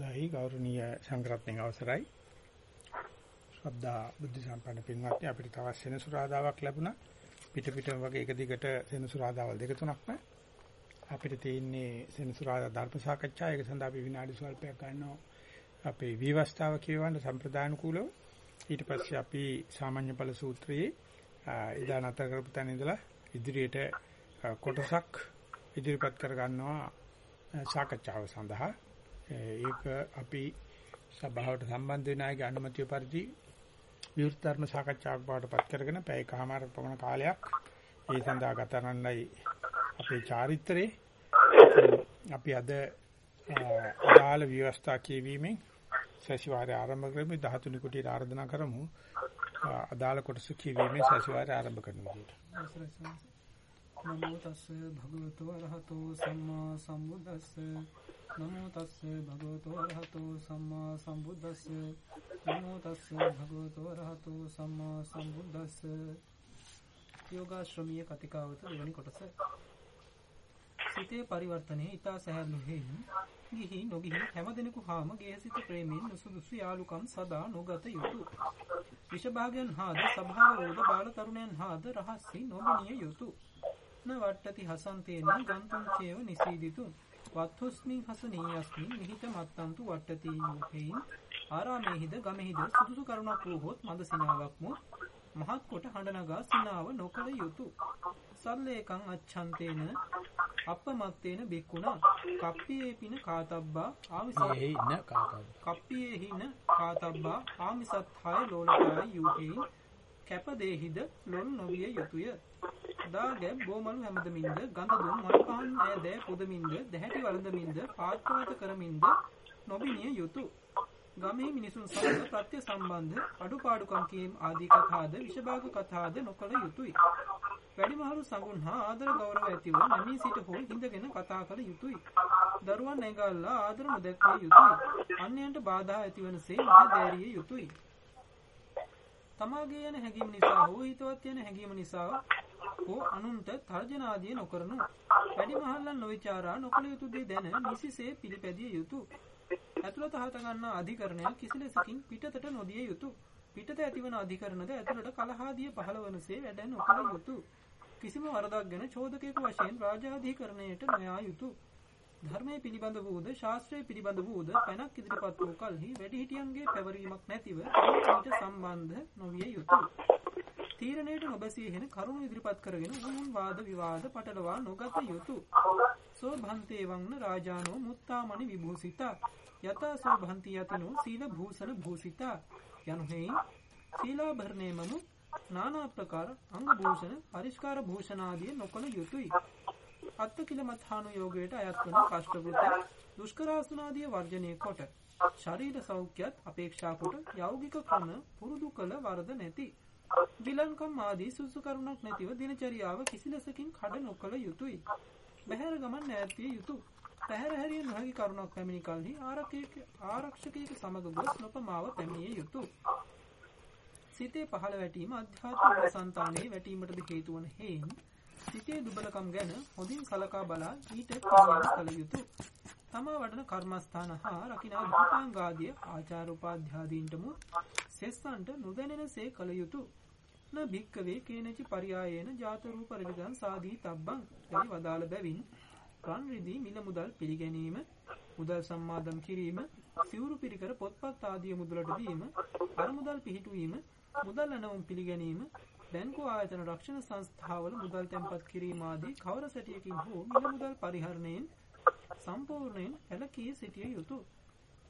අවසරයි ගෞරවනීය සංග්‍රහණයේ අවසරයි. ශ්‍රද්ධා බුද්ධ සම්පන්න පින්වත්නි අපිට තවත් සෙනසුරාදාවක් ලැබුණා. පිට පිටම වගේ එක දිගට සෙනසුරාදාවල් දෙක තුනක්ම අපිට තියෙන්නේ සෙනසුරාදා ධර්ම සාකච්ඡා. ඒක සඳහා අපි විනාඩි ස්වල්පයක් ගන්නවා. අපේ විවස්ථාව කියවන්න සම්ප්‍රදාන කූලව ඊට පස්සේ අපි සාමාන්‍ය ඵල සූත්‍රයේ ඉදා නැතර කරපු තැන ඉඳලා ඉදිරියට කොටසක් ඉදිරිපත් කර ගන්නවා සාකච්ඡාව සඳහා. ඒක අපි සභාවට සම්බන්ධ වෙන අයගේ අනුමැතිය පරිදි විවෘත ධර්ම සාකච්ඡාවක් බවට පත් කරගෙන පැයකමාරක පමණ කාලයක් ඒ සඳහා ගත කරන්නයි අපේ චාරිත්‍රයේ. අපි අද අදාළ ව්‍යවස්ථා කියවීමෙන් සැසිවාරය ආරම්භ කරමු. 13 කුටියට ආරාධනා කරමු. අදාළ කොටස කියවීමෙන් සැසිවාරය ආරම්භ කරන විදිහට නමෝ තස්ස භගවතු අරහතෝ සම්මා සම්බුද්දස්ස නමෝ තස්ස භගවතු අරහතෝ සම්මා සම්බුද්දස්ස නමෝ තස්ස භගවතු අරහතෝ සම්මා සම්බුද්දස්ස යෝගාශ්‍රමීය කතිකාවත දෙවැනි කොටස සිතේ පරිවර්තනයේ ඊතා සහැල්ලු හේයින් ගිහි නොගිහි හැමදෙනෙකු හාම ගේහසිත ප්‍රේමයෙන් නුසුදුසු යාලුකම් සදා නොගත යුතුය. විෂභාගයන් හාද සභාව වූද බාල තරුණයන් හාද රහස්සි නොබිනිය යුතුය. න වට්ටති හසන්තේන ගන්තුන් චේව නිසීදිතු. වත්හුස්මින් හසනීයස්මින් මිහිත මත්තන්තු වට්ටති යුහෙයින් ආරාමේහිද ගමෙහිද සුදුසු කරුණක් වූහොත් මද සිනාවක්ම මහත් කොට හඬ නගා සිනාව නොකළ යුතුය. සල්ලේකං අච්ඡන්තේන අපමත්තේන බික්කුණා. කප්පියේ පින කාතබ්බා ආමිසත් ඉන්න කාටද කප්පියේ හින කාතබ්බා ආමිසත් හය ලෝලකායි යුහෙයින් කැප දේහිද ලොල් නොවිය යුතුය. දා ගැබ් බෝමලු හැමදමින්ද ගඳ දුම් මල් පහන් ඇය දෑ පුදමින්ද දැහැටි වළඳමින්ද පාත්‍රාත කරමින්ද නොබිනිය යුතුය. ගමේ මිනිසුන් සමග ප්‍රත්‍ය සම්බන්ධ අඩුපාඩුකම් කීම් ආදී කතාද විෂභාග කතාද නොකළ යුතුය. වැඩිමහලු සඟුන් හා ආදර ගෞරව ඇතිව නැමී සිට හෝ හිඳගෙන කතා කළ යුතුය. දරුවන් නැගල්ලා ආදර නොදැක්විය යුතුය. අන්‍යයන්ට බාධා ඇතිවනසේ මහදෑරිය යුතුය. තමාගේ යන හැඟීම නිසා හෝ හිතවත් යන හැඟීම නිසා හෝ අනුන්ට තර්ජන ආදිය නොකරනු. වැඩිමහල්ලන් නොවිචාරා නොකළ යුතු දේ දැන නිසිසේ පිළිපැදිය යුතුය. ඇතුළත හත ගන්නා අධිකරණයක් කිසිලෙසකින් පිටතට නොදිය යුතුය. පිටත ඇතිවන අධිකරණද ඇතුළට කලහාදිය පහළ වනසේ වැඩ නොකළ යුතුය. කිසිම වරදක් ගැන චෝදකයෙකු වශයෙන් රාජාධිකරණයට නොයා යුතුය. ධර්මයේ පිළිබඳ වූද ශාස්ත්‍රයේ පිළිබඳ වූද පැනක් ඉදිරිපත් වූ කලෙහි වැඩිහිටියන්ගේ පැවරීමක් නැතිව ඊට සම්බන්ධ නොවිය යුතුය. තීරණයට නොබැසී හෙන කරුණු ඉදිරිපත් කරගෙන උමුන් වාද විවාද පටලවා නොගත යුතුය. සෝ භන්තේ වංන රාජානෝ මුත්තාමණි විභූසිතා යතා සෝ භන්ති යතිනෝ සීල භූෂණ භූසිතා යනුෙහි සීලාභරණයමමු නානා ප්‍රකාර අංග භූෂණ පරිස්කාර භූෂණ ආදී නොකළ යුතුය. අත්කිලමත්හානු යෝගයට අයත් වන කෂ්ඨවෘත්ත දුෂ්කරාසනාදිය වර්ජනය කොට ශරීර සෞඛ්‍යත් අපේක්ෂා කොට යෞගික ක්‍රම පුරුදු කළ වරද නැති. විලංකම් ආදී සුසු කරුණක් නැතිව දිනචරියාව කිසිලෙසකින් කඩ නොකළ යුතුය. බහැර ගමන් නැතිය යුතුය. පැහැර හැරිය නොහැකි කරුණක් පැමිණි කල්හි ආරක්ෂකයෙකු සමග ගොස් නොපමාව පැමිණිය යුතුය. සිතේ පහළ වැටීම අධ්‍යාත්මික සංතානයේ වැටීමටද හේතු වන හේයින් සිතේ දුබලකම් ගැන හොඳින් සලකා බලා ඊට ක්‍රියාව කළ යුතුය. තමා වඩන කර්මස්ථාන හා රකිනා භූතාංගාදිය ආචාර උපාධ්‍යාදීන්ටම සෙස්සන්ට නොදැනෙනසේ කළ යුතුය. න භික්කවේ කේනචි පරියායේන ජාත රූප රවිදන් සාදී තබ්බං යයි වදාළ බැවින් රන් රිදී මිල මුදල් පිළිගැනීම මුදල් සම්මාදම් කිරීම සිවුරු පිරිකර පොත්පත් ආදිය මුදලට දීම අරමුදල් පිහිටුවීම මුදල් ඇනවුම් පිළිගැනීම බැංකු ආයතන රක්ෂණ සංස්ථාවල මුදල් තැන්පත් කිරීම ආදී කවර සැටියකින් හෝ මිල මුදල් පරිහරණයෙන් සම්පූර්ණයෙන් වැළකී සිටිය යුතුය.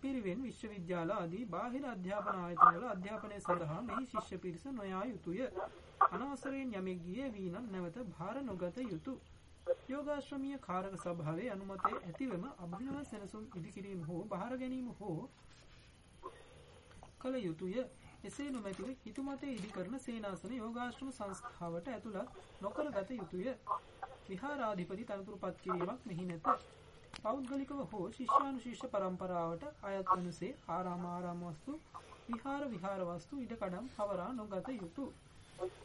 පිරිවෙන් විශ්වවිද්‍යාල ආදී බාහිර අධ්‍යාපන ආයතනවල අධ්‍යාපනය සඳහා මෙහි ශිෂ්‍ය පිරිස නොයා යුතුය. අනවසරයෙන් යමෙක් ගියේ වී නම් නැවත භාර නොගත යුතුය. යෝගාශ්‍රමීය කාරක සභාවේ අනුමතය ඇතිවම අභිනව සෙනසුන් ඉදිකිරීම හෝ බාර ගැනීම හෝ කළ යුතුය. එසේ නොමැතිව හිතුමතේ ඉදි කරන සේනාසන යෝගාශ්‍රම සංස්ථාවට ඇතුළත් නොකර ගත යුතුය. විහාරාධිපති තනතුරු පත් කිරීමක් මෙහි නැත. පෞද්ගලිකව හෝ ශිෂ්‍යානුශිෂ්‍ය පරම්පරාවට අයත් වනසේ ආරාම ආරාම වස්තු විහාර විහාර වස්තු ඉඩකඩම් පවරා නොගත යුතුය.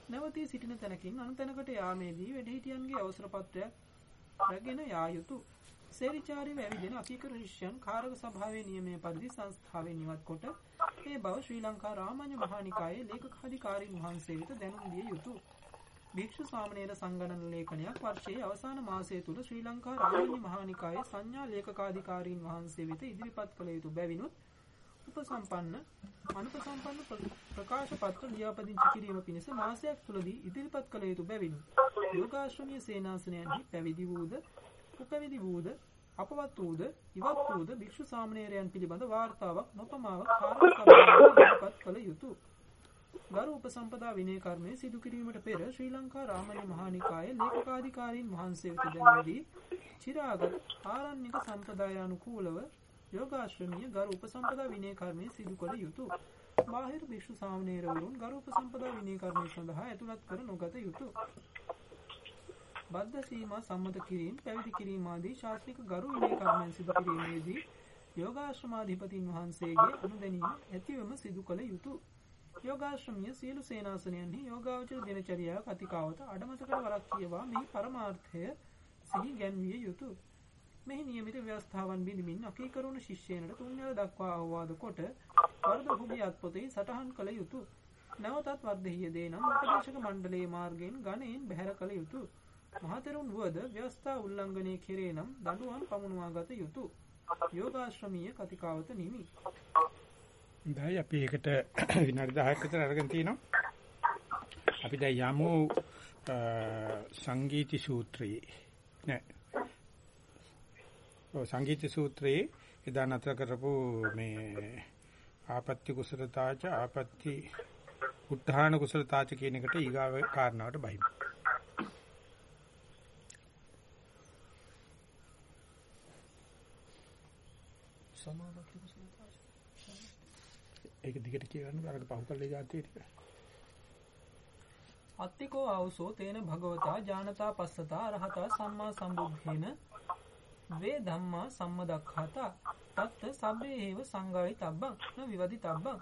නැවතී සිටින තැනකින් අනුතැනකට යාමේදී වැඩිහිටියන්ගේ අවසර පත්‍රයක් රැගෙන යා යුතුය. සේරිචාරිව ඇවිදින අකීකරු ශිෂ්‍යයන් කාරක සභාවේ නියමයේ පරිදි සංස්ථාවෙන් ඉවත් කොට ඒ බව ශ්‍රී ලංකා රාමඤ්ඤ මහානිකායේ ලේකකාධිකාරීන් වහන්සේ වෙත දැනුම් දිය යුතුය. භික්ෂු සාමණේර සංගණන ලේඛනයක් වර්ෂයේ අවසාන මාසය තුල ශ්‍රී ලංකා රාමඤ්ඤ මහානිකායේ සංඥා ලේකකාධිකාරීන් වහන්සේ වෙත ඉදිරිපත් කළ යුතු බැවිනුත් උපසම්පන්න අනුපසම්පන්න ප්‍රකාශ පත්‍ර ලියාපදිංචි කිරීම පිණිස මාසයක් තුලදී ඉදිරිපත් කළ යුතු බැවිනුත් යෝගාශ්‍රමීය සේනාසනයන්හි පැවිදි වූද උපවිදි වූද අපවත් වූද ඉවත් වූද භික්ෂු සාමණේරයන් පිළිබඳ වාර්තාවක් නොපමාව කාර්යකරණයට කළ යුතුය. ගරු උපසම්පදා විනය කර්මය සිදු කිරීමට පෙර ශ්‍රී ලංකා රාමණ්‍ය මහානිකායේ ලේකකාධිකාරීන් වහන්සේ වෙත දැනුම්දී චිරාගත ආරණ්‍යක සම්ප්‍රදායානුකූලව යෝගාශ්‍රමීය ගරු උපසම්පදා විනය කර්මය සිදු කළ යුතුය. බාහිර භික්ෂු සාමණේරවරුන් ගරු උපසම්පදා විනය කර්මය සඳහා ඇතුළත් කර නොගත යුතුය. බද්ධ සීමා සම්මත කිරීම, පැවිදි කිරීම ආදී ශාස්ත්‍රික ගරු විනය කර්මයන් සිදු කිරීමේදී යෝගාශ්‍රමාධිපතින් වහන්සේගේ අනුදැනීම ඇතිවම සිදු කළ යුතුය. යෝගාශ්‍රමීය සියලු සේනාසනයන්හි යෝගාවචර දිනචරියාව කතිකාවත අඩමත කර වරක් කියවා මෙහි පරමාර්ථය සිහි ගැන්විය යුතුය. මෙහි නියමිත ව්‍යවස්ථාවන් බිඳමින් අකීකරුණු ශිෂ්‍යයනට තුන්වැනි දක්වා අවවාද කොට වර්ධ හුබි අත්පොතේ සටහන් කළ යුතුය. නැවතත් වර්ධහිය දේ නම් උපදේශක මණ්ඩලයේ මාර්ගයෙන් ගණයෙන් බැහැර කළ යුතුය. මහතෙරුන් වුවද ව්‍යවස්ථා උල්ලංඝනය කෙරේ නම් දඬුවම් පමුණවා ගත යුතුය. යෝගාශ්‍රමීය කතිකාවත නිමි. දැන් අපි ඒකට විනාඩි 10ක් විතර අරගෙන තිනවා. අපි දැන් යමු සංගීති සූත්‍රයේ නෑ. ඔය සංගීති සූත්‍රයේ එදා නතර කරපු මේ ආපත්‍ය කුසලතාච ආපත්‍ය උත්හාන කුසලතාච කියන එකට ඊගාව කාරණාවට බහිමු. සමාපatti කුසලතාව. ඒක දිගට කියවන්න අරක පහු කළේ જાතිය ටික. අත්තිකෝ ආවසෝ තේන භගවතා ජානතා පස්සතා රහතා සම්මා සම්බුද්ධේන වේ ධම්මා සම්මදක්ඛතා තත්ත සබ්බේ හේව සංගායි තබ්බං න විවදි තබ්බං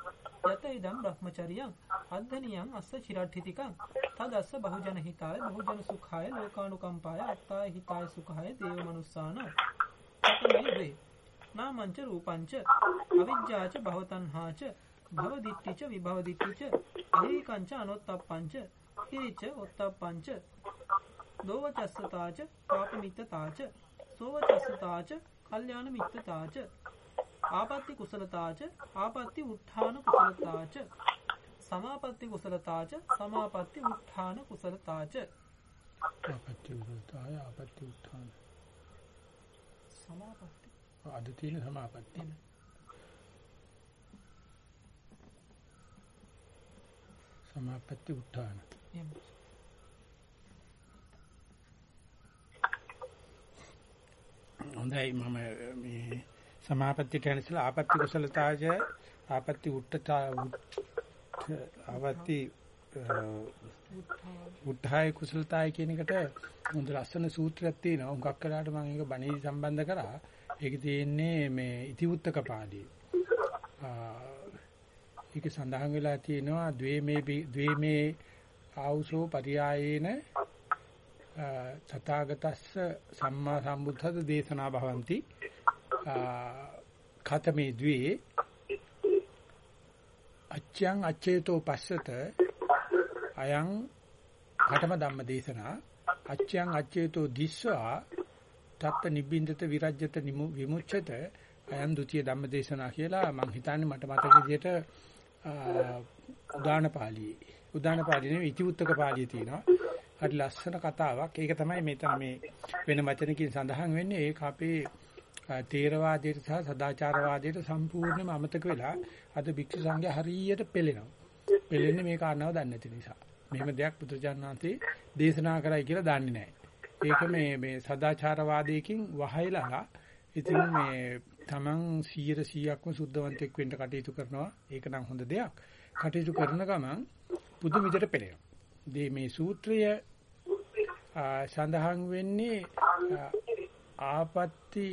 යත ඉදම් බ්‍රහ්මචරියං අද්ධනියං අස්ස චිරට්ඨිතිකං තදස්ස බහුජන හිතාය බහුජන සුඛාය ලෝකානුකම්පාය අත්තාය හිතාය සුඛාය දේව මනුස්සාන තතමේ වේ නාමංච රූපංච අවිජ්ජාච භවතණ්හාච භවදිට්ඨිච විභවදිට්ඨිච අහේකංච අනොත්තප්පංච හිරිච ඔත්තප්පංච දෝවචස්සතාච පාපමිත්තතාච සෝවචස්සතාච කල්යාණ මිත්තතාච ආපත්‍ති කුසලතාච ආපත්‍ති උත්ථාන කුසලතාච සමාපත්‍ති කුසලතාච සමාපත්‍ති උත්ථාන කුසලතාච ආපත්‍ය උත්තාය ආපත්‍ය උත්ථාන. සමාපත්‍ති අද තියෙන සමාපත්තිය. සමාපත්ති උත්ථාන. එහෙම හොඳයි මම මේ සමාපත්තියට යන ඉස්සලා ආපත්‍ය කුසලතාජ ආපත්‍ය උට්ඨතා ආපත්‍ය උත්ථාය කුසලතාය කියන එකට හොඳ ලස්සන සූත්‍රයක් තියෙනවා. හුඟක් කලකට මම ඒක බණී සම්බන්ධ කරා. ඒක තියෙන්නේ මේ ඉතිවුත්තක පාළියේ. ඒක සඳහන් වෙලා තියෙනවා ද්වේමේ ද්වේමේ ආවුසෝ පරියායේන තථාගතස්ස සම්මා සම්බුද්ධද දේශනා භවಂತಿ ඛතමේ ද්වේ අච්ඡං අච්ඡේතෝ පස්සත අයං ඝටම ධම්ම දේශනා අච්ඡං අච්ඡේතෝ දිස්වා තත්ත නිබ්බින්දත විරජ්‍යත විමුච්ඡත අයං ဒ ුතිය ධම්ම දේශනා කියලා මම හිතන්නේ මට මතක විදිහට උදාන පාළියේ උදාන පාළියේ නෙවෙයි ඉතිඋත්තක පාළියේ තියෙනවා හරි ලස්සන කතාවක්. ඒක තමයි මෙතන මේ වෙන වචනකින් සඳහන් වෙන්නේ. ඒක අපේ තේරවාදයට සහ සදාචාරවාදයට සම්පූර්ණයෙන්ම අමතක වෙලා අද භික්ෂු සංඝයා හරියට පෙළෙනවා. පෙළෙන්නේ මේ කාරණාව දන්නේ නැති නිසා. මෙහෙම දෙයක් බුදුජානනාථේ දේශනා කරයි කියලා දන්නේ නැහැ. ඒක මේ මේ සදාචාරවාදයකින් වහයලා ඉතින් මේ Taman 100%ක්ම සුද්ධවන්තෙක් වෙන්න කටයුතු කරනවා. ඒක නම් හොඳ දෙයක්. කටයුතු කරන ගමන් පුදුම විදිහට පෙළෙනවා. මේ සූත්‍රය සඳහන් වෙන්නේ ආපත්‍ති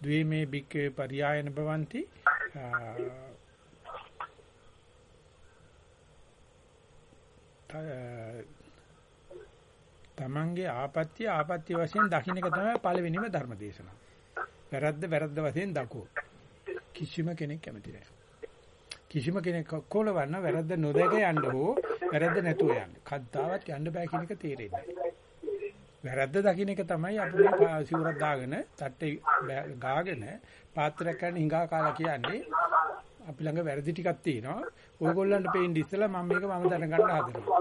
ද්වේමේ බික්කේ පරියායන භවಂತಿ තමන්ගේ ආපත්‍ය ආපත්‍ය වශයෙන් දකින්න එක තමයි පළවෙනිම ධර්ම දේශනාව. වැරද්ද වැරද්ද වශයෙන් දකෝ. කිසිම කෙනෙක් කැමති නැහැ. කිසිම කෙනෙක් කොලවන්න වැරද්ද නොදක යන්න හෝ වැරද්ද නැතුව යන්න. කද්දාවත් යන්න බෑ කියන එක තේරෙන්නේ නැහැ. වැරද්ද දකින්න එක තමයි අපි මේ සිවුරක් දාගෙන තට්ටේ ගාගෙන පාත්‍රයක් ගන්න හිඟා කාලා කියන්නේ අපි ළඟ වැරදි ටිකක් තියෙනවා. ඔයගොල්ලන්ට පේන්නේ ඉස්සලා මම මේක මම දැනගන්න හදනවා.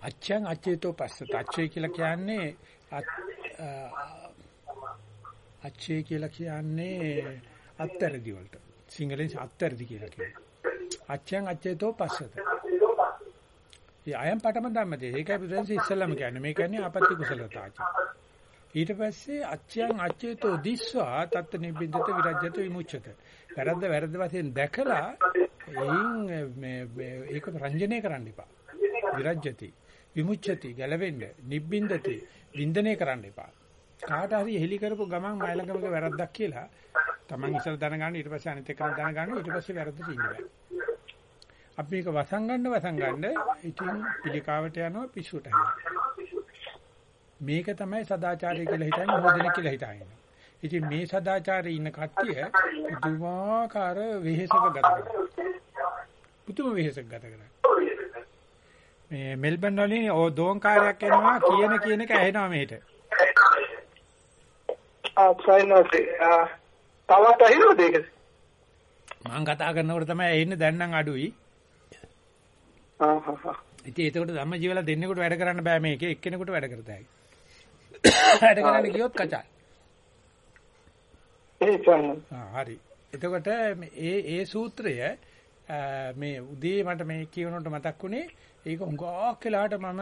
අච්ඡං අච්චේතෝ පස්සත අච්චේ කියලා කියන්නේ අච්චේ කියලා කියන්නේ අත්තරදි වලට. සිංහලෙන් අත්තරදි කියලා කියනවා. අච්ඡං අච්චේතෝ පස්සත. ඒ අයම් පටම ධම්මදේ. ඒකයි බුදුන්සේ ඉස්සල්ලාම කියන්නේ. මේ කියන්නේ ආපත්‍ය කුසලතාච. ඊට පස්සේ අච්ඡං අච්චේතෝ දිස්වා තත් නිබ්බින්දත විරජ්‍යත විමුච්ඡත. වැරද්ද වැරද්ද වශයෙන් දැකලා එයින් මේ ඒක රංජනය කරන්න එපා. විරජ්‍යති විමුච්ඡති ගැලවෙන්න නිබ්බින්දති වින්දනය කරන්න එපා. කාට හරි හෙලි කරපු ගමන් මයිලඟමක වැරද්දක් කියලා Taman ඉස්සර දැනගන්න ඊට පස්සේ අනිත් එකම දැනගන්න ඊට පස්සේ වැරද්දට ඉන්න බෑ. අපි මේක වසංගන්න වසංගන්න ඉතින් පිළිකාවට යනවා පිස්සුවට යනවා. මේක තමයි සදාචාරය කියලා හිතන්නේ මොදෙනෙක් කියලා හිතන්නේ. ඉතින් මේ සදාචාරයේ ඉන්න කට්ටිය පුදුමාකාර වෙහෙසක ගත කරනවා. පුදුම වෙහෙසක ගත කරනවා. මේ මෙල්බන් වලින් ඕ දෝංකාරයක් එනවා කියන කියන එක ඇහෙනවා මෙහෙට. ආ සයිනෝසේ ආ තවත් ඇහිනවද ඒක? මම කතා කරනකොට තමයි ඇහෙන්නේ දැන් නම් අඩුයි. ආ හා හා. ඉතින් ඒකට ධම්ම ජීවල දෙන්නෙකුට වැඩ කරන්න බෑ මේක එක්කෙනෙකුට වැඩ කරතයි. වැඩ කරන්න ගියොත් කචල්. ඒ හරි. එතකොට මේ ඒ සූත්‍රය මේ උදේ මට මේ කියනකොට මතක් වුණේ ඒක හුඟක් වෙලාවට මම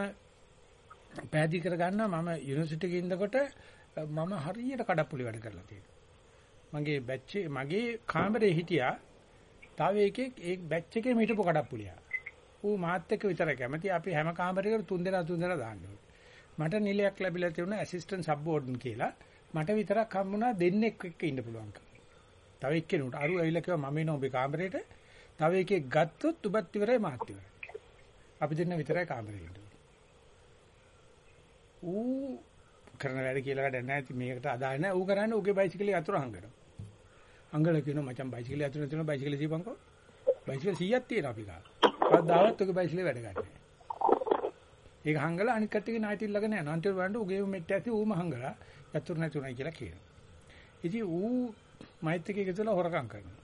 පැහැදිලි කරගන්නවා මම යුනිවර්සිටි එකේ ඉඳකොට මම හරියට කඩප්පුලි වැඩ කරලා තියෙනවා. මගේ බැච් මගේ කාමරේ හිටියා තව එකෙක් ඒ බැච් එකේ හිටපු කඩප්පුලියා. ඌ මාත් එක්ක විතරයි කැමති අපි හැම කාමරයකට තුන් දෙනා තුන් දෙනා දාන්න මට නිලයක් ලැබිලා තියුණා ඇසිස්ටන්ට් සබ් වෝඩන් කියලා. මට විතරක් හම්බුණා දෙන්නෙක් එක්ක ඉන්න පුළුවන්. තව එක්කෙනෙකුට අරු ඇවිල්ලා කිව්වා මම එනවා ඔබේ කාමරේට. තව එකෙක් ගත්තොත් උබත් ඉවරයි මාත් ඉවරයි. අපි දෙන්න විතරයි කාමරේ ඉන්නේ. ඌ කරන වැඩ කියලා වැඩ නැහැ. මේකට අදාළ නැහැ. ඌ කරන්නේ ඌගේ බයිසිකලේ අතුරු හංගනවා. අංගල කියනවා මචං බයිසිකලේ අතුරු තියෙනවා බයිසිකලේ දීපන්කෝ. බයිසිකල් 100ක් තියෙනවා අපි ගාව. කවදාවත් ඌගේ බයිසිකලේ වැඩ ගන්නෑ. ඒක හංගලා අනිත් කට්ටියගේ නායතිල් ළඟ නෑ. අන්තිම වරන්ට ඌගේ මෙට්ට ඇති ඌම හංගලා යතුරු නැතුණයි කියලා කියනවා. ඉතින් ඌ මෛත්‍රිකේ ගෙදලා හොරකම් කරනවා.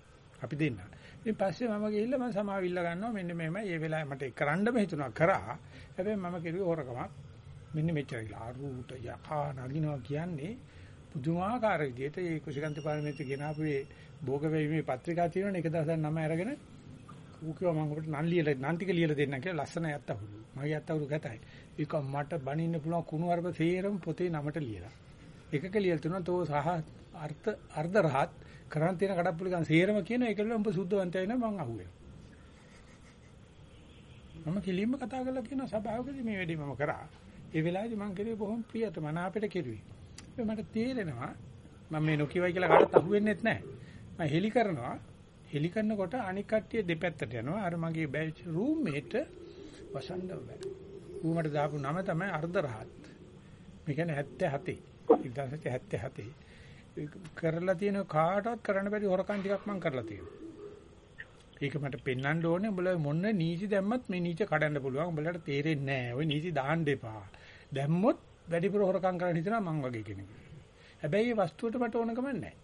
අපි දෙන්න. ඉතින් පස්සේ මම ගිහිල්ලා මම සමාවිල්ල ගන්නවා මෙන්න මෙහෙමයි. ඒ වෙලාවේ මට ඒක කරන්නම හිතුණා කරා. හැබැයි මම කිව්වේ හොරකමක්. මෙන්න මෙච්චර කියලා ආරුට යකා නගිනවා කියන්නේ පුදුමාකාර විදිහට ඒ කුසිකන්ත පාරමිතිය ගෙනාපු ඒ භෝග වේීමේ පත්‍රිකා තියෙනවනේ එක දවසක් නම අරගෙන ඌ කිව්වා මම ඔබට නන් ලියලා නන් ටික ලියලා දෙන්නම් කියලා ලස්සන යත්තහුරු. මගේ යත්තහුරු ගැතයි. ඒක මට බනින්න පුළුවන් කුණු අරබ සේරම පොතේ නමට ලියලා. එකක ලියලා තුනක් තෝ සහ අර්ථ අර්ධ රහත් කරන් තියෙන කඩප්පුලි ගන්න සේරම කියන එකල උඹ සුද්ධවන්තය වෙන මං අහුවෙනවා. මම කිලින්ම කතා කරලා කියන සභාවකදී මේ වැඩේ මම කරා. ඒ වෙලාවේදී මං කිරුවේ බොහොම ප්‍රියතමන අපිට කිරුවේ. ඒ මට තේරෙනවා මම මේ නොකියවයි කියලා කාටවත් අහුවෙන්නේ නැහැ. මම හෙලි කරනවා. හෙලි කරනකොට අනික් කට්ටිය දෙපැත්තට යනවා. අර මගේ බැච් රූම්මේට් වසන්ඩ බෑ. ඌ මට දාපු නම තමයි අර්ධ රහත්. මේ කියන්නේ 77. 1977. කරලා තියෙන කාටවත් කරන්න බැරි හොරකම් ටිකක් මම කරලා තියෙනවා. ඒක මට පෙන්වන්න ඕනේ උඹලා මොන නීති දැම්මත් මේ නීති කඩන්න පුළුවන්. උඹලට තේරෙන්නේ නැහැ. ওই නීති දාන්න එපා. දැම්මොත් වැඩිපුර හොරකම් කරන්න හිතනවා මං වගේ කෙනෙක්. හැබැයි මේ වස්තුවට මට ඕනකම නැහැ.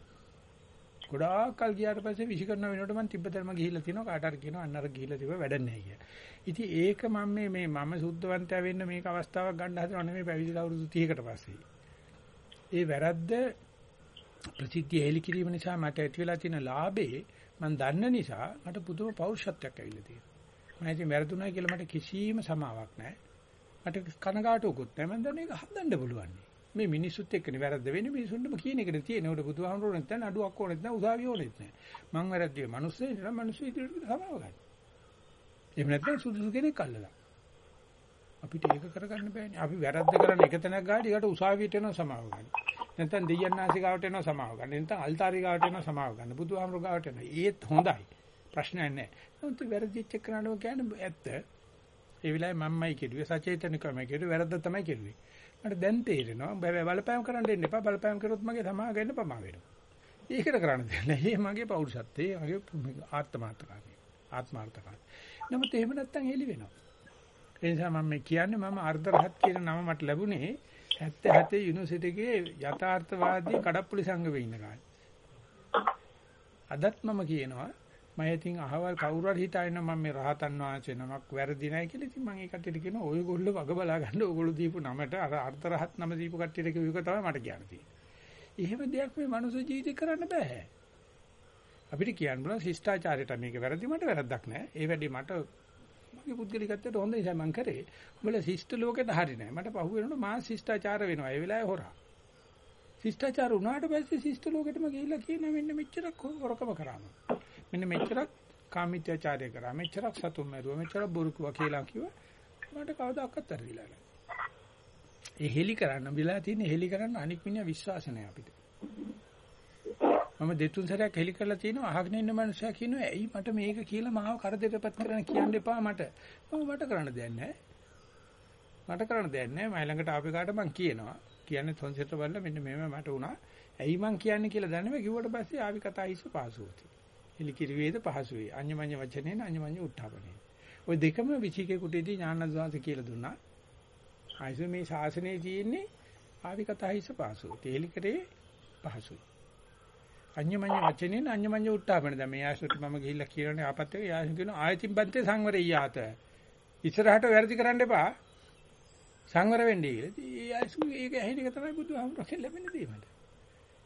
ගොඩාක් කල් ගියාට පස්සේ විශ්ිකරන වෙනකොට මම තිබ්බතරම ගිහිල්ලා තිනවා කාට හරි කියනවා අන්න අර ගිහිල්ලා තිබ්බ වැඩක් නැහැ කියලා. ඉතින් ඒක මම මේ මේ මම සුද්ධවන්තයා වෙන්න මේක අවස්ථාවක් ගන්න හදනව නෙමෙයි පැවිදිලා අවුරුදු 30කට පස්සේ. ඒ වැරද්ද ප්‍රසිද්ධිය හෙලි කිරීම නිසා මට ඇති වෙලා තියෙන ලාභේ මම දන්න නිසා මට පුදුම පෞරුෂත්වයක් ඇවිල්ලා තියෙනවා. මම ඉතින් වැරදුනා කියලා මට කිසිම සමාවක් නැහැ. මට කනගාටුවකුත් නැහැ. මම දන්නේ ඒක හදන්න පුළුවන්. මේ මිනිස්සුත් එක්කනේ වැරද්ද වෙන්නේ මිනිසුන්ටම කියන එකනේ තියෙන්නේ. උඩ බුදුහාමුදුරුවෝ නැත්නම් අඩුවක් ඕනෙත් නැහැ, උදාවිය ඕනෙත් නැහැ. මං වැරද්දුවේ මිනිස්සු ඉතින් මිනිස්සු ඉදිරියට සමාව ගන්න. එහෙම නැත්නම් සුදුසු කෙනෙක් අල්ලලා. අපිට ඒක කරගන්න බෑනේ. අපි වැරද්ද කරන එක තැනක් ගාඩි ඊට උසාවියට යනවා සමාව ගන්න. නැත්නම් දෙයයන්ාසි ගාවට එනවා සමාව ගන්න. නැත්නම් අල්තාරි ගාවට එනවා සමාව ගන්න. බුදුහාමුදුරුවෝ ගාවට එනවා. ඒත් හොඳයි. ප්‍රශ්නයක් නැහැ. නමුත් වැරදිච්ච කරනව කියන්නේ ඇත්ත. ඒ වෙලාවේ මම්මයි කෙරුවේ සචේතනිකමයි කෙරුවේ වැරද්ද තමයි කෙරුවේ. මට දැන් තේරෙනවා බෑ බලපෑම් කරන්න දෙන්න එපා බලපෑම් කරොත් මගේ සමාව ගන්න පමා වෙනවා. ඒකට කරන්න දෙන්න. ඒ මගේ පෞරුෂත්වයේ මගේ ආත්මාර්ථකාරය. ආත්මාර්ථකාරය. නමුත් එහෙම නැත්තම් හෙලි වෙනවා. ඒ නිසා මම මේ කියන්නේ මම අර්ධ රහත් කියන නම මට ලැබුණේ 77 යුනිවර්සිටි එකේ යථාර්ථවාදී කඩප්පුලි සංගමේ ඉන්න කාලේ. අදත් මම කියනවා මම ඉතින් අහවල් කවුරු හරි හිතාගෙන මම මේ රහතන් වහන්සේ නමක් වැරදි නැහැ කියලා ඉතින් මම ඒ කට්ටියට කියනවා ඔයගොල්ලෝ වග බලා ගන්න ඔයගොල්ලෝ දීපු නමට අර අර්ථ රහත් නම දීපු කට්ටියට කිව්ව එක තමයි මට කියන්න තියෙන්නේ. එහෙම දෙයක් මේ මනුස්ස ජීවිතේ කරන්න බෑ. අපිට කියන්න බුණා ශිෂ්ටාචාරයට මේක වැරදි මට වැරද්දක් නෑ. ඒ වැඩි මට මගේ පුද්ගලිකත්වයට හොඳ නිසා මං කරේ. උඹලා ශිෂ්ට ලෝකෙට හරි නෑ. මට පහු වෙනකොට මා ශිෂ්ටාචාර වෙනවා. ඒ වෙලාවේ හොරා. ශිෂ්ටාචාර වුණාට පස්සේ ශිෂ්ට ලෝකෙටම ගිහිල්ලා කියනවා මෙන්න මෙච්චරක් හොරකම කරාම. මෙන්න මෙච්චරක් කාමීත්‍යචාරය කරා. මෙච්චරක් සතුම් මරුවා. මෙච්චරක් බොරු කිව්වා කියලා කිව්වා. මට කවදාකවත් අරවිලා නෑ. ඒ හෙලි කරන්න බිලා තියෙන හෙලි කරන්න අනික් මිනිහා විශ්වාස නැහැ අපිට. මම දෙතුන් සැරයක් හෙලි කරලා තිනවා අහගෙන ඉන්න මනුස්සයා කියනවා ඇයි මට මේක කියලා මාව කරදරයටපත් කරන්න කියන්න එපා මට. මම මට කරන්න දෙයක් නැහැ. මට කරන්න දෙයක් නැහැ. මයි ළඟට ආපේ කාට මං කියනවා. කියන්නේ තොන්සෙට බලලා මෙන්න මේව මට උනා. ඇයි මං කියන්නේ කියලා දන්නේ මේ කිව්වට පස්සේ ආවි කතා හිස්ස පහසුවති. හෙලි කිරිවේද පහසු වේ. අඤ්ඤමඤ්ඤ වචනේන අඤ්ඤමඤ්ඤ උත්ථාපනේ. ওই දෙකම විචිකේ කුටේදී ඥානද්වාස කියලා දුන්නා. ආයිස මේ ශාසනයේ තියෙන්නේ ආවි කතා හිස්ස පහසුව. තේලිකරේ පහසුයි. අඤ්ඤමඤ්ඤ වචනෙන් අඤ්ඤමඤ්ඤ උට්ටාපන දැන් මේ ආයසුට මම ගිහිල්ලා කියනනේ ආපත් එක යාසු කියන ආයතින් බන්තේ සංවරෙයියාත ඉස්සරහට වැරදි කරන්න එපා සංවර වෙන්නේ කියලා. ඒ ආයසු ඒක ඇහෙන එක තමයි බුදුහාමුදුරුවෝ ලැබෙන දේ මට.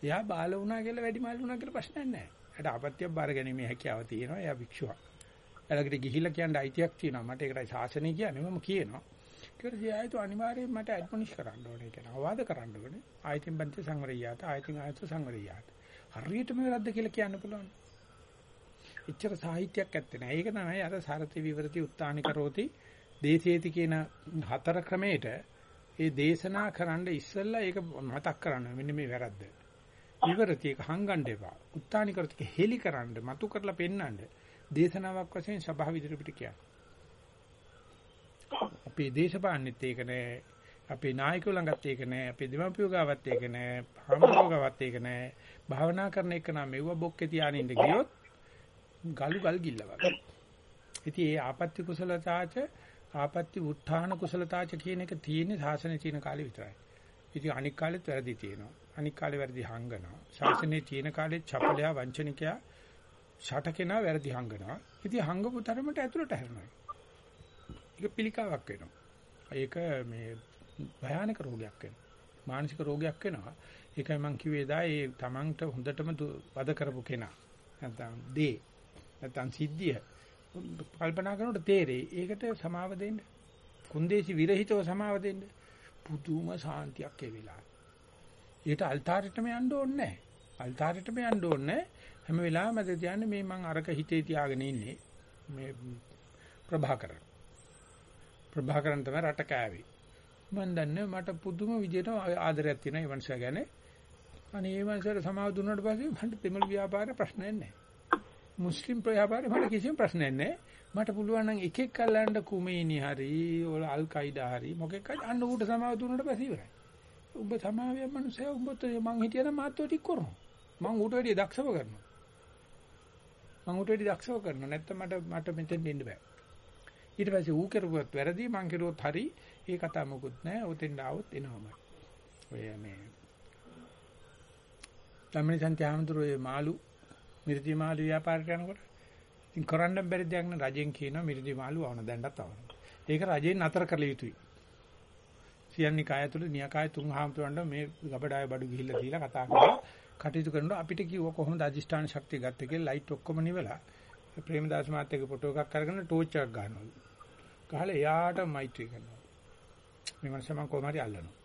එයා බාල වුණා කියලා වැඩි මාළු වුණා කියලා ප්‍රශ්නයක් නැහැ. එයාට ආපත්‍ය බාර ගැනීමේ හැකියාව තියෙනවා. එයා භික්ෂුවක්. එයාලකට ගිහිල්ලා කියන්න අයිතියක් තියෙනවා. මට ඒකයි ශාසනය කියන්නේ මම කියනවා. ඊට ආයතු අනිවාර්යයෙන් මට ඇඩ්මොනිෂ් කරන්න ඕනේ කියලා. අවවාද කරන්න ඕනේ. ආයතින් බන්තේ සංවරෙයියාත ආයතින් ආයතු සංවරෙයියාත. හරියටම වැරද්ද කියලා කියන්න පුළුවන්. එච්චර සාහිත්‍යයක් ඇත්තේ නැහැ. ඒක තමයි අර සාරති විවරති උත්තානි කරෝති දේශේති කියන හතර ක්‍රමයට ඒ දේශනා කරන්න ඉස්සෙල්ලා ඒක මතක් කරන්න මෙන්න මේ වැරද්ද. විවරති එක හංගන්න එපා. උත්තානි කරෝති හෙලි කරන්න, මතු කරලා පෙන්නන්න දේශනාවක් වශයෙන් සභාව ඉදිරියට කියන්න. අපේ දේශපාලනෙත් ඒක නෑ. අපේ නායකයෝ ළඟත් ඒක නෑ. අපේ දෙමව්පියෝ ගාවත් ඒක නෑ. හාමුදුරුවෝ ගාවත් ඒක නෑ. භාවනා කරන එක නම් මෙව්ව බොක්කේ තියාගෙන ඉඳ ගියොත් ගලු ගල් ගිල්ල වගේ. ඉතින් ඒ ආපත්‍ය කුසලතාච ආපත්‍ය උත්ථාන කුසලතාච කියන එක තියෙන්නේ සාසනේ තියෙන කාලේ විතරයි. ඉතින් අනික් කාලෙත් වැරදි තියෙනවා. අනික් කාලේ වැරදි හංගනවා. ශාසනයේ තියෙන කාලෙත් චපලයා වංචනිකයා ෂටකේනා වැරදි හංගනවා. ඉතින් හංගපු තරමට ඇතුළට හැරෙනවා. ඒක පිළිකාවක් වෙනවා. ඒක මේ භයානක රෝගයක් වෙනවා. මානසික රෝගයක් වෙනවා. ඒකයි මම කිව්වේ දා ඒ තමන්ට හොඳටම වද කරපු කෙනා. නැත්නම් දේ. නැත්නම් සිද්ධිය. කල්පනා කරනකොට තේරෙයි. ඒකට සමාව දෙන්න. කුන්දේසි විරහිතව සමාව දෙන්න. පුදුම සාන්තියක් ඒ වෙලාවේ. ඒකට අල්තාරෙටම යන්න ඕනේ නැහැ. අල්තාරෙටම යන්න ඕනේ හැම වෙලාවෙම මම කියන්නේ මේ මං අරක හිතේ තියාගෙන ඉන්නේ. මේ ප්‍රභාකරන්. ප්‍රභාකරන් තමයි රට කෑවේ. මම දන්නේ මට පුදුම විදියට ආදරයක් තියෙනවා ඒ මනුස්සයා ගැන. අනේ මේ මනුස්සයාට සමාව දුන්නාට පස්සේ මට දෙමළ ව්‍යාපාරේ ප්‍රශ්නයක් නැහැ. මුස්ලිම් ව්‍යාපාරේ මට කිසිම ප්‍රශ්නයක් නැහැ. මට පුළුවන් නම් එකෙක් අල්ලන්න කුමේනි හරි ඔල අල් කයිඩා හරි මොකෙක් හරි අන්න ඌට සමාව දුන්නාට පස්සේ ඉවරයි. උඹ සමාවෙන් මනුස්සයා උඹට මං හිටියනම් මාත්ව ටික කරනවා. මං ඌට වැඩිය දක්ෂව කරනවා. මං ඌට වැඩිය දක්ෂව කරනවා. නැත්නම් මට මට මෙතෙන් දෙන්න බෑ. ඊට පස්සේ ඌ කරුවත් වැරදි මං කරුවොත් හරි ඒ කතාව මොකුත් නැහැ. උතෙන් ආවොත් එනවමයි. ඔය මේ ළමනි සංත්‍යාමතුරු මාළු මිරිදි මාළු ව්‍යාපාරයට යනකොට ඉතින් කරන්න බැරි දෙයක් න රජෙන් කියනවා මිරිදි මාළු වවන දැන්නත් වවන. ඒක රජෙන් නතර කළ යුතුයි. සියන්නි කාය තුල නියකාය තුන් හාමුදුරන්ට මේ ගබඩාය බඩු ගිහිල්ලා දීලා කතා කරලා කටයුතු කරනකොට අපිට කිව්ව කොහොමද අදිෂ්ඨාන ශක්තිය ගත්තේ කියලා ලයිට් ඔක්කොම නිවලා ප්‍රේමදාස මහත්තයාගේ ෆොටෝ එකක් අරගෙන ටෝච් එකක් ගන්නවලු. ගහලා එයාට මෛත්‍රී කරනවා. මේ මනස මම කොහොම හරි අල්ලනවා.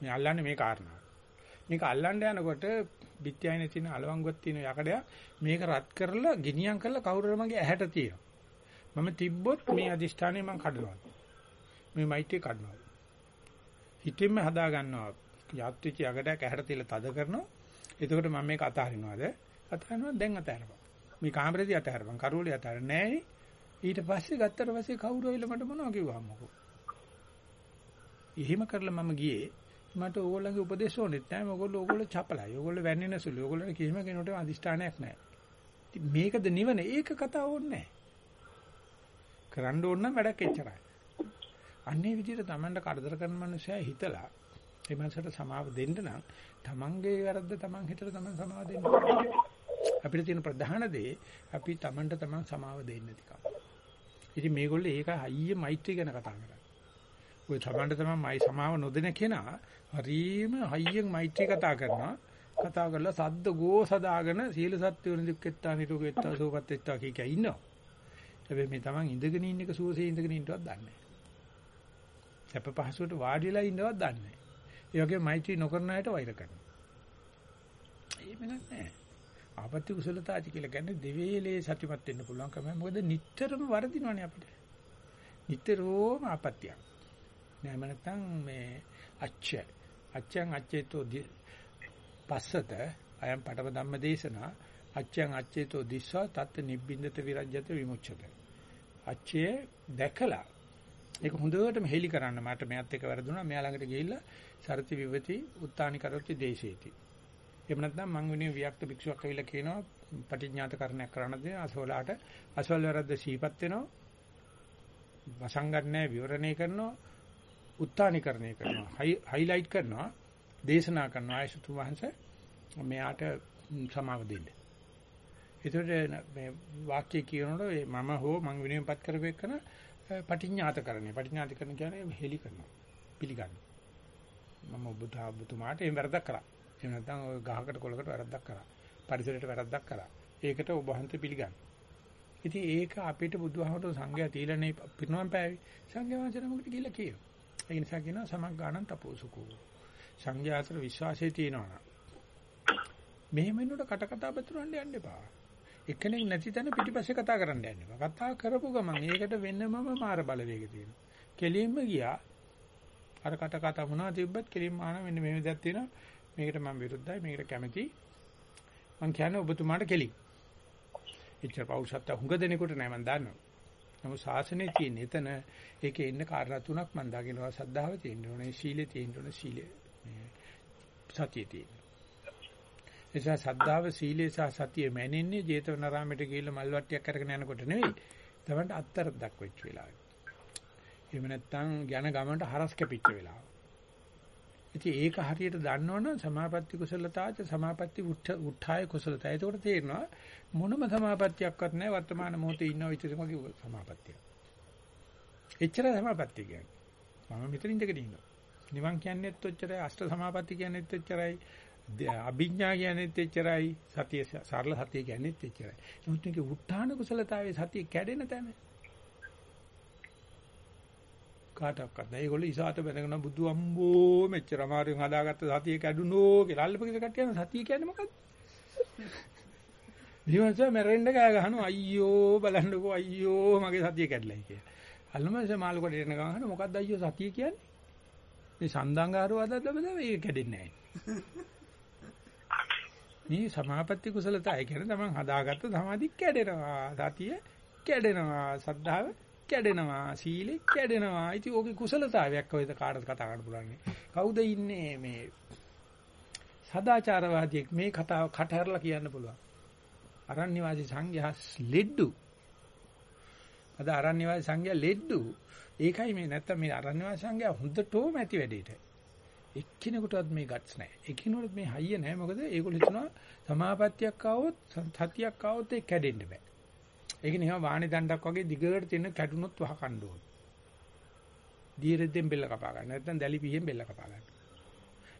මේ අල්ලන්නේ මේ කාරණාව. මේක අල්ලන්න යනකොට පිටියයිනේ තියෙන අලවංගුවක් තියෙන යකඩයක් මේක රත් කරලා ගිනියම් කරලා කවුරුර මගේ ඇහැට තියෙනවා. මම තිබ්බොත් මේ අදිෂ්ඨානය මම කඩනවා. මේ මෛත්‍රිය කඩනවා. හිතින්ම හදා ගන්නවා. යාත්‍රිච යකඩයක් ඇහැට තියලා තද කරනවා. එතකොට මම මේක අතහරිනවාද? අතහරිනවා දැන් අතහරපන්. මේ කාමරේදී අතහරපන්. කරුවලේ අතහරින්නේ නැහැ. ඊට පස්සේ ගත්තට පස්සේ කවුරු ඇවිල්ලා මට මොනවද කිව්වම්මකෝ. එහෙම කරලා මම ගියේ මට ඕගොල්ලන්ගේ උපදේශ ඕනෙත් නැහැ. මොකද ඕගොල්ලෝ චපලයි. ඕගොල්ලෝ වැන්නේන සුළු. ඕගොල්ලන්ට කිසිම කෙනෙකුට අදිෂ්ඨානයක් නැහැ. ඉතින් මේකද නිවන? ඒක කතාව ඕනේ නැහැ. කරන්න ඕන නම් වැඩක් එච්චරයි. අන්නේ විදිහට Tamanට කරදර කරන මනුස්සයා හිතලා ඒ මනසට සමාව දෙන්න නම් Tamanගේ වැරද්ද Taman හිතලා Taman සමාව දෙන්න. අපිට තියෙන ප්‍රධාන දේ අපි Tamanට Taman සමාව දෙන්න ටිකක්. ඉතින් මේගොල්ලෝ ඒක හයිය මෛත්‍රී ගැන කතා කරා. ඔය Tamanට තමයි සමාව නොදෙන කෙනා හරීම හයියෙන් මෛත්‍රී කතා කරනවා. කතා කරලා සද්ද ගෝ සදාගෙන සීල සත්‍ය වුණ දුක්ෙත්තා නිරෝගීත්තා සෝපත්ත්තා කිය කිය ඉන්නවා. හැබැයි මේ Taman ඉඳගෙන ඉන්න එක සුවසේ ඉඳගෙන ඉන්නවත් දන්නේ නැහැ. සැප පහසුවට වාඩිලා ඉන්නවත් දන්නේ නැහැ. ඒ වගේ මෛත්‍රී නොකරන අයට වෛර කරනවා. එහෙම නැහැ. ආපත්‍ය කුසලතාති කියලා කියන්නේ දෙවේලේ සත්‍යමත් වෙන්න පුළුවන් කම. මොකද නිටතරම වරදිනවනේ අපිට. නිටතරම ආපත්‍යක්. නෑම නැත්තම් මේ අච්ච. අච්චං අච්චේතෝ පස්සත අයම් පටව ධම්ම දේශනා අච්චං අච්චේතෝ දිස්සා තත් නිබ්බින්දත විරජ්‍යත විමුච්ඡත. අච්චේ දැකලා ඒක හොඳටම හෙලි කරන්න මට මෙයත් එක වැරදුනා. මෙයා ළඟට ගිහිල්ලා සරති විවති උත්තානි කරොති දේශේති. එහෙම නැත්නම් මං වෙනුවෙන් වික්ත භික්ෂුවක් ඇවිල්ලා කියනවා පටිඥාත කරණයක් කරන්නද අසවලාට අසවල් වැරද්ද සීපත් වෙනවා වසංගන්නේ විවරණය කරනවා උත්තානිකරණය කරනවා හයිලයිට් කරනවා දේශනා කරනවා ආයසතු වහන්සේ මෙයාට සමාව දෙන්න. ඒතකොට මේ වාක්‍ය කියනකොට මම හෝ මං විනයපත් කරපෙන්න පටිඥාතකරණය. පටිඥාතකරණ කියන්නේ හෙලි කරනවා. පිළිගන්න. මම ඔබතුමා ඔබතුමාට එහෙම වැරද්දක් කරා. එහෙම නැත්නම් ඔය ගහකට කොලකට වැරද්දක් කරා. පරිසරයට වැරද්දක් කරා. ඒකට ඔබ වහන්සේ පිළිගන්න. ඉතින් ඒක අපිට බුදුහාමර සංඝයා තීලනේ පිරිනවම් පෑවි. සංඝයා වහන්සේ නමකට ගිහිල්ලා කියනවා. ඒ නිසා කියනවා සමග්ගාණන් තපෝසුකෝ. සංඝයා අතර විශ්වාසය තියෙනවා. මෙහෙම වෙනකොට කට කතා බතුරන්න යන්න එපා. එක්කෙනෙක් නැති තැන පිටිපස්සේ කතා කරන්න යන්න එපා. කතා කරපු ගමන් ඒකට වෙනමම මාර බලවේග තියෙනවා. කෙලින්ම ගියා. අර කට කතා මොනවා තිබ්බත් කෙලින්ම ආන මෙන්න මෙහෙම දෙයක් තියෙනවා. මේකට මම විරුද්ධයි. මේකට කැමති. මං කියන්නේ ඔබතුමාට කෙලින්. එච්චර පෞරුෂත්ව හුඟ දෙනෙකුට නෑ මං දන්නවා. නමුත් ශාසනයේ තියෙන එතන ඒකේ ඉන්න කාරණා තුනක් මං දකිනවා. සද්ධාව තියෙන්න ඕනේ, සීලය තියෙන්න ඕනේ, සීලය. සතිය තියෙන්න. එසා සද්ධාව සීලය සහ සතිය මැනෙන්නේ ජේතවනාරාමයට ගිහිල්ලා මල් වට්ටියක් අරගෙන යනකොට නෙවෙයි. තමන්ට අත්තර දක්වෙච්ච වෙලාවට. එහෙම නැත්නම් යන ගමනට හරස් කැපිච්ච වෙලාව. ඉතින් ඒක හරියට දන්නවනම් සමාපatti කුසලතාච සමාපatti උත්ථාය කුසලතාය. ඒකට තේරෙනවා මොනම සමාපත්තියක්වත් නැහැ වර්තමාන මොහොතේ ඉන්න විතරමගේ සමාපත්තිය. එච්චර සමාපත්තිය කියන්නේ. මම මෙතන ඉඳගෙන ඉන්නවා. නිවන් කියන්නේත් ඔච්චරයි අෂ්ට සමාපatti කියන්නේත් ඔච්චරයි අභිඥා කියන්නේත් එච්චරයි සතිය සරල සතිය කියන්නේත් එච්චරයි. නමුත් මේකේ උත්හාන කුසලතාවයේ සතිය කැඩෙන තැන කාටවත් නැහැ. ඒගොල්ලෝ ඉසాత බැනගෙන බුදු අම්බෝ මෙච්චර අමාරුවෙන් හදාගත්ත සතිය කැඩුනෝ කියලා අල්ලපගෙන කට්ටියන සතිය කියන්නේ මොකක්ද? ඊවන්ස මැරෙන්න කෑ ගහනවා අයියෝ බලන්නකෝ අයියෝ මගේ සතිය කැඩලයි කියලා. අල්ලමස මාළු කොට එන ගමන් මොකක්ද අයියෝ සතිය කියන්නේ? මේ සන්දාංගාරව අදද්ද බද මේක කැඩෙන්නේ නැහැ. මේ සමාපatti කුසලතාවය කියන්නේ තමන් හදාගත්ත සමාධි කැඩෙනවා. සතිය කැඩෙනවා. සද්ධාව කැඩෙනවා. සීලෙ කැඩෙනවා. ඉතින් ඕකේ කුසලතාවයක් ඔයද කාටද කතා කරන්න පුළුවන්. කවුද ඉන්නේ මේ සදාචාරවාදියෙක් මේ කතාව කටහැරලා කියන්න පුළුවන්. අරණ්‍යවාදී සංඝයා ලෙඩ්ඩු. අද අරණ්‍යවාදී සංඝයා ලෙඩ්ඩු. ඒකයි මේ නැත්තම් මේ අරණ්‍යවාදී සංඝයා හොඳටම ඇති වැඩේට. එක්කිනෙකුටවත් මේ ගට්ස් නැහැ. එක්කිනෙකුට මේ හයිය නැහැ. මොකද ඒගොල්ලෝ හිතනවා සමාපත්තියක් ආවොත් සතියක් ආවොත් ඒක කැඩෙන්න බෑ. ඒක නිකන් වාහනේ දණ්ඩක් වගේ දිගට තියෙන කැඩුනොත් වහ කන්න ඕන. දීරෙද්දෙන් බෙල්ල කපා ගන්න. නැත්නම් දැලි පිහියෙන් බෙල්ල කපා ගන්න.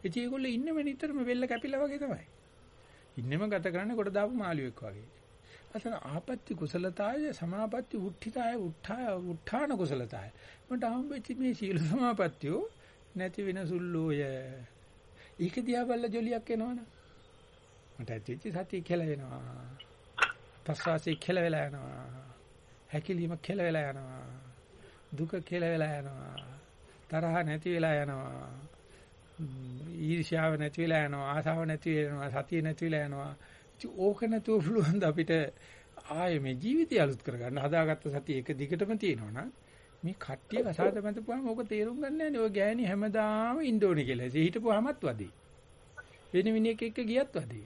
ඉතින් ඒගොල්ලෝ ඉන්නම නිතරම බෙල්ල කැපිලා වගේ තමයි. ඉන්නෙම ගත කරන්නේ කොට දාපු මාළුවෙක් වගේ. අතන ආපත්‍ති කුසලතාය සමාපatti උත්ථිතාය උත්ථාය උත්ථාන කුසලතාය. මට හම්බෙච්ච මේ සීල සමාපත්තියෝ නැති වෙන සුල්ලෝය. ඒක දිහා බලලා ජොලියක් එනවනේ. මට ඇතිවෙච්ච සතිය කියලා වෙනවා. ප්‍රසවාසය කියලා වෙලා යනවා. හැකිලිම කියලා වෙලා යනවා. දුක කියලා වෙලා යනවා. තරහ නැති වෙලා යනවා. ඊර්ෂ්‍යාව නැති වෙලා යනවා. ආසාව නැති වෙනවා. සතිය නැති වෙලා යනවා. ඕක නැතුව පුළුවන් අපිට ආයේ මේ ජීවිතය අලුත් කරගන්න හදාගත්ත සතිය එක දිගටම තියෙනවනම් මේ කට්ටිය කසාද බඳපුවාම ඕක තේරුම් ගන්න නැහැ ඔය ගෑණි හැමදාම ඉන්න ඕනේ කියලා. ඒ හිටපුවාමත් වදී. වෙන මිනිහෙක් එක්ක ගියත් වදී.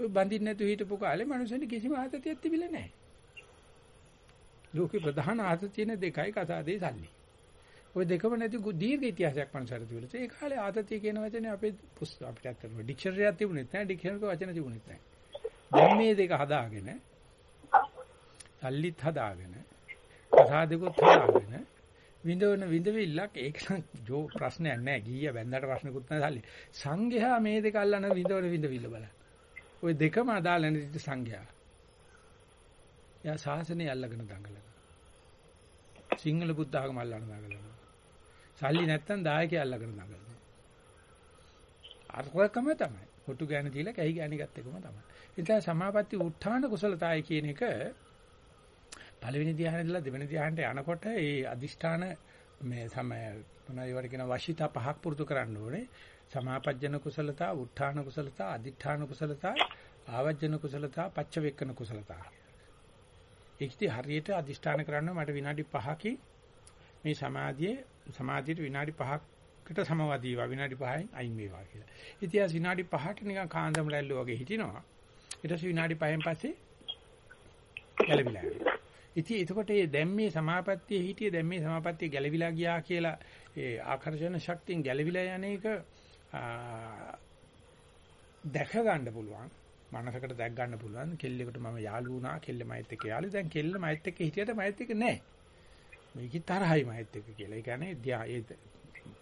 ඔය බඳින්න නැතුව හිටපු කාලේ මනුස්සෙන් කිසිම ආතතියක් තිබිලා නැහැ. ලෝකේ ප්‍රධාන ආතතිය තියෙන දෙකයි කසාදේ සල්ලි. ওই දෙකම නැති දීර්ඝ ඉතිහාසයක් මනසට තිබුණා. ඒ කාලේ ආතතිය කියන වචනේ අපේ අපිට අත්තරම ඩික්ෂනරි එකක් තිබුණෙත් නැහැ. ඩික්ෂනරික වචන තිබුණෙත් නැහැ. දැන් මේ දෙක හදාගෙන සල්ලිත් හදාගෙන කසාදෙකුත් හදාගෙන විඳවන විඳවිල්ලක් ඒක නම් ජෝ ප්‍රශ්නයක් නැහැ. ගිය බැන්දට ප්‍රශ්නකුත් නැහැ සල්ලි. සංඝයා මේ දෙක අල්ලන විඳවන විඳවිල්ල බලන්න. ওই දෙකම අදාළ නැති සංඝයා. යා ශාසනය අල්ලගෙන දඟලන. සිංහල බුද්ධ ආගම අල්ලන දඟලන. සල්ලි නැත්තම් දායකයා අල්ලගෙන දඟලන. අරකම තමයි. කොටු ගෑන දීලා කැහි ගෑණි ගත්ත එකම තමයි. ඒ නිසා සමාපatti උත්ථාන කුසලතාවය කියන එක පළවෙනි ධ්‍යානෙ ඉඳලා දෙවෙනි ධ්‍යානට යනකොට ඒ අදිෂ්ඨාන මේ සමය මොනවද ඒවට කියන වශීතා පහක් පුරුදු කරන්න ඕනේ. සමාපජ්ජන කුසලතා, උත්ථාන කුසලතා, අදිඨාන කුසලතා, ආවජ්ජන කුසලතා, පච්චවේක්කන කුසලතා. ඒකටි හරියට අදිෂ්ඨාන කරන්න මට විනාඩි 5කින් මේ සමාධියේ සමාධියට විනාඩි 5කට සමවදීවා විනාඩි 5න් අයින් වේවා කියලා. ඉතින් විනාඩි 5ට නිකන් කාන්දම රැල්ල වගේ හිටිනවා. ඊට පස්සේ විනාඩි 5න් පස්සේ ගැලවිලා යනවා. ඉතින් එතකොට මේ දැන් මේ සමාපත්තියේ හිටියේ දැන් මේ සමාපත්තිය ගැලවිලා ගියා කියලා ඒ ආකර්ෂණ ශක්තියෙන් ගැලවිලා යන එක දැක ගන්න පුළුවන්. මනසකට දැක් ගන්න පුළුවන්. කෙල්ලෙකුට මම යාළු වුණා. කෙල්ල මයිත් එක්ක යාළු. දැන් කෙල්ල මයිත් එක්ක හිටියට මයිත් එක්ක නැහැ. මේක තරහයි මයිත් එක්ක කියලා. ඒ කියන්නේ ධ්‍යා ඒ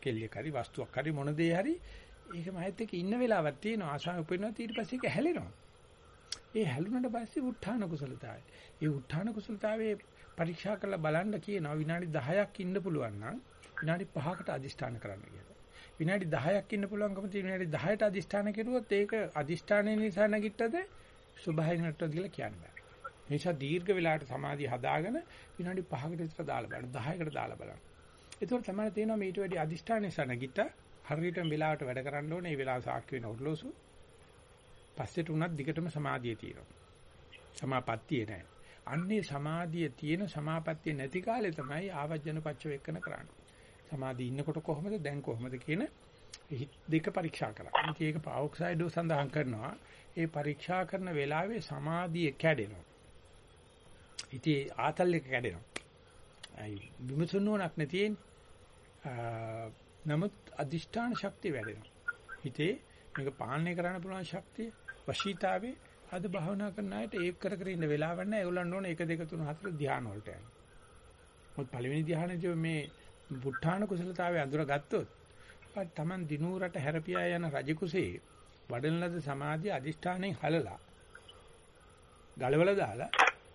කෙල්ලෙක් හරි වස්තුවක් හරි මොන දේ හරි ඒක මයිත් එක්ක ඉන්න වෙලාවක් තියෙනවා. ආශාව උපදිනවා. ඊට පස්සේ ඒක හැලෙනවා. ඒ හැලුනට පස්සේ උත්හාන කුසලතාවය. ඒ උත්හාන කුසලතාවයේ පරීක්ෂා කරලා බලන්න කියනවා විනාඩි 10ක් ඉන්න පුළුවන් නම් විනාඩි 5කට අදිෂ්ඨාන කරන්න කියලා. විනාඩි 10ක් ඉන්න පුළුවන්කම තියෙන විනාඩි 10ට අදිෂ්ඨාන කෙරුවොත් ඒක අදිෂ්ඨානයේ නිසා නැගිට්ටද සුභයෙන් නැට්ටද කියලා කියන්න බෑ. මේ නිසා දීර්ඝ වෙලාවට සමාධිය හදාගෙන විනාඩි 5කට විතර දාලා බලන්න 10කට දාලා බලන්න. ඒතකොට තමයි තේරෙනවා මේට වැඩි අදිෂ්ඨාන නිසා නැගිට්ට හරියටම වෙලාවට වැඩ කරන්න ඕනේ. ඒ වෙලාව සාක්ෂි වෙන ඔරලෝසු පස්සෙට උනත් දිගටම සමාධිය තියෙනවා. සමාපත්තිය නැහැ. අන්නේ සමාධිය තියෙන සමාපත්තිය නැති කාලේ තමයි ආවජන පච්ච වෙක්කන කරන්නේ. සමාධිය ඉන්නකොට කොහොමද දැන් කොහොමද කියන දෙක පරීක්ෂා කරා. ඉතින් ඒක පාවොක්සයිඩෝ සඳහන් කරනවා. ඒ පරීක්ෂා කරන වෙලාවේ සමාධිය කැඩෙනවා. ඉතින් ආතල් එක කැඩෙනවා. අයි විමසුන්නෝනක් නැතිනේ. නමුත් අදිෂ්ඨාන ශක්තිය වැඩෙනවා. හිතේ මේක පාලනය කරන්න පුළුවන් ශක්තිය වශීතාවේ අද භාවනා කරන අයට ඒක කර කර ඉන්න වෙලාවක් නැහැ. ඒගොල්ලන් ඕනේ 1 2 3 4 ධ්‍යාන වලට යන්න. මොකද පළවෙනි ධ්‍යානයේ මේ බුද්ධාන කුසලතාවය අඳුරගත්තොත් තමන් දිනූරට හැරපියා යන රජ කුසේ වඩන ලද සමාධිය අදිෂ්ඨානයෙන් හලලා ගලවලා දාලා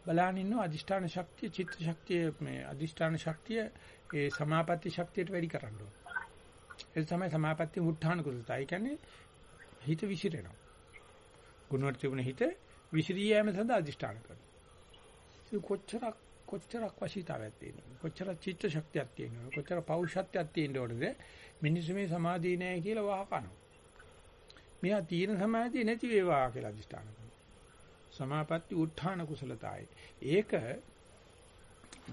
බලන්න ඉන්න අදිෂ්ඨාන ශක්තිය චිත්ත ශක්තිය මේ අදිෂ්ඨාන ශක්තිය ඒ සමාපatti ශක්තියට වැඩි කරන්න ඕන. ඒ තමයි සමාපatti මුත්‍ථාන කුසලතා. ඒ කියන්නේ හිත විසිරෙනවා. ගුණවත් තිබුණ හිත විසිරී යෑම සඳහා අදිෂ්ඨාන කරනවා. ඒක කොච්චරක් කොච්චරක් වශීතාවයක් තියෙනවද? කොච්චර චිත්ත ශක්තියක් තියෙනවද? කොච්චර පෞරුෂත්වයක් තියෙන්න ඕනද? මිනිස්සු මේ සමාධිය නැහැ කියලා වහකනවා. මෙහා තියෙන සමාධිය නැති වේවා කියලා අදිෂ්ඨාන කරනවා. සමාපatti උත්ථාන කුසලතාවයි. ඒක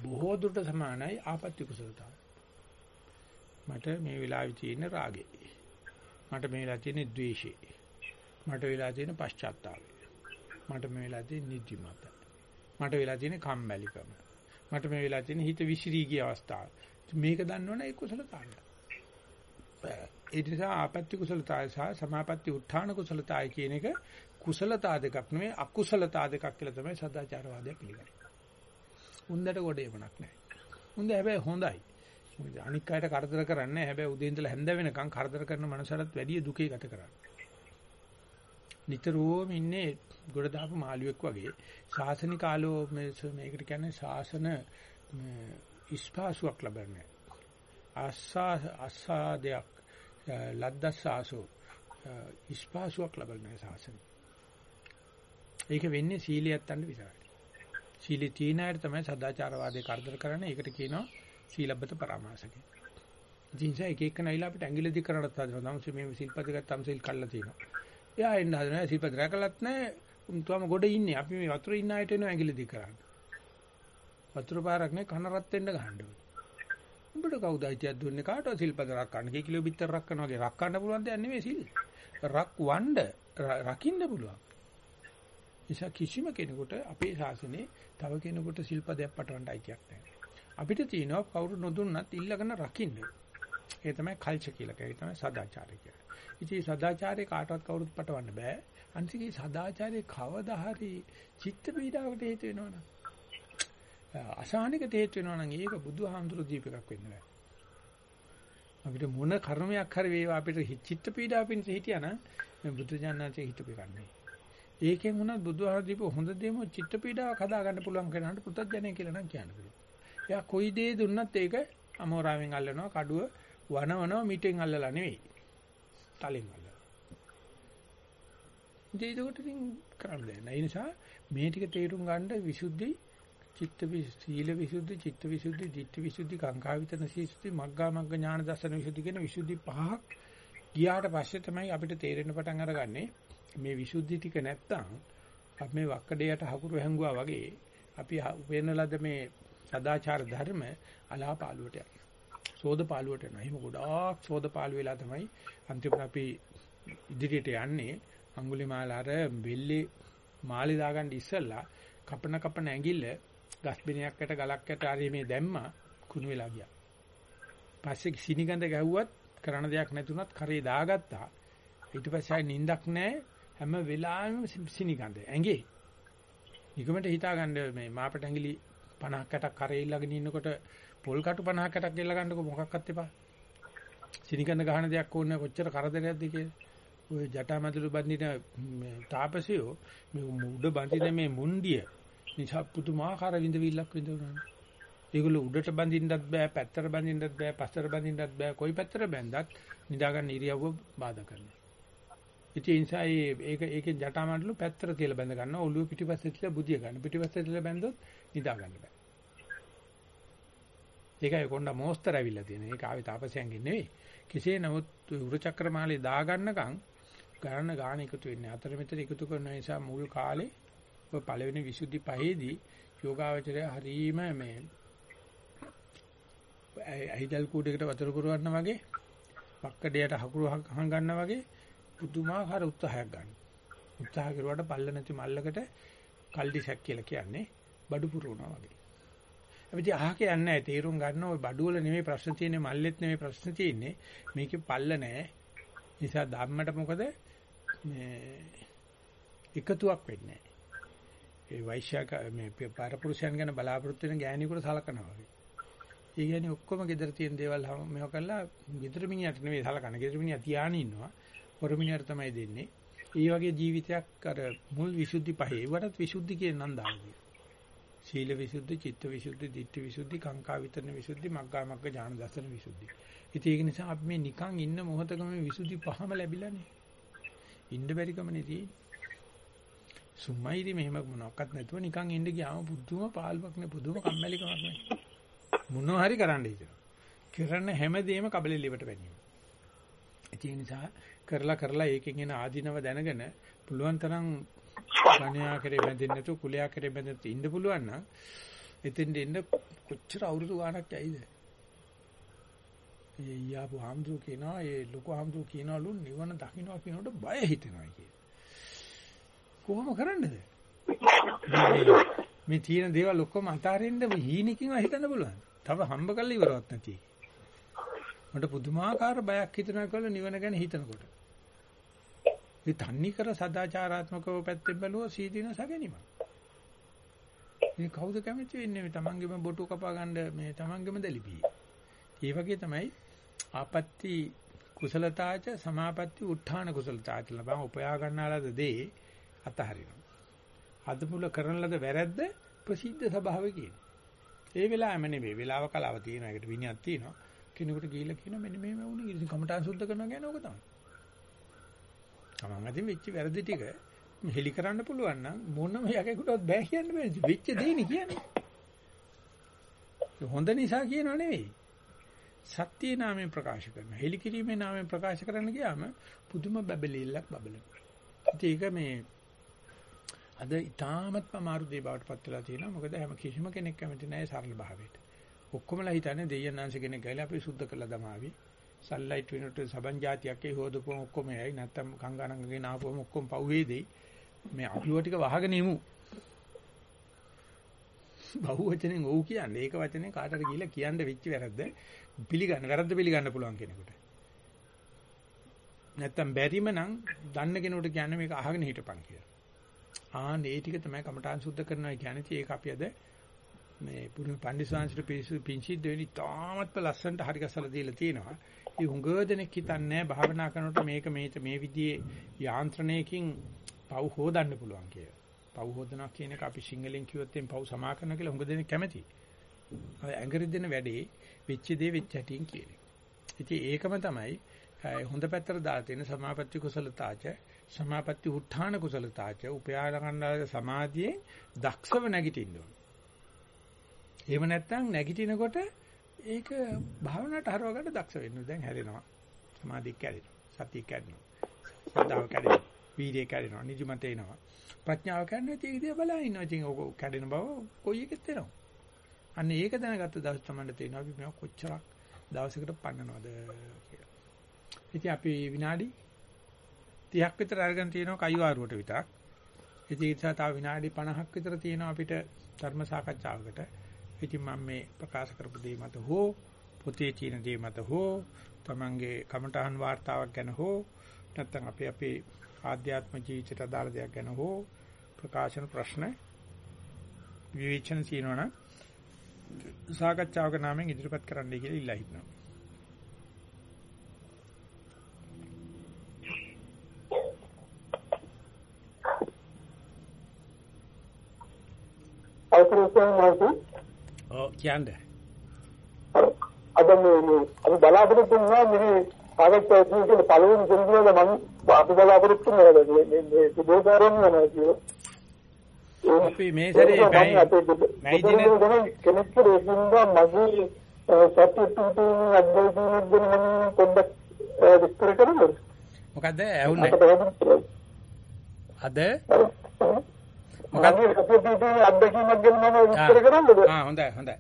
බොහෝ දුරට සමානයි ආපත්‍ය කුසලතාවයි. මට මේ වෙලාවේ තියෙන රාගය. මට මේ වෙලාවේ තියෙන ද්වේෂය. මට වෙලා තියෙන පශ්චාත්තාපය. මට මේ වෙලා තියෙන නිදිමත. මට වෙලා තියෙන කම්මැලිකම. මට මේ වෙලා තියෙන හිත විසිරී ගිය අවස්ථාව. මේක දන්නවනේ ඒ කුසලතාවය. ඒ නිසා ආපත්‍ය කුසලතාවය සහ සමාපatti උත්ථාන කුසලතාවය කියන එක කුසලතා දෙකක් නෙවෙයි අකුසලතා දෙකක් කියලා තමයි සදාචාරවාදය පිළිගන්නේ. උන්දට ගොඩේමක් නැහැ. උන්ද හැබැයි හොඳයි. අනික් අයට කරදර කරන්නේ හැබැයි උදේ ඉඳලා හැන්ද වෙනකන් කරදර කරන මනසටත් වැඩිය දුකේ ගත කරන්නේ. නිතරම ඉන්නේ ගොඩ දාපු මාළුවෙක් වගේ. ශාසනික ආලෝ මේකට කියන්නේ ශාසන ඉස්පාසුවක් ලබන්නේ ආස්සා ආසාදයක් ලද්දස්සාසෝ ඉස්පාසුවක් ලබන්නේ ශාසන. ඒක වෙන්නේ සීලියත්තන්ට විතරයි. සීලී තීන අයට තමයි සදාචාරවාදී කරදර කරන්නේ. ඒකට කියනවා සීලබ්බත පරාමාසක ජීන්ස එක එක නයිලා අපිට ඇඟිලි දික් කරනත් හදනවා නම් මේ සිල්පද ගත්තම සිල් කල්ලා තියෙනවා. එයා එන්න හදනවා සිල්පද රැකලත් නැහැ උන්තුම ගොඩ ඉන්නේ. අපි මේ වතුර ඉන්න අයට එනවා ඇඟිලි දික් කරන්න. වතුර පාරක් නේ කන රත් වෙන්න ගහන්න ඕනේ. උඹට කවුද අයිතියක් දුන්නේ කාටවත් සිල්පද රක්කන්න? කී කිලෝ බිත්තර රක්කනවා වගේ රක්කන්න පුළුවන් දෙයක් නෙමෙයි සිල්. රක් වණ්ඩ රකින්න පුළුවන්. නිසා කිසිම කෙනෙකුට අපේ ශාසනයේ තව කෙනෙකුට සිල්පදයක් පටවන්න අයිතියක් නැහැ. අපිට තියෙනවා කවුරු නොදුන්නත් ඉල්ලගෙන රකින්න. ඒ තමයි කල්චර් කියලා කියන්නේ. ඒ තමයි සදාචාරය කියන්නේ. ඉතින් සදාචාරය කාටවත් කවුරුත් පටවන්න බෑ. අන්තිකේ සදාචාරයේ කවදා හරි චිත්ත පීඩාවට හේතු වෙනවනම් අසහනිකට හේතු වෙනවනම් ඒක බුදුහාමුදුරු දීපයක් වෙන්න බෑ. අපිට මොන කර්මයක් හරි වේවා අපිට චිත්ත පීඩාව පිණිස හිටියානම් මේ බුදු ඥානන්සේ හිතපෙන්නේ. ඒකෙන් උනත් බුදුහාමුදුරු දීප හොඳ දෙම චිත්ත පීඩාවක් හදා ගන්න පුළුවන් කෙනාට පුතත්ජනය කියලා නම් කියන්න පුළුවන්. එයා කොයි දේ දුන්නත් ඒක අමෝරාවෙන් අල්ලනවා කඩුව වනවනවා මිටෙන් අල්ලලා නෙවෙයි. තලින් අල්ලලා. ඉතින් ඒකට ඉතින් කරන්න දෙන්න. ඒ නිසා මේ ටික තේරුම් ගන්න විසුද්ධි චිත්ත සීල විසුද්ධි, චිත්ත විසුද්ධි, ධිට්ඨි විසුද්ධි, කාංකා විතන විසුද්ධි, මග්ගා මග්ග ඥාන දර්ශන විසුද්ධි කියන විසුද්ධි පහක් ගියාට පස්සේ තමයි අපිට තේරෙන්න පටන් අරගන්නේ මේ විසුද්ධි ටික නැත්තම් අපි මේ වක්කඩේට හකුරු හැංගුවා වගේ අපි වෙන ලද මේ සදාචාර ධර්ම අලාපාලුවට යනවා. සෝද පාලුවට යනවා. එහෙම ගොඩාක් සෝද පාලු වෙලා තමයි අන්තිමට අපි ඉදිරියට යන්නේ. අඟුලිමාලාර වෙල්ලේ මාලි දාගන්න ඉස්සෙල්ලා කපන කපන ඇඟිල්ල ගස්බිනයක්කට ගලක්කට හරි මේ දැම්මා කුණු වෙලා ගියා. පස්සේ සිනිගඳ ගැහුවත් කරන දෙයක් නැතුණත් කරේ දාගත්තා. ඊට පස්සේ ආයි නිින්දක් නැහැ. හැම වෙලාවෙම සිනිගඳ ඇඟේ. නිකමට හිතාගන්න මේ මාපට ඇඟිලි 50කටක් කරේ ඉල්ලගෙන ඉන්නකොට පොල් කටු 50කටක් ගෙල්ල ගන්නකො මොකක්වත් එපා. සිනිගඳ ගහන දෙයක් ඕනේ කොච්චර කරදරයක්ද කියලා. ඔය ජටාමැදුළු බඳින තාපසියෝ මේ උඩ බඳින මේ මුණ්ඩිය නිසා පුදුමාකාර විඳවිල්ලක් විඳවනවා. ඒගොල්ලෝ උඩට බඳින්නත් බෑ, පැත්තට බඳින්නත් බෑ, පස්සට බඳින්නත් බෑ. කොයි පැත්තට බැඳත් නිදාගන්න ඉරියව්ව බාධා කරනවා. ඉතින් ඒ නිසා ඒක ඒකේ ජටාමඬලු පැත්තට තියලා බැඳ ගන්නවා. ඔළුව පිටිපස්සේ තියලා බුදිය ගන්න. පිටිපස්සේ තියලා බැඳොත් නිදා ගන්න බෑ. ඒකයි කොණ්ඩ මොස්තර ඇවිල්ලා තියෙන්නේ. ඒක ආවේ තාපසයන්ගෙන් නෙවෙයි. කෙසේ නමුත් උරුචක්‍රමාලේ දාගන්නකම් ගණන ගාන එකතු වෙන්නේ. අතර මෙතන එකතු කරන නිසා මුල් කාලේ ඔය පළවෙනි විසුද්ධි පහේදී යෝගාවචරය හරීම මේ අහිදල් කූඩේකට වතුර පුරවන්න වගේ වක්කඩයට හකුරු හංගන්න වගේ පුදුමාකාර උත්සාහයක් ගන්න. උත්සාහ කරුවාට පල්ල නැති මල්ලකට කල්ඩිසක් කියලා කියන්නේ බඩු පුරවනවා වගේ. අපි අහක යන්නේ නැහැ තීරුම් ගන්න ওই බඩු වල නෙමෙයි ප්‍රශ්න තියෙන්නේ මල්ලෙත් නෙමෙයි ප්‍රශ්න තියෙන්නේ මේකේ පල්ල නැහැ. නිසා ධම්මට මොකද මේ එකතුවක් වෙන්නේ ඒ වෛශ්‍යක මේ පරපුරුෂයන් ගැන බලාපොරොත්තු වෙන ගෑණියෙකුට සලකනවා වගේ. ඒ කියන්නේ ඔක්කොම gedara තියෙන දේවල් මේව කළා gedara මිනිහට නෙවෙයි සලකන. gedara මිනිහා තියාගෙන ඉන්නවා. හොර මිනිහට තමයි දෙන්නේ. ඒ වගේ ජීවිතයක් අර මුල් විසුද්ධි පහේ වටත් විසුද්ධි කියන නම් දාන්නේ. සීල විසුද්ධි, චිත්ත විසුද්ධි, ditthi විසුද්ධි, කාංකා විතරන විසුද්ධි, මග්ගා මග්ග ඥාන දර්ශන විසුද්ධි. ඉතින් ඒක නිසා අපි මේ නිකන් ඉන්න මොහොතකම මේ විසුද්ධි පහම ලැබිලානේ. ඉන්න බැරිකමනේ තියෙන්නේ. සුම්මයිරි මෙහෙම මොනවත් නැතුව නිකන් ඉන්න ගියාම බුද්ධුම පාල්වක් නේ බුදුම කම්මැලිකමක් නේ. මොනවා හරි කරන්න හිතෙනවා. කරන හැමදේම කබලෙ liවට වැනියු. ඒ නිසා කරලා කරලා ඒකෙන් එන ආධිනව දැනගෙන පුළුවන් තරම් ගණ්‍යා කරේ බැඳෙන්නේ නැතුව කුලයා කරේ බැඳෙන්න ඉන්න පුළුවන් නම් එතෙන්ට එන්න කොච්චර අවුරුදු ගාණක් ඇයිද? ඒ යාපු හම්දු කියනවා ඒ ලොකු හම්දු කියනවලු නිවන දකින්නවා කියනකොට බය හිතෙනවා කිය. කොහොම කරන්නද? මේ තියෙන දේවල් ඔක්කොම අතාරින්න හීනකින් හිතන්න පුළුවන්. තව හම්බ කරලා ඉවරවත් නැති. මට පුදුමාකාර බයක් හිතෙනවා කියලා නිවන ගැන හිතනකොට. මේ තන්නේ කර සදාචාරාත්මකව පැත්තෙන් බැලුවා සීදීන සැගැනීම. මේ කවුද කැමති වෙන්නේ මේ තමන්ගේම බොටු කපා ගන්න මේ තමන්ගේම දලිපී. ඒ වගේ තමයි ආපත්‍ති කුසලතාච සමාපatti උත්ථාන කුසලතාච ලබා උපයා ගන්නාලද දේ අතහරිනවා. අද මුල කරන ලද වැරද්ද ප්‍රසිද්ධ ස්වභාවය කියනවා. ඒ වෙලාවෙම නෙවෙයි වෙලාව කලාව තියෙනවා. ඒකට විනයක් තියෙනවා. කෙනෙකුට ගිහිල්ලා කියනවා මෙන්න මෙහෙම වුණේ. ඉතින් කමඨාන් සුද්ධ කරනවා කියන්නේ ඕක තමයි. තමන් අතින් වෙච්ච වැරදි ටික හෙලි කරන්න පුළුවන් නම් මොනම යකෙකුටවත් බෑ කියන්න බෑ. වෙච්ච දේනේ කියන්නේ. හොඳ නිසා කියනව නෙවෙයි. සත්‍ය නාමයෙන් ප්‍රකාශ කරන. හෙලි කිරීමේ නාමයෙන් ප්‍රකාශ කරන්න ගියාම පුදුම බබලෙල්ලක් බබලනවා. ඒක මේ අද ඊටාමත්ම අමාරු දේ බවට පත් වෙලා තියෙනවා. මොකද හැම කිසිම කෙනෙක් කැමති නැහැ සරල භාවයට. ඔක්කොමලා හිතන්නේ දෙයයන්ාංශ කෙනෙක් ගිහලා අපි සුද්ධ කරලා දමාවි. සල්ලයිට් වෙනට සබන් જાතියක් ඒ හොදපුවම ඔක්කොම එයි. නැත්තම් කංගානංගගෙන ආපුවම ඔක්කොම පව් වේදෙයි. මේ අපිව ටික වහගෙන ඉමු. බහුවචනෙන් ඔව් කියන්නේ ඒක වචනේ කාටට ගිහිල්ලා කියන්න වෙච්ච වැරද්ද පිළිගන්න වැරද්ද පිළිගන්න පුළුවන් කෙනෙකුට. නැත්තම් බැරිම නම් දන්න කෙනෙකුට කියන්නේ මේක අහගෙන හිටපන් කියලා. ආන් ඒ ටික තමයි කමඨාන් සුද්ධ කරනවා කියන්නේ. ඒක අපි අද මේ පුරු පන්දිස්වාංශට පිසු පිංචිද්ද වෙනි තාමත්ම ලස්සනට හරි ගසලා දීලා තියෙනවා. ඒ හුඟ දෙනෙක් හිතන්නේ භාවනා කරනකොට මේක මේ මේ විදිහේ යාන්ත්‍රණයකින් පව් හොදන්න පුළුවන් කියලා. පව් හොදනවා කියන එක අපි සිංහලෙන් කිව්වොත් එම් පව් සමා කරනවා කියලා හුඟ දෙනෙක් කැමතියි. ඇඟරි දෙන වැඩේ වෙච්ච දේ වෙච්ච හැටින් කියන්නේ. ඉතින් ඒකම තමයි හොඳ පැත්තට දාලා තියෙන සමාපatti කුසලතාච සමාපatti උත්ථාන කුසලතාච උපයාල ගන්නාල සමාධියේ දක්ෂව නැගිටින්න ඕන. එහෙම නැත්නම් නැගිටිනකොට ඒක භාවනාවට හරව ගන්න දක්ෂ වෙන්න. දැන් හැදෙනවා. සමාධිය කැඩෙනවා. සතිය කැඩෙනවා. ශ්‍රද්ධාව කැඩෙනවා. වීර්යය කැඩෙනවා. නිදිමත එනවා. ප්‍රඥාව කැඩෙනවා. ඒක දිහා බලා ඉන්නවා. ඉතින් ඕක කැඩෙන බව කොයි එකෙත් එනවා. අන්න ඒක දැනගත්ත දවස් තමයි තේරෙනවා අපි මේක කොච්චරක් දවසකට පන්නනවද කියලා. ඉතින් අපි විනාඩි 30ක් විතර අරගෙන තියෙනවා කයිවාරුවට විතරක්. ඉතින් ඒ නිසා තව විනාඩි 50ක් විතර තියෙනවා අපිට ධර්ම සාකච්ඡාවකට. ඉතින් මම මේ ප්‍රකාශ කරපු දේ මත හෝ පොතේ තියෙන දේ මත හෝ තමන්ගේ කමඨහන් වාර්තාවක් ගැන හෝ නැත්නම් අපි අපේ ආධ්‍යාත්ම ජීවිතයට අදාළ දෙයක් ගැන හෝ ප්‍රකාශන ප්‍රශ්න විවේචන තියෙනවනම් සාකච්ඡාවක නාමයෙන් ඉදිරිපත් කරන්නයි කියලා ඉල්ලා හිටනවා. අවසරයෙන් ඔව් කියන්නේ. අද මේ අපි බලාපොරොත්තු වෙනවා මේ සාකච්ඡා කියන පළවෙනි කෙනෙකුට මම අපි බලාපොරොත්තු වෙනවා මේ මේ සුබෝධාරම් වෙනවා කියලා. අපි මේ සැරේ දින කෙනෙක් රේසින්දා මගේ සත්‍ය තුතුන් අද්දෝසිනක් ගැන පොඩ්ඩක් විස්තර කරන්න. මොකද්ද ඇහුන්නේ? අද මොකක්ද අද්දෝසිනක් ගැන මම විස්තර කරන්නද? ආ හොඳයි හොඳයි.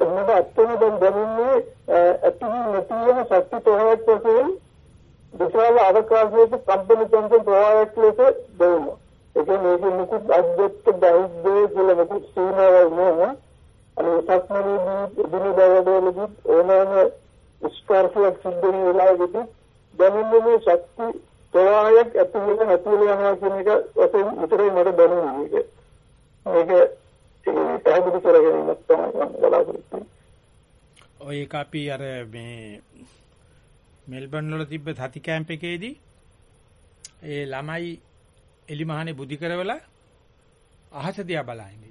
එන්නද අත්තන දැන් දැනෙන්නේ ඇති නැති වෙන සත්‍ය තෝරයක් වශයෙන් විශාල අවකාශයක කම්පන චංචල ප්‍රවාහයක් ලෙස දෙනවා. ඒ කියන්නේ මේක මුකුත් අද්දත්ත බෞද්ධය කියලා මුකුත් සීමාවක් නෑ. අනිත් සත්‍යමදී දින බවවලදී ඕනෑම ස්පර්ශයක් සිද්ධ වෙන වෙලාවෙදී දැනෙන්නේ මේ ශක්ති ප්‍රවාහයක් ඇති වෙන නැති වෙන යනවා කියන එක වශයෙන් විතරයි මට දැනුනේ මේක. මේක පැහැදිලි කරගෙන තමයි මම බලාපොරොත්තු වෙන්නේ. ඔය එක අපි අර මේ මෙල්බන් වල තිබ්බ සති කැම්ප් එකේදී ඒ ළමයි එලිමහනේ බුදි කරවලා අහස දිහා බලන්නේ.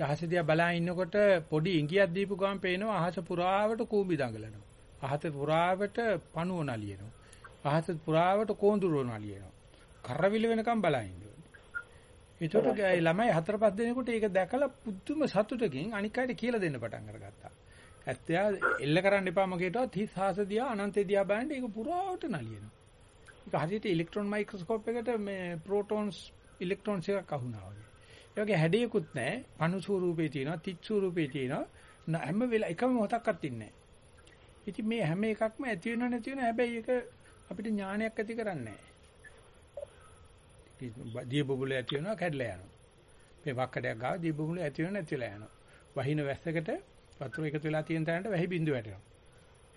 අහස දිහා බලා ඉන්නකොට පොඩි ඉඟියක් දීපු ගමන් පේනවා අහස පුරාවට කූඹි දඟලනවා. අහස පුරාවට පණුව නලියනවා. අහස පුරාවට කෝඳුරෝ නලියනවා. කරවිල වෙනකම් බලා ඉන්නවා. ඒකට ළමයි හතර පහ දෙනෙකුට ඒක දැකලා පුදුම සතුටකින් අනික් අයට කියලා දෙන්න පටන් අරගත්තා. ඇත්තයා එල්ල කරන්න එපා මගේටවත් හිස් හාස දිහා අනන්තය දිහා බලන්න ඒක පුරාවට නලියනවා. ඒක හරියට ඉලෙක්ට්‍රෝන මයික්‍රොස්කෝප් එකට මේ ප්‍රෝටෝන්ස් ඉලෙක්ට්‍රෝන්ස් එකක් අහුනවා වගේ. ඒ වගේ හැඩයකුත් නැහැ. පණු ස්වරූපේ තියෙනවා, තිත් ස්වරූපේ තියෙනවා. හැම වෙලාව එකම මොහොතක්වත් ඉන්නේ නැහැ. ඉතින් මේ හැම එකක්ම ඇති වෙනව නැති වෙනව හැබැයි ඒක අපිට ඥානයක් ඇති කරන්නේ නැහැ. දිය බබුල ඇති වෙනවා කැඩලා යනවා. මේ වක්කඩයක් ගාව දිය බබුල ඇති වෙනව නැතිලා යනවා. වහින වැස්සකට වතුර එකතු වෙලා තියෙන තැනට වැහි බිඳු වැටෙනවා.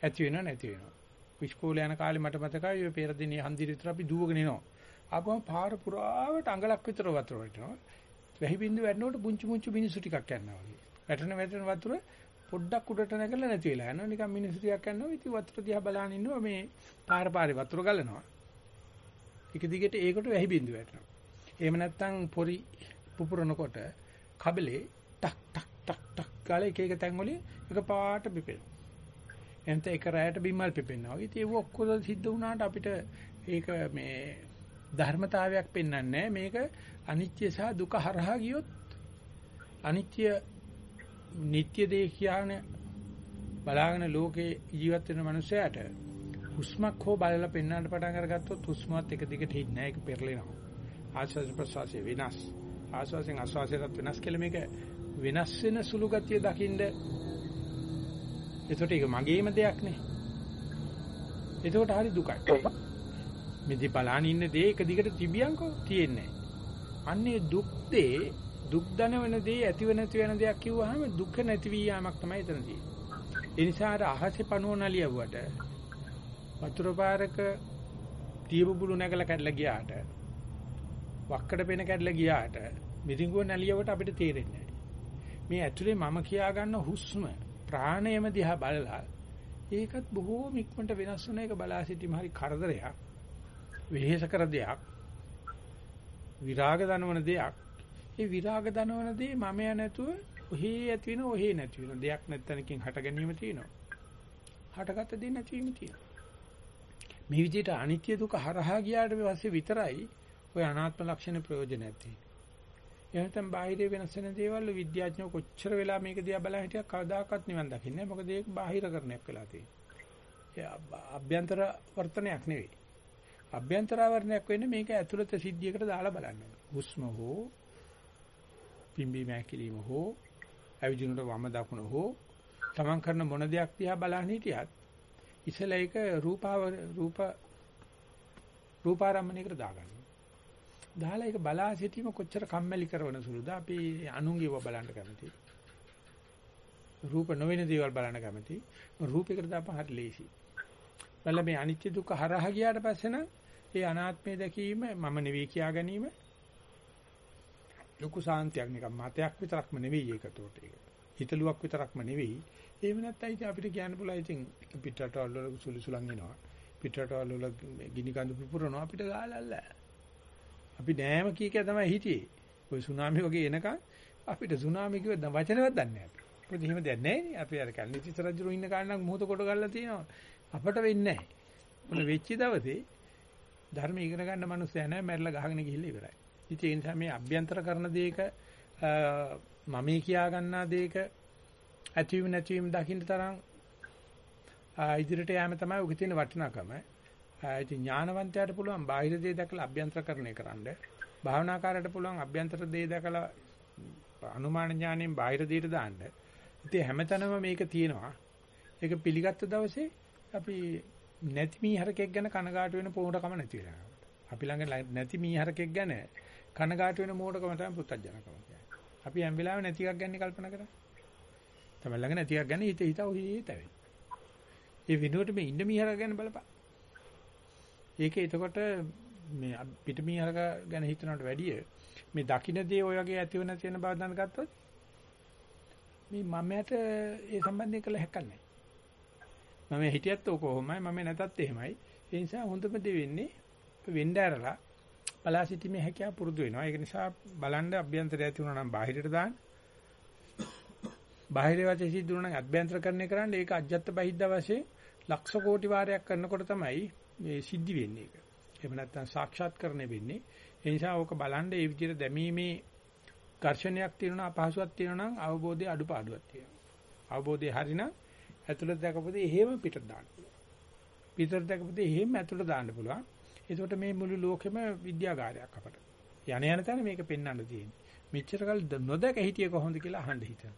ඇති වෙනව නැති වෙනවා. ඉස්කෝලේ යන කාලේ මට මතකයි ඔය පෙරදිනේ හන්දිර විතර අපි දුවගෙන එනවා. ආපුවම පාර පුරාවට අඟලක් විතර වතුර වැටෙනවා. වැහි බිඳු වැටෙනකොට පුංචි පුංචි මිනිස්සු ටිකක් යනවා වගේ. වැටෙන වැටෙන වතුර පොඩ්ඩක් උඩට නැගලා නැති වෙලා යනවා. නිකන් මිනිස්සු ටිකක් යනවා. ඉතින් වතුර දිහා බලන ඉන්නවා මේ පාර පාරේ වතුර ගලනවා. එක දිගට ඒකට වැහි බිඳු වැටෙනවා. එහෙම නැත්නම් පොරි පුපුරනකොට කබලේ ටක් ටක් ටක් ටක් ගාලා එක එක තැන් වලින් එක පාට පිපෙනවා. එනත එක රැයට බිම්මල් පිපෙනවා. ඉතින් ඒක ඔක්කොම සිද්ධ වුණාට අපිට ඒක මේ ධර්මතාවයක් පෙන්වන්නේ මේක අනිත්‍ය සහ දුක හරහා ගියොත් අනිත්‍ය නিত্য දේ කියන බලාගෙන ලෝකේ ජීවත් වෙන මනුස්සයාට හුස්මක් හෝ බලලා පෙන්වන්න පටන් අරගත්තොත් හුස්මත් එක දිගට හිටින්නේ නැහැ ඒක පෙරලෙනවා. ආශ්වාස ප්‍රශ්වාසයේ වෙනස්. ආශ්වාසයෙන් ආශ්වාසයට වෙනස් කියලා මේක වෙනස් වෙන සුළු ගතිය දකින්න එතකොට ඒක මගේම දෙයක් නේ. එතකොට හරි දුකයි. මෙදි බලන ඉන්න දේ එක දිගට තිබියන්කෝ තියෙන්නේ අන්නේ දුක් දේ දුක් දනවන දේ ඇතිව නැති වෙන දෙයක් කිව්වහම දුක නැති වී යාමක් තමයි එතන තියෙන්නේ. ඒ නිසා අර අහසේ පණුව නලියවුවට වතුර පාරක තියබුබුළු නැගලා කැඩලා ගියාට වක්කඩ පෙන කැඩලා ගියාට මිරිඟුව නැලියවට අපිට තේරෙන්නේ මේ ඇතුලේ මම කියා ගන්න හුස්ම ප්‍රාණයම දිහා බලලා ඒකත් බොහෝම ඉක්මනට වෙනස් වෙන එක බලා සිටීම හරි කරදරයක් වෙහෙස කර දෙයක් විරාග දනවන දෙයක් ඒ විරාග දනවන දේ මම ය නැතුව ඔහේ ඇති වෙන ඔහේ නැති වෙන දෙයක් නැත්තනකින් හට ගැනීම තියෙනවා හටගත්ත දේ නැතිවීම තියෙනවා මේ විදිහට අනිත්‍ය දුක හරහා ගියාට පස්සේ විතරයි ඔය අනාත්ම ලක්ෂණ ප්‍රයෝජනයක් තියෙන්නේ එහෙනම් බාහිරේ වෙනස් වෙන දේවල් විද්‍යාඥයෝ කොච්චර වෙලා මේක දිහා බලලා හිටියක් කවදාකවත් නිවන් දකින්නේ මොකද ඒක බාහිර කරණයක් වෙලා තියෙන්නේ. අභ්‍යන්තර වර්තනයක් නෙවෙයි. අභ්‍යන්තරාවරණයක් වෙන්නේ මේක ඇතුළත සිද්ධියකට දාලා බලන්න. හුස්ම හෝ පිම්බි මෑකිලිම හෝ අවිජිනුට වම දකුණ හෝ තමන් කරන මොන දෙයක් දිහා බලන්න හිටියත් ඉතල ඒක රූපාව රූප රූපාරම්මණයකට දාගන්න. දාලා ඒක බලා සිටීම කොච්චර කම්මැලි කරන සුළුද අපි අනුන්ගේව බලන්න කැමති. රූප නොවන දේවල් බලන්න කැමති. රූපයකට දාපන් හරි ලේසි. බලලා මේ අනිත්‍ය දුක්ඛ හරහා ගියාට පස්සේ නම් ඒ අනාත්මය දැකීම මම නෙවෙයි කියා ගැනීම ලොකු සාන්තියක් නිකන් මතයක් විතරක්ම නෙවෙයි ඒකට ඒක. හිතලුවක් විතරක්ම නෙවෙයි. එහෙම නැත්නම් ඉතින් අපිට කියන්න පුළුවන් ඉතින් පිටරටවල වල සුළුසුලන් එනවා. පිටරටවල වල ගිනි කඳු පුපුරනවා අපිට ගාලල්ලා. අපි නෑම කීක තමයි හිටියේ. ওই සුනාමි වගේ එනකන් අපිට සුනාමි කිව්ව වචනවත් දන්නේ නැහැ. මොකද එහෙම දෙයක් නැහැ අපේ අර කල්නිතිස් රජු ඉන්න කාරණා මොහොත කොට ගල්ලා තියෙනවා. අපට වෙන්නේ නැහැ. මොන වෙච්ච දවසේ ධර්ම ඉගෙන ගන්න මනුස්සය නැහැ මැරිලා ගහගෙන ගිහිල්ලා ඉවරයි. ඉතින් ඒ නිසා මේ අභ්‍යන්තර කරන දේක මම කියා ගන්නා දේක ඇතිවීම නැතිවීම දකින්න තරම් ඉදිරියට යෑම තමයි ඔක තියෙන වටිනාකම. ඉතින් ඥානවන්තයාට පුළුවන් බාහිර දේ දැකලා අභ්‍යන්තරකරණය කරන්න. භාවනාකාරයට පුළුවන් අභ්‍යන්තර දේ දැකලා අනුමාන ඥාණයෙන් බාහිර දේට දාන්න. ඉතින් හැමතැනම මේක තියෙනවා. ඒක පිළිගත්ත දවසේ අපි නැති මීහරකෙක් ගැන කනගාටු වෙන පොහොරකම නැති වෙනවා. අපි ළඟ නැති මීහරකෙක් ගැන කනගාටු වෙන මෝඩකම තමයි පුත්තජනකම කියන්නේ. අපි හැම වෙලාවෙම නැති එකක් ගැන කල්පනා කරා. තමයි ළඟ නැති එකක් ගැන හිත හිත ඔහි තැවෙන. ඒ විනුවට මේ ඉන්න මීහරක ගැන බලපන්. ඒක එතකොට මේ පිටමීහරක ගැන හිතනවට වැඩිය මේ දකින්න දේ ඔය වගේ ඇතිව නැති වෙන බව දැනගත්තොත් මේ මමයට ඒ සම්බන්ධයෙන් කළ හැක්කක් නැහැ. මම හිටියත් ඔක කොහොමයි මම නැතත් එහෙමයි. ඒ නිසා හොඳම දේ වෙන්නේ වෙන්න ඇරලා බලා සිටීමේ හැකියාව පුරුදු වෙනවා. ඒක නිසා බලන්න අභ්‍යන්තරය ඇති වුණා නම් බාහිරට දාන්න. බාහිර වශයෙන් සිද්ධ වුණා නම් අභ්‍යන්තරකරණය කරන්න ඒක අජත්ත බහිද්ද වශයෙන් ලක්ෂ කෝටි වාරයක් කරනකොට තමයි මේ සිද්ධි වෙන්නේ ඒක. එහෙම නැත්නම් සාක්ෂාත්කරණය වෙන්නේ. ඒ නිසා ඕක බලන්න ඒ විදිහට දැමීමේ ඝර්ෂණයක් තියෙනවා අපහසුයක් තියෙනවා නම් අවබෝධයේ අඩුපාඩුවක් තියෙනවා. අවබෝධය හරිනම් ඇතුළත දැකපොදී එහෙම පිටට දාන්න පුළුවන්. පිටට දැකපොදී එහෙම ඇතුළට දාන්න පුළුවන්. එතකොට මේ මුළු ලෝකෙම විද්‍යාගාරයක් අපට. යන යන තැන මේක පෙන්වන්න තියෙන්නේ. මෙච්චර කල් නොදක හිටිය කොහොමද කියලා අහන්න හිතන.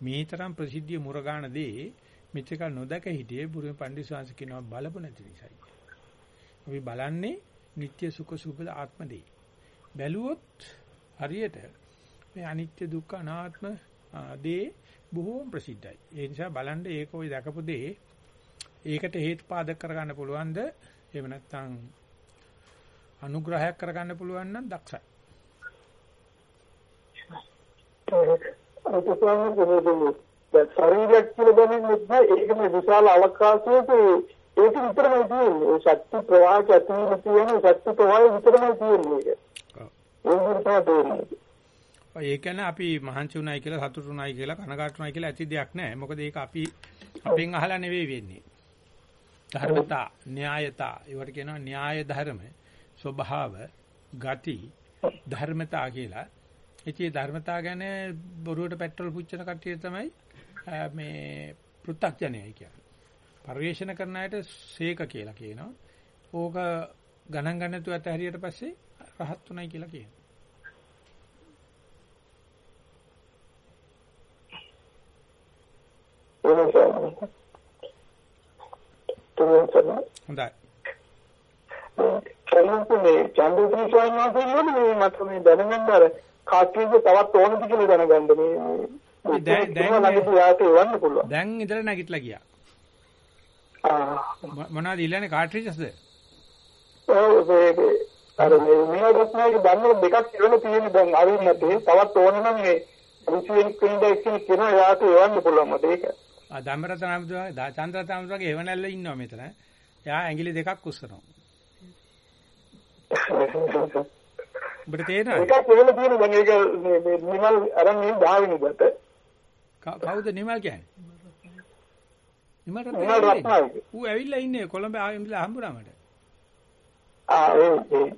මේ තරම් ප්‍රසිද්ධිය මුරගාන දේ මෙච්චර කල් නොදක හිටියේ බුරුමේ පණ්ඩිත ශාංශ කියනවා බලපු නැති නිසායි. අපි බලන්නේ නিত্য සුඛ සුබල ආත්ම දේ. බැලුවොත් හරියට මේ අනිත්‍ය දුක්ඛ අනාත්ම දේ බොහෝම ප්‍රසිද්ධයි. ඒ නිසා බලන්න ඒක ওই දැකපු දේ ඒකට හේතුපාදක කරගන්න පුළුවන්ද එහෙම නැත්නම් අනුග්‍රහයක් කරගන්න පුළුවන් නම් දක්ෂයි. අර ශරීරයක් කියලා දැනෙන්නේ නැහැ ඒකම විශාල අවකාශයක ඒක විතරමයි තියෙන්නේ ඒ ශක්ති ප්‍රවාහක ඇතුළේ තියෙන ශක්ති ප්‍රවාහය විතරමයි තියෙන්නේ ඒක ඒ කියන්නේ අපි මහන්සි උනායි කියලා සතුටු උනායි කියලා කනගාටු උනායි කියලා ඇති දෙයක් නැහැ. මොකද ඒක අපි අපෙන් අහලා නෙවෙයි වෙන්නේ. ධර්මතා, න්‍යායතා, ඒවට කියනවා න්‍යාය ධර්ම, ස්වභාව, ගති, ධර්මතා කියලා. ඉතින් ධර්මතා ගැන බොරුවට පෙට්‍රල් පුච්චන කට්ටිය තමයි මේ පෘථග්ජනයයි කියන්නේ. පරිවේෂණ කරන අයට සීක කියලා කියනවා. ඕක ගණන් ගන්න නැතුව ඇතහැරියට පස්සේ රහත් උනායි කියලා කියනවා. එහෙනම් තමයි හොඳයි. කෙනෙක් මේ චන්ද්‍රපුර ස්වාමීන් වහන්සේ මේ මට මේ දැනගන්න අර කාට්‍රිජ් තවත් ඕනද කියලා දැනගන්න මේ දැන්- දැන්-. දැන් ඉඳලා නැගිටලා ගියා. මොනවද ඉල්ලන්නේ කාට්‍රිජස්ද? ඔව් මේ අර මේ මේ රත්නාගේ බන්නර දෙකක් ඉරලා තියෙන දැන් අරින් නැතේ තවත් ඕන නම් මේ රුචියෙන් කින්ද එක්කෙනෙක් කියන යාට එවන්න පුළුවන් මට ඒක. ආ ධම්මරතන අමතුගේ දා චන්ද්‍රරතන අමතුගේ එවනැල්ල ඉන්නවා මෙතන. එයා ඇඟිලි දෙකක් උස්සනවා. ඔබට තේරෙනවද? එකක් එවලා තියෙන දැන් ඒක මේ මේ නිමල් අරන් මේ 10 වෙනිදාට කවුද නිමල් කියන්නේ? නිමල් නිමල් රත්නායක. ඌ ඇවිල්ලා ඉන්නේ කොළඹ ආවිල්ලා හම්බුනා මට. ආ ඒ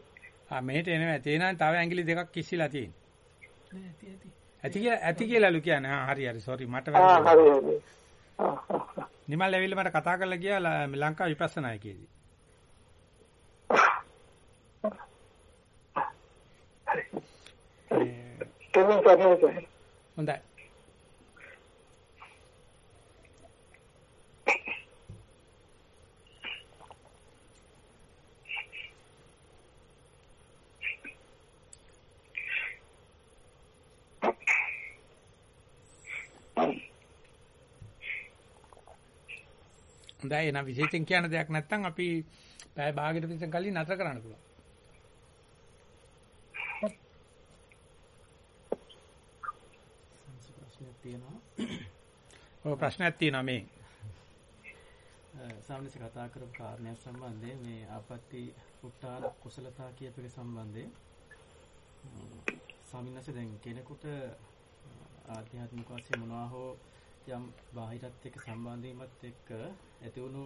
ආ මෙහෙට එනවා. තේනන් තව ඇඟිලි දෙකක් කිසිලා තියෙනවා. නෑ ඇති ඇති. ඇති කියලා ඇති කියලාලු කියන්නේ. ආ හරි හරි සෝරි මට ආ වැරදුනා. හරි හරි. නිමල් ඇවිල්ලා මට කතා කරලා ගියා ලංකා විපස්සනායකයේදී. ඒ, කෙවින් කරන්නේ හොඳයි. හොඳයි එහෙනම් විශේෂයෙන් කියන දෙයක් නැත්නම් අපි පැය භාගයට විතර කලින් නතර කරන්න පුළුවන්. ප්‍රශ්නයක් තියෙනවා. ඔය ප්‍රශ්නයක් තියෙනවා මේ. සාමනස කතා කරපු කාරණයක් සම්බන්ධයෙන් මේ ආපත්‍ති උත්තාන කුසලතා කියප එක සම්බන්ධයෙන් සාමිනස දැන් කෙනෙකුට ආධ්‍යාත්මික වශයෙන් මොනවා හෝ යම් බාහිරත් එක්ක සම්බන්ධ වීමත් එක්ක ඇති වුණු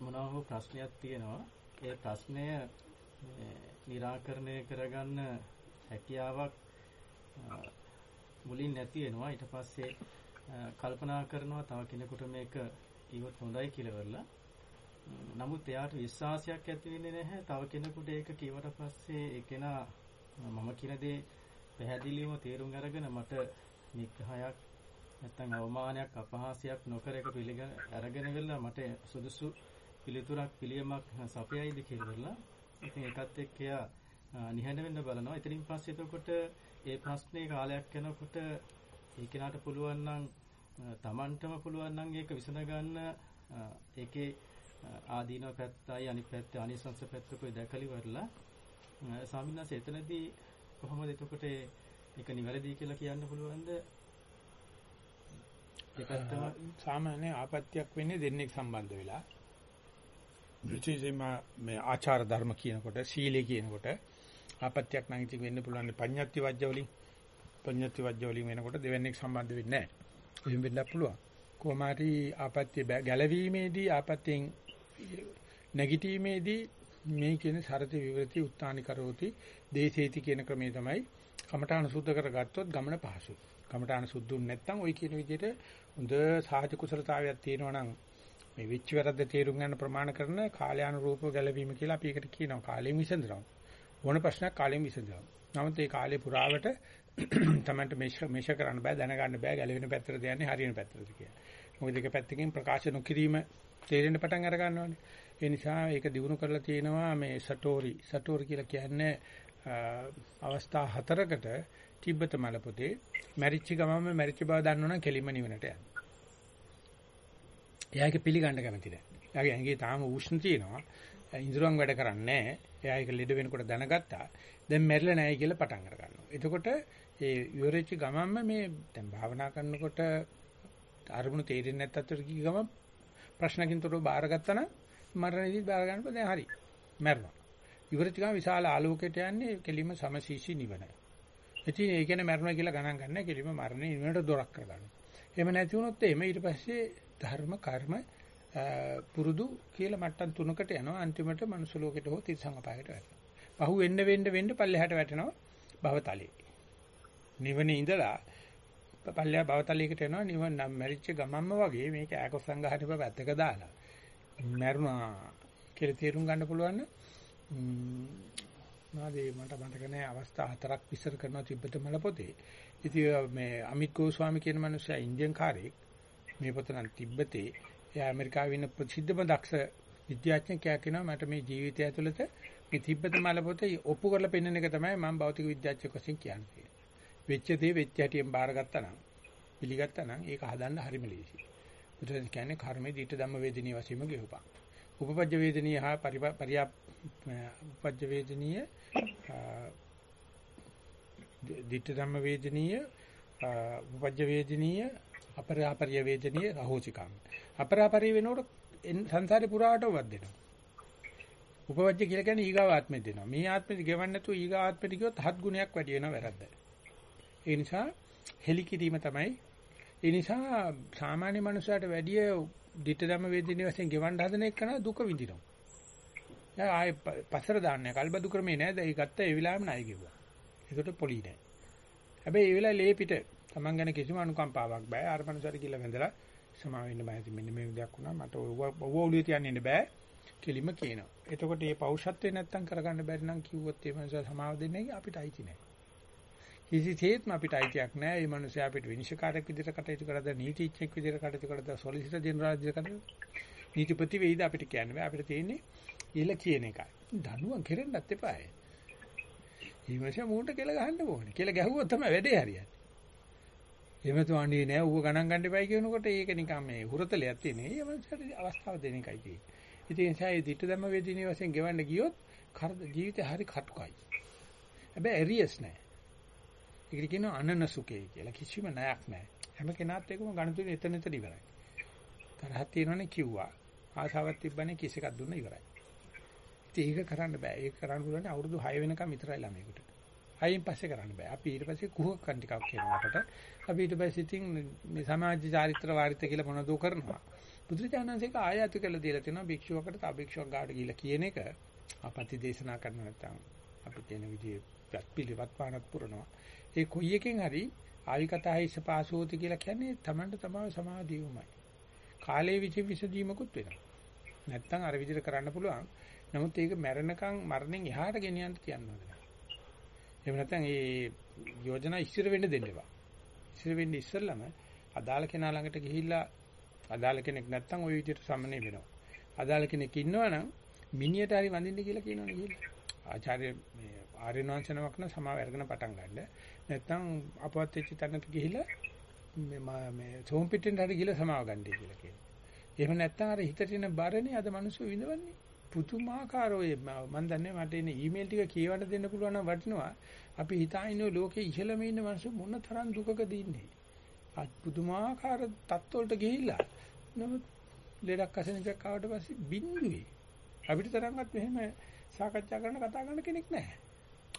මොනවා හෝ ප්‍රශ්නයක් තියෙනවා. ඒ ප්‍රශ්නය මේ निराකරණය කරගන්න හැකියාවක් අ, මුලින් නැති වෙනවා. ඊට පස්සේ අ, කල්පනා කරනවා තව කෙනෙකුට මේක කිව්වොත් හොඳයි කියලා වෙලා. නමුත් එයාට විශ්වාසයක් ඇති වෙන්නේ නැහැ. තව කෙනෙකුට ඒක කිව්වට පස්සේ ඒ කෙනා මම කියන දේ පැහැදිලිවම තේරුම් අරගෙන මට නිග්‍රහයක් නැත්නම් අවමානයක් අපහාසයක් නොකර එක පිළිගන අරගෙන වෙලා මට සුදුසු පිළිතුරක් පිළියමක් සපයයිද කියලා වෙලා ඉතින් ඒකත් එක්ක එයා අ, නිහඬ වෙන්න බලනවා. ඉතින් පස්සේ එතකොට ඒ ප්‍රශ්නේ කාලයක් යනකොට ඒ කෙනාට පුළුවන් නම් අ, Tamanටම පුළුවන් නම් ඒක විසඳ ගන්න අ, ඒකේ අ, ආදීනව පැත්තයි අනිත් පැත්තේ අනිසංස පැත්තකුයි දැකලි වරලා ස්වාමීන් එතනදී කොහොමද එතකොට ඒක නිවැරදි කියලා කියන්න පුළුවන්ද? ඒකත්තම සාමාන්‍ය ආපත්‍යක් වෙන්නේ දෙන්නෙක් සම්බන්ධ වෙලා. විශේෂයෙන්ම මේ ආචාර ධර්ම කියනකොට සීලය කියනකොට ආපත්‍යක් නම් ඉතින් වෙන්න පුළුවන් පඤ්ඤාති වජ්‍ය වලින් පඤ්ඤාති වජ්‍ය වලින් වෙනකොට දෙවන්නේක් සම්බන්ධ වෙන්නේ නැහැ. එහෙම වෙන්නත් පුළුවන්. කොහොම හරි ආපත්‍ය ගැලවීමේදී ආපත්‍යෙන් නැගිටීමේදී මේ කියන සරති විවෘති උත්තානි කරෝති දේශේති කියන ක්‍රමේ තමයි කමඨාන සුද්ධ කරගත්තොත් ගමන පහසුයි. කමඨාන සුද්ධුන් නැත්නම් ওই කියන විදිහට හොඳ සාහිත්‍ය කුසලතාවයක් තියෙනවා නම් මේ විච් වැරද්ද තේරුම් ගන්න ප්‍රමාණ කරන කාලයානුරූපව ගැලවීම කියලා අපි ඒකට කියනවා කාලයෙන් විසඳනවා. ඕන ප්‍රශ්නයක් කාලයෙන් විසඳනවා. නමුත් ඒ කාලේ පුරාවට තමන්ට මේෂ මේෂ කරන්න බෑ දැනගන්න බෑ ගැලවෙන පැත්තට දෙන්නේ හරියන පැත්තට කියලා. මොකද ඒක පැත්තකින් ප්‍රකාශ නොකිරීම තේරෙන්න පටන් අර ගන්නවානේ. ඒ නිසා ඒක දිනු කරලා තියෙනවා මේ සටෝරි සටෝරි කියලා කියන්නේ අ, අවස්ථා හතරකට තිබ්බත මල පොතේ මැරිච්ච ගමම මැරිච්ච බව දන්නවනම් කෙලින්ම නිවනට යනවා. එයා ඒක පිළිගන්න කැමති නැහැ. එයාගේ ඇඟේ තාම උෂ්ණ තියෙනවා. ඉඳුරම් වැඩ කරන්නේ නැහැ. එයා ඒක ලෙඩ වෙනකොට දැනගත්තා. දැන් මැරිලා නැහැ කියලා පටන් අර ගන්නවා. එතකොට ඒ ඉවරෙච්ච ගමන්ම මේ දැන් භාවනා කරනකොට අරමුණු තේරෙන්නේ නැත්තත් කී ගමන් ප්‍රශ්නකින් තොරව බාරගත්තා නම් මරණයේදී බාර ගන්නකොට දැන් හරි. මැරෙනවා. ඉවරෙච්ච ගමන් විශාල ආලෝකයට යන්නේ කෙලින්ම සමශීෂී නිවන. ඉතින් ඒ කියන්නේ මරණය කියලා ගණන් ගන්න නැහැ. කෙලින්ම මරණය නිවනට දොරක් කරගන්නවා. එහෙම නැති වුණොත් එහෙම ඊට පස්සේ ධර්ම කර්ම අ, පුරුදු කියලා මට්ටම් තුනකට යනවා අන්තිමට මනුස්ස ලෝකෙට හෝ තිරිසං අපායට වැටෙනවා. පහු වෙන්න වෙන්න වෙන්න පල්ලෙහාට වැටෙනවා භවතලේ. නිවනේ ඉඳලා පල්ලිය බවතලයකට එනවා නිවන නම් මැරිච්ච ගමම්ම වගේ මේක ඈක සංඝහරි බව ඇත්තක දාලා මැරුණා කියලා තේරුම් ගන්න පුළුවන් නම් මාදී මට මතක නැහැ අවස්ථා හතරක් විස්තර කරනවා තිබ්බත මල පොතේ. ඉතින් මේ අමිත් ගෝස්වාමි කියන මිනිස්සයා ඉන්දියන් කාරෙක් මේ පොත නම් තිබ්බතේ එයා ඇමරිකාවේ ඉන්න ප්‍රසිද්ධම දක්ෂ විද්‍යාඥයෙක් කියනවා මට මේ ජීවිතය ඇතුළත මේ තිබ්බත මල පොතේ ඔප්පු කරලා පෙන්වන එක තමයි මම භෞතික විද්‍යාඥයෙක් වශයෙන් කියන්නේ. වෙච්ච දේ වෙච්ච හැටියෙන් බාරගත්තා නම් පිළිගත්තා නම් ඒක හදන්න හරිම ලේසියි. බුදුන් කියන්නේ කර්මයේ දීට ධම්ම වේදිනිය වශයෙන්ම ගෙවපන්. උපපජ්ජ වේදිනිය හා පරියා උපපජ්ජ වේදිනිය දීට ධම්ම වේදිනිය උපපජ්ජ වේදිනිය අපරාපරිය වේදිනිය රහෝචිකම්. අපරාපරිය වෙනකොට සංසාරේ පුරාටම වද්දෙනවා. උපවජ්ජ කියලා කියන්නේ ඊගාව ආත්මෙ දෙනවා. මේ ආත්මෙදි ගෙවන්න නැතුව ඊගා ආත්මෙදි ගියොත් හත් ගුණයක් වැඩි වෙනවා වැරද්ද. ඒ නිසා හෙලි කිරීම තමයි ඒ නිසා සාමාන්‍ය මනුස්සයාට වැඩිය ditta ධම්ම වේදිනේ වශයෙන් ගෙවන්න හදන එක නා දුක විඳිනවා. දැන් ආයේ පස්සර දාන්නේ කල්බදු ක්‍රමේ නෑ. දැන් ඒ ගත්ත ඒ වෙලාවෙම ණය ගෙවුවා. ඒකට පොලි නෑ. හැබැයි ඒ වෙලාවේ ලේ පිට Taman ගැන කිසිම අනුකම්පාවක් බෑ. ආර මනුස්සයාට කියලා වැඳලා සමා වෙන්න බෑ. මෙන්න මේ දෙයක් වුණා මට ඔව ඔලිය තියන්න ඉන්න බෑ. කෙලිම කියනවා. එතකොට මේ පෞෂත්වේ නැත්තම් කරගන්න බැරි නම් කිව්වොත් ඒ මනුස්සයා සමාව දෙන්නේ අපිට අයිති නෑ. කිසිසේත්ම අපිට අයිතියක් නෑ. මේ මනුස්සයා අපිට විනිශ්චයකාරයෙක් විදිහට කටයුතු කරද නීතිඥයෙක් විදිහට කටයුතු කරද සොලිසිටර් ජෙනරාල් විදිහට කටයුතු නීතිපති වෙයිද අපිට කියන්න බෑ. අපිට තියෙන්නේ ඉල කියන එකයි. දනුවම් කෙරෙන්නත් එපායි. ඊමණට මූට කෙල ගහන්න ඕනේ. කෙල ගැහුවොත් තමයි වැඩේ හරියන්නේ. එහෙම තුවන්නේ නෑ ඌව ගණන් ගන්න එපයි කියනකොට ඒක නිකන් මේ හුරතලයක් තියෙන. ඒ මනුස්සයාට අවස්ථාව දෙන එකයි තියෙන්නේ. ඉතින් ඒ නිසා මේ ditta ධම්ම වේදිනේ වශයෙන් ගෙවන්න ගියොත් ජීවිතේ හරි කටුකයි. හැබැයි ඇරියස් නෑ. ඒකට කියනවා අනන සුඛය කියලා. කිසිම ණයක් නෑ. හැම කෙනාත් එක්කම ගණතුනේ එතන එතන ඉවරයි. තරහක් තියෙනවනේ කිව්වා. ආශාවක් තිබ්බනේ කිස් එකක් දුන්න ඉවරයි. ඉතින් ඒක කරන්න බෑ. ඒක කරන්න පුළුවන් අවුරුදු 6 වෙනකම් විතරයි ළමයෙකුට. හයින් පස්සේ කරන්න බෑ. අපි ඊට පස්සේ කුහකම් ටිකක් කියනවාට අපි ඊට පස්සේ ඉතින් මේ සමාජ චාරිත්‍ර වාරිත්‍ර කියලා මොනවද කරනවා. බුදුරජාණන්සේක ආයත කළ දීලා තියෙනවා භික්ෂුවකට අභික්ෂුවක් ගාඩ ගිහිලා කියන එක අපත්‍ය දේශනා කරන නැත්නම් අපි කියන විදිහේ පිළිවත් පානත් පුරනවා. ඒ කොයි එකෙන් හරි ආවිකතයිස පාසෝති කියලා කියන්නේ Tamanට තමයි සමාධියුමයි. කාලේ විචි විසදීමකුත් වෙනවා. නැත්තම් අර විදිහට කරන්න පුළුවන්. නමුත් ඒක මැරෙනකන් මරණයෙන් එහාට ගෙනියන්න තියන්න ඕනේ. එහෙම නැත්නම් ඒ යෝජනා ඉස්සර වෙන්න දෙන්න එපා. ඉස්සර වෙන්න ඉස්සෙල්ලම අදාළ කෙනා ළඟට ගිහිල්ලා අදාළ කෙනෙක් නැත්තම් ওই විදිහට සම්මනේ වෙනවා. අදාළ කෙනෙක් ඉන්නවනම් මිනියට හරි වඳින්න කියලා කියනවනේ ගිහිල්ලා. ආචාර්ය මේ ආර්යනාංශනමක් නම් සමාව අරගෙන පටන් ගන්න. නැත්තම් අපවත් වෙච්ච තැනට ගිහිල්ලා මේ මේ සෝම් පිටින් හරි ගිහිල්ලා සමාව ගන්නයි කියලා කියනවා. එහෙම නැත්තම් අර හිතට එන බරනේ අද මිනිස්සු විඳවන්නේ. පුදුමාකාර ඔය මම දන්නේ මට එන ඊමේල් ටික කියවන්න දෙන්න පුළුවන් නම් වටිනවා. අපි හිතාන්නේ ලෝකේ ඉහළම ඉන්න මිනිස්සු මොන තරම් දුකකද ඉන්නේ. අත් පුදුමාකාර තත්ත්වවලට ගිහිල්ලා නමුත් ලෙඩක් අසනකක් ආවට පස්සේ බින්දුවේ අපිට තරම්වත් මෙහෙම සාකච්ඡා කරන්න කතා කරන්න කෙනෙක් නැහැ.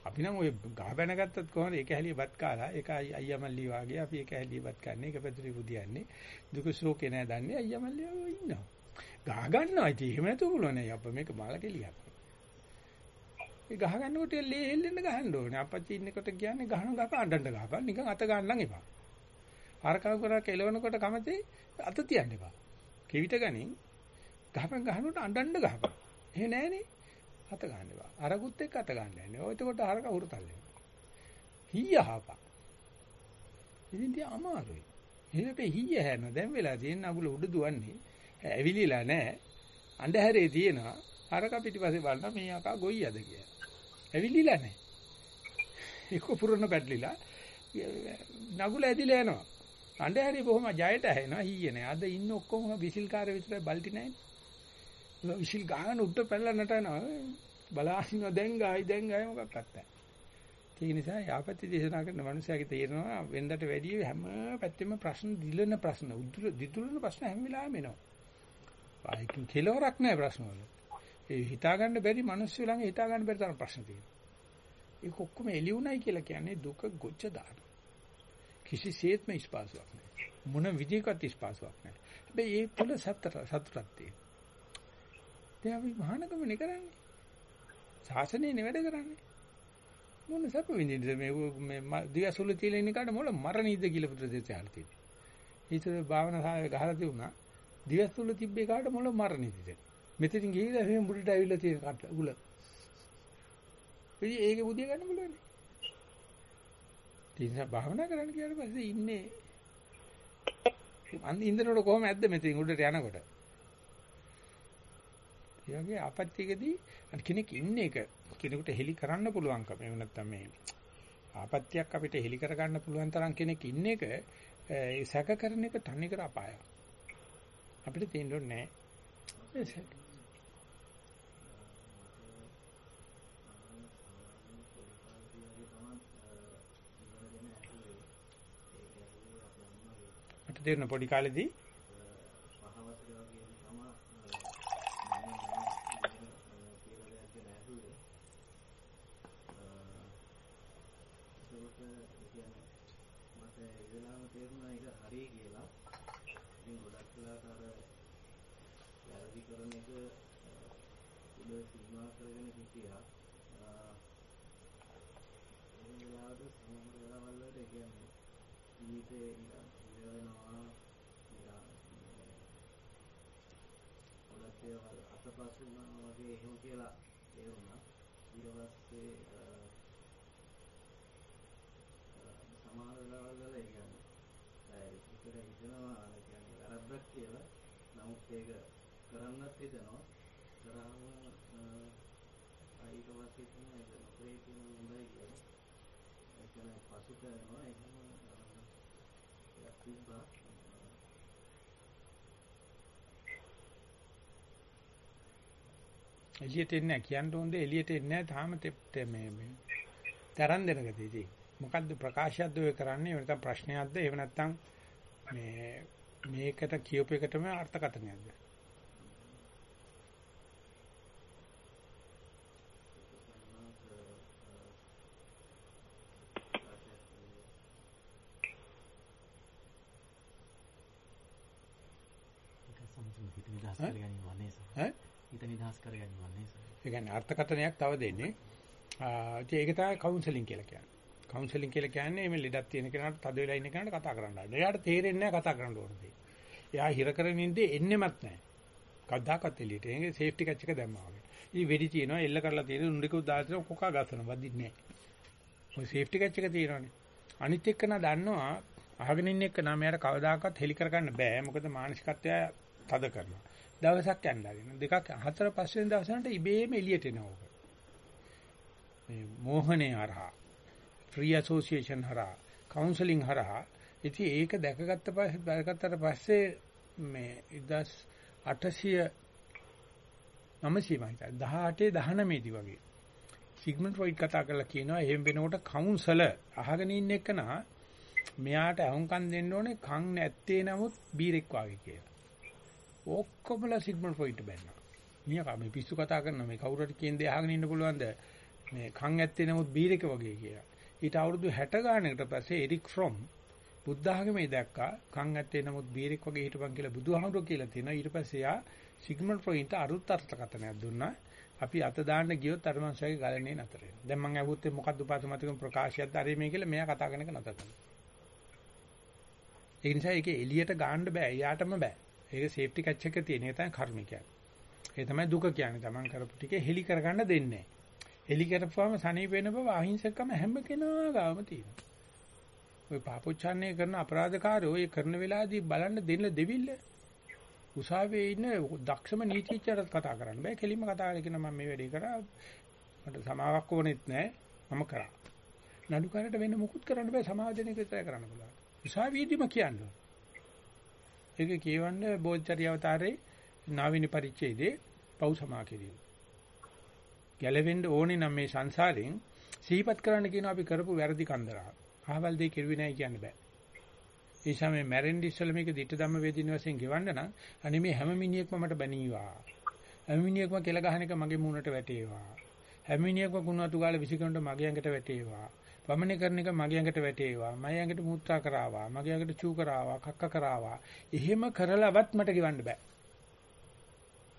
අපි නම් ඔය ගහ බැන ගත්තත් කොහොමද ඒක හැලියපත් කාලා ඒක අයියා මල්ලි වාගේ අපි ඒක හැලියපත් කන්නේ ඒක පැදුරේ බුදියන්නේ දුක ශෝකේ නෑ දන්නේ අයියා මල්ලි ඉන්නවා. ගහ ගන්නවා ඉතින් එහෙම නැතුව පුළුවන් නේ අප්පා මේක මාල කෙලියක්. ඒ ගහ ගන්නකොට ලේ හෙල්ලෙන්න ගහන්න ඕනේ. අපච්චි ඉන්නකොට කියන්නේ ගහන ගහ අඬන්න ගහපන් නිකන් අත ගන්නන් එපා. ආරකව කරා කෙලවනකොට කමතේ අත තියන්න එපා. කෙවිත ගනින් ගහපන් ගහනකොට අඬන්න ගහපන්. එහෙ නෑනේ. අත ගන්න එපා. අරකුත් එක්ක අත ගන්න යන්නේ. ඔය එතකොට ආරක උරතල් වෙනවා. හීයහපන්. ඉතින් තිය අමාරුයි. එහෙකට හීය හැන දැන් වෙලා තියෙන අගුල උඩ දුවන්නේ. ඇවිලිලා නැහැ. අන්ධහැරේ තියෙනවා. අරක පිටිපස්සේ බලන මේ අකා ගොයියද කියලා. ඇවිලිලා නැහැ. ඒක පුරන පැටලිලා නගුල ඇදිලා යනවා. අන්ධහැරේ බොහොම ජයට ඇහෙනවා හීය නැහැ. අද ඉන්න ඔක්කොම විසිල්කාර විතරයි බල්ටි නැහැ. විසිල් ගහන උඩ පැනලා නටනවා. බලාසින දැන් ගායි දැන් ගායි මොකක්වත් නැහැ. ඒ නිසා යාපති දේශනා කරන මනුස්සයාගේ තේරෙනවා වෙනදට වැඩිය හැම පැත්තෙම ප්‍රශ්න දිලන ප්‍රශ්න උදුර දිදුලන ප්‍රශ්න හැම වෙලාවෙම එනවා. ආයිකින් කෙලවරක් නැහැ ප්‍රශ්න වල. ඒ හිතා ගන්න බැරි මිනිස්සු ළඟ හිතා ගන්න බැරි තරම් ප්‍රශ්න තියෙනවා. ඒක ඔක්කොම එළියුණයි කියලා කියන්නේ දුක ගොච්ච දාන. කිසිසේත්ම ස්පාසුවක් නැහැ. මොන විදිහකට ස්පාසුවක් නැහැ. හැබැයි ඒ තුල සතර සතුටක් තියෙනවා. දැන් අපි මහානගමනේ කරන්නේ. ශාසනයනේ වැඩ කරන්නේ. මොන සැප විඳින්නද මේ මේ දියසුල තියලා ඉන්න කාට මොළ මරණීද කියලා ප්‍රදේශයක් තියෙන්නේ. ඊටර භාවනා සාය ගහලා තිබුණා. දියසුල තිබ්බේ කාට මොළ මරණීද? මෙතනින් ගිහිල්ලා එහෙම බුඩට ඇවිල්ලා තියෙන කට උල. ඉතින් ඒකේ බුදිය ගන්න බලන්නේ. ඉතින් භාවනා කරන්න කියන පස්සේ ඉන්නේ අන්න ඉන්දරට කොහොම ඇද්ද මෙතෙන් උඩට යනකොට. ඒ වගේ ආපත්‍යකදී කෙනෙක් ඉන්න එක කෙනෙකුට හෙලි කරන්න පුළුවන්කම එහෙම නැත්නම් මේ ආපත්‍යක් අපිට හෙලි කර ගන්න පුළුවන් තරම් කෙනෙක් ඉන්න එක ඒ සැක කරන එක තනි කර අපායක්. අපිට තේරෙන්නේ නැහැ. මට තේරෙන පොඩි කාලෙදී කරන එක උඩ සීමා කරගෙන හිටියා. ඒ වෙලාවට සමහර වෙලාවල් වලට කියන්නේ ජීවිතේ ඉරනවා ඉරනවා අතපසු වුණා වගේ එහෙම කියලා තේරුණා. ඊට පස්සේ සමහර වෙලාවල් වල ඒ කියන්නේ හිතට හිතනවා කියන්නේ වැරද්දක් කියලා. නමුත් ඒක එළියට එන්නේ නැහැ. කියන්න ඕනේ එළියට එන්නේ නැහැ. තාම මේ මේ තරන් දෙන ගතියදී මොකද්ද ප්‍රකාශයක්ද ඔය කරන්නේ? එහෙම නැත්නම් ප්‍රශ්නයක්ද? එහෙම නැත්නම් මේ මේකට කියූප එකටම අර්ථකථනයක්ද ඈ හිත නිදහස් කරගන්නවා නේද? ඒ කියන්නේ අර්ථකථනයක් තව දෙන්නේ. ආ ඒක තමයි කවුන්සලින් කියලා කියන්නේ. කවුන්සලින් කියලා කියන්නේ මේ ලෙඩක් තියෙන කෙනාට තද වෙලා ඉන්න කෙනාට කතා කරන්න ආන්න. එයාට තේරෙන්නේ නැහැ කතා කරන්න ඕන දේ. එයා හිර කරගෙන ඉඳි එන්නෙමත් නැහැ. කවදාකවත් එළියට. ඒක සේෆ්ටි කච් එක දැම්මා වගේ. ඉතින් වෙඩි තියෙනවා එල්ල කරලා තියෙන උණ්ඩිකුත් දාලා තියෙන කොකා ගස්සන වදින්නේ නැහැ. ඔය සේෆ්ටි කච් එක තියෙනවානේ. අනිත් එක්කන දන්නවා අහගෙන ඉන්න එක නම් එයාට කවදාකවත් හෙලි කරගන්න බෑ. මොකද මානසිකත්වය තද කරනවා. දවසක් යන්න ආරින. දෙකක් හතර පස්වෙනි දවසට ඉබේම එළියට එනවා. මේ මෝහනේ හරහා, ෆ්‍රී ඇසෝසියේෂන් හරහා, කවුන්සලින් හරහා ඉතින් ඒක දැකගත්ත පස්සේ දැකගත්තට පස්සේ මේ 1800 900 මම හිතන්නේ 18 19 දී වගේ සිග්මන්ඩ් ෆ්‍රොයිඩ් කතා කරලා කියනවා එහෙම වෙනකොට කවුන්සලර් අහගෙන ඉන්න එකනා මෙයාට අහුම්කම් දෙන්න ඕනේ කන් නැත්තේ නමුත් බීරෙක් වගේ කියලා. ඔක්කොමලා සිග්මන්ඩ් ෆ්‍රොයිඩ් බැන්නා. මියා මේ පිස්සු කතා කරන මේ කවුරු හරි කියන දේ අහගෙන ඉන්න පුළුවන්ද මේ කන් ඇත්තේ නමුත් බීරෙක් වගේ කියලා. ඊට අවුරුදු 60 ගානකට පස්සේ එරික් ෆ්‍රොම් බුද්ධ ආගමේ දැක්කා කන් ඇත්තේ නමුත් බීරෙක් වගේ හිටපන් කියලා බුදුහාමුදුරුවෝ කියලා තියෙනවා. ඊට පස්සේ යා සිග්මන්ඩ් ෆ්‍රොයිඩ්ට අරුත් අර්ථකථනයක් දුන්නා. අපි අත දාන්න ගියොත් අර මංසගේ ගලන්නේ නතර වෙනවා. දැන් මම අහුවොත් මොකද්ද උපාසමතිකම ප්‍රකාශයක්ද අර මේ කියලා මෙයා කතා කරන එක නතර කරනවා. ඒ නිසා ඒක එළියට ගන්න බෑ. එයාටම බෑ. ඒක සේෆ්ටි කච් එක තියෙන එක තමයි කර්ම කියන්නේ. ඒ තමයි දුක කියන්නේ. Taman කරපු ටික හෙලි කරගන්න දෙන්නේ හෙලි කරපුවාම සනීප වෙන බව අහිංසකම හැම කෙනා ගාම තියෙනවා. ওই පාපොච්චාරණය කරන අපරාධකාරයෝ ඒ කරන වෙලාවදී බලන්න දෙන්න දෙවිල්ල උසාවියේ ඉන්න දක්ෂම නීතිඥයන්ට කතා කරන්න බෑ. කෙලින්ම කතා කරලා කියන මම මේ වැඩේ කරා. මට සමාවක් ඕනෙත් නෑ. මම කරා. නඩුකාරට වෙන මුකුත් කරන්න බෑ. සමාව දෙන එක විතරයි කරන්න පුළුවන්. උසාවියේදීම කියන්නේ. ඒක කියවන්නේ බෝධිචර්ය අවතාරේ නාවිනි පරිච්ඡේදේ පෞ සමා කිරීම. ගැලවෙන්න ඕනේ නම් මේ සංසාරයෙන් සිහිපත් කරන්න කියන අපි කරපු වැරදි කන්දරා. අහවල් දෙය කෙරුවේ නැහැ කියන්න බෑ. ඒ නිසා මේ මැරෙන්න ඉස්සෙල්ලා මේක ditta ධම්ම වේදින වශයෙන් ගෙවන්න නම් අනේ මේ හැම මිනිහෙක්ම මට බැනීවා. හැම මිනිහෙක්ම කෙල ගහන එක මගේ මූණට වැටේවා. හැම මිනිහෙක්ම කුණු අතු ගාලා විසිකරනට මගේ ඇඟට වැටේවා. වමනේ කරන එක මගේ ඇඟට වැටේවා. මගේ ඇඟට මූත්‍රා කරාවා. මගේ ඇඟට චූ කරාවා. කක්ක කරාවා. එහෙම කරලවත් මට ගෙවන්න බෑ.